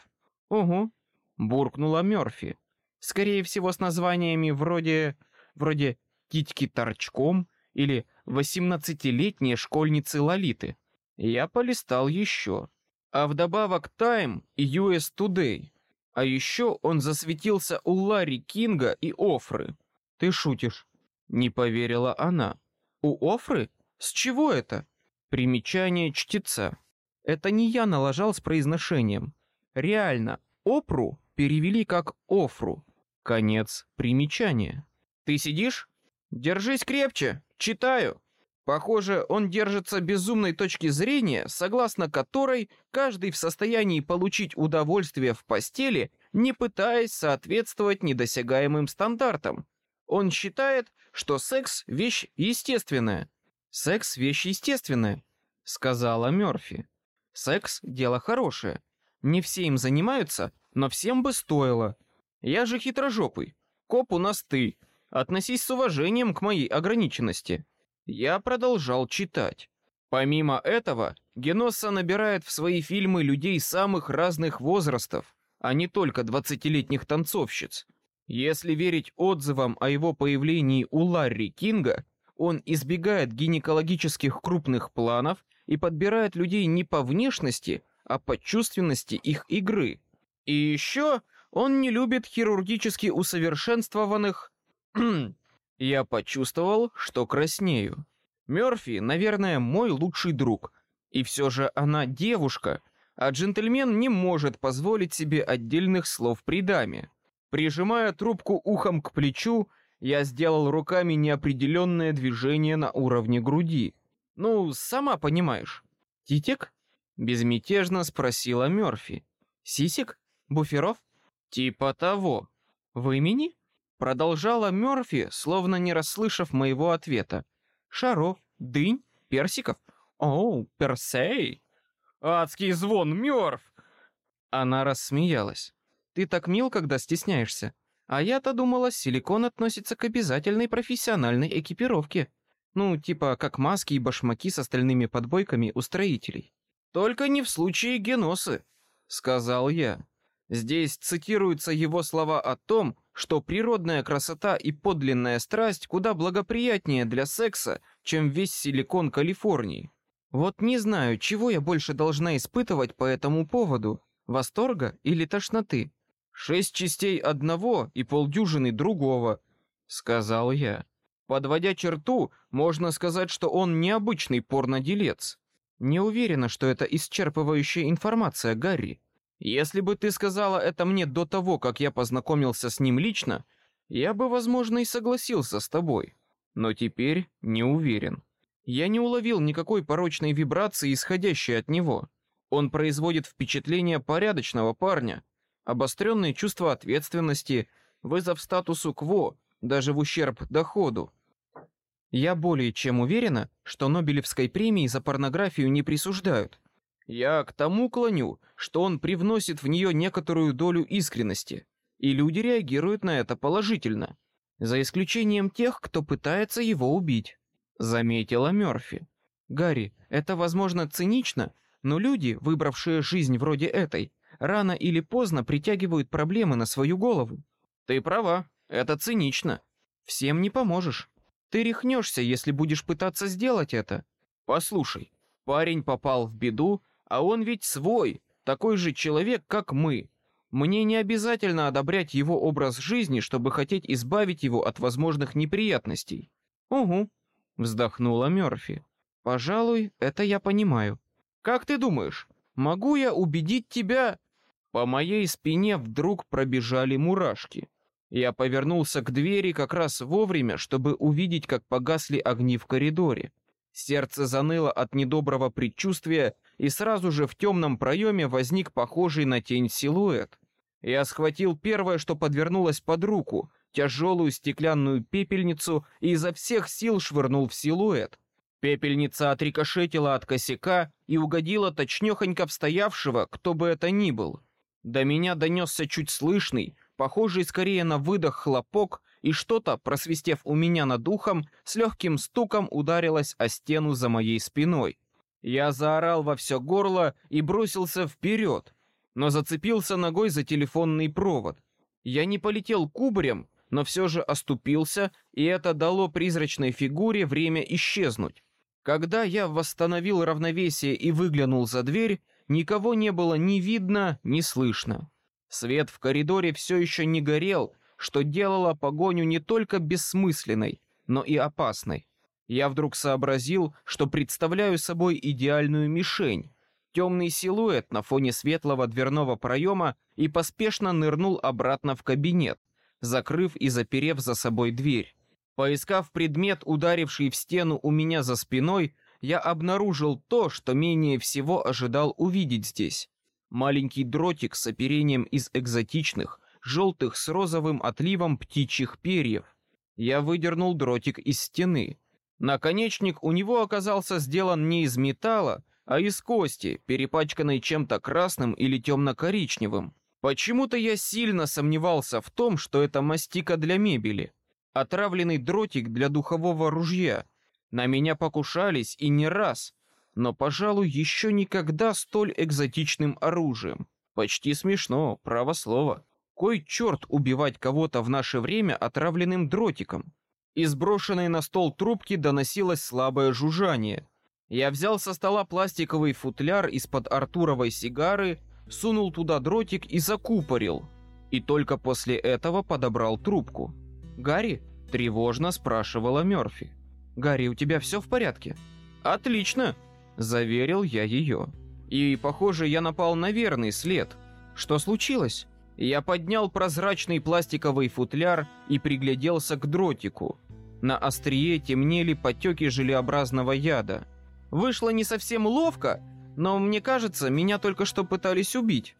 Угу, буркнула Мёрфи. Скорее всего, с названиями вроде вроде «Титьки торчком» или «Восемнадцатилетние школьницы Лолиты». Я полистал еще. А вдобавок Time и US Today. А еще он засветился у Ларри Кинга и Офры. Ты шутишь? Не поверила она. У Офры? С чего это? Примечание чтеца. Это не я налажал с произношением. Реально, Опру перевели как Офру. Конец примечания. Ты сидишь? Держись крепче, читаю. Похоже, он держится безумной точки зрения, согласно которой каждый в состоянии получить удовольствие в постели, не пытаясь соответствовать недосягаемым стандартам. Он считает, что секс вещь естественная. Секс вещь естественная, сказала Мёрфи. Секс дело хорошее. Не все им занимаются, но всем бы стоило. Я же хитрожопый. Коп у нас ты. Относись с уважением к моей ограниченности. Я продолжал читать. Помимо этого, Геносса набирает в свои фильмы людей самых разных возрастов, а не только двадцатилетних танцовщиц. Если верить отзывам о его появлении у Ларри Кинга, он избегает гинекологических крупных планов и подбирает людей не по внешности, а по чувственности их игры. И еще он не любит хирургически усовершенствованных... Я почувствовал, что краснею. Мёрфи, наверное, мой лучший друг. И все же она девушка, а джентльмен не может позволить себе отдельных слов при даме. Прижимая трубку ухом к плечу, я сделал руками неопределенное движение на уровне груди. Ну, сама понимаешь. Титик? Безмятежно спросила Мёрфи. Сисик? Буферов? Типа того. В имени? Продолжала Мёрфи, словно не расслышав моего ответа. Шаров, дынь, персиков. Оу, персей. Адский звон, Мёрф. Она рассмеялась. Ты так мил, когда стесняешься. А я-то думала, силикон относится к обязательной профессиональной экипировке. Ну, типа как маски и башмаки с остальными подбойками у строителей. Только не в случае геносы, сказал я. Здесь цитируются его слова о том, что природная красота и подлинная страсть куда благоприятнее для секса, чем весь силикон Калифорнии. Вот не знаю, чего я больше должна испытывать по этому поводу, восторга или тошноты. Шесть частей одного и полдюжины другого, сказал я. Подводя черту, можно сказать, что он необычный порноделец. Не уверена, что это исчерпывающая информация, Гарри. Если бы ты сказала это мне до того, как я познакомился с ним лично, я бы, возможно, и согласился с тобой. Но теперь не уверен. Я не уловил никакой порочной вибрации, исходящей от него. Он производит впечатление порядочного парня, обостренное чувство ответственности, вызов статусу кво, даже в ущерб доходу. Я более чем уверена, что Нобелевской премии за порнографию не присуждают. Я к тому клоню, что он привносит в нее некоторую долю искренности, и люди реагируют на это положительно, за исключением тех, кто пытается его убить. Заметила Мерфи. Гарри, это возможно цинично, но люди, выбравшие жизнь вроде этой, рано или поздно притягивают проблемы на свою голову. Ты права, это цинично. Всем не поможешь. Ты рехнешься, если будешь пытаться сделать это. Послушай, парень попал в беду а он ведь свой, такой же человек, как мы. Мне не обязательно одобрять его образ жизни, чтобы хотеть избавить его от возможных неприятностей. Угу, вздохнула Мерфи. Пожалуй, это я понимаю. Как ты думаешь, могу я убедить тебя? По моей спине вдруг пробежали мурашки. Я повернулся к двери как раз вовремя, чтобы увидеть, как погасли огни в коридоре. Сердце заныло от недоброго предчувствия, и сразу же в темном проеме возник похожий на тень силуэт. Я схватил первое, что подвернулось под руку, тяжелую стеклянную пепельницу и изо всех сил швырнул в силуэт. Пепельница отрикошетила от косяка и угодила точнёхонько в стоявшего, кто бы это ни был. До меня донесся чуть слышный, похожий скорее на выдох хлопок, и что-то, просвистев у меня над ухом, с легким стуком ударилось о стену за моей спиной. Я заорал во все горло и бросился вперед, но зацепился ногой за телефонный провод. Я не полетел кубарем, но все же оступился, и это дало призрачной фигуре время исчезнуть. Когда я восстановил равновесие и выглянул за дверь, никого не было ни видно, ни слышно. Свет в коридоре все еще не горел, что делало погоню не только бессмысленной, но и опасной. Я вдруг сообразил, что представляю собой идеальную мишень, темный силуэт на фоне светлого дверного проема и поспешно нырнул обратно в кабинет, закрыв и заперев за собой дверь. Поискав предмет, ударивший в стену у меня за спиной, я обнаружил то, что менее всего ожидал увидеть здесь. Маленький дротик с оперением из экзотичных, желтых с розовым отливом птичьих перьев. Я выдернул дротик из стены. Наконечник у него оказался сделан не из металла, а из кости, перепачканной чем-то красным или темно-коричневым. Почему-то я сильно сомневался в том, что это мастика для мебели. Отравленный дротик для духового ружья. На меня покушались и не раз, но, пожалуй, еще никогда столь экзотичным оружием. Почти смешно, право слово. Кой черт убивать кого-то в наше время отравленным дротиком? Из брошенной на стол трубки доносилось слабое жужжание. Я взял со стола пластиковый футляр из-под Артуровой сигары, сунул туда дротик и закупорил. И только после этого подобрал трубку. «Гарри?» — тревожно спрашивала Мёрфи. «Гарри, у тебя все в порядке?» «Отлично!» — заверил я ее. И, похоже, я напал на верный след. Что случилось? Я поднял прозрачный пластиковый футляр и пригляделся к дротику. На острие темнели потеки желеобразного яда. Вышло не совсем ловко, но мне кажется, меня только что пытались убить.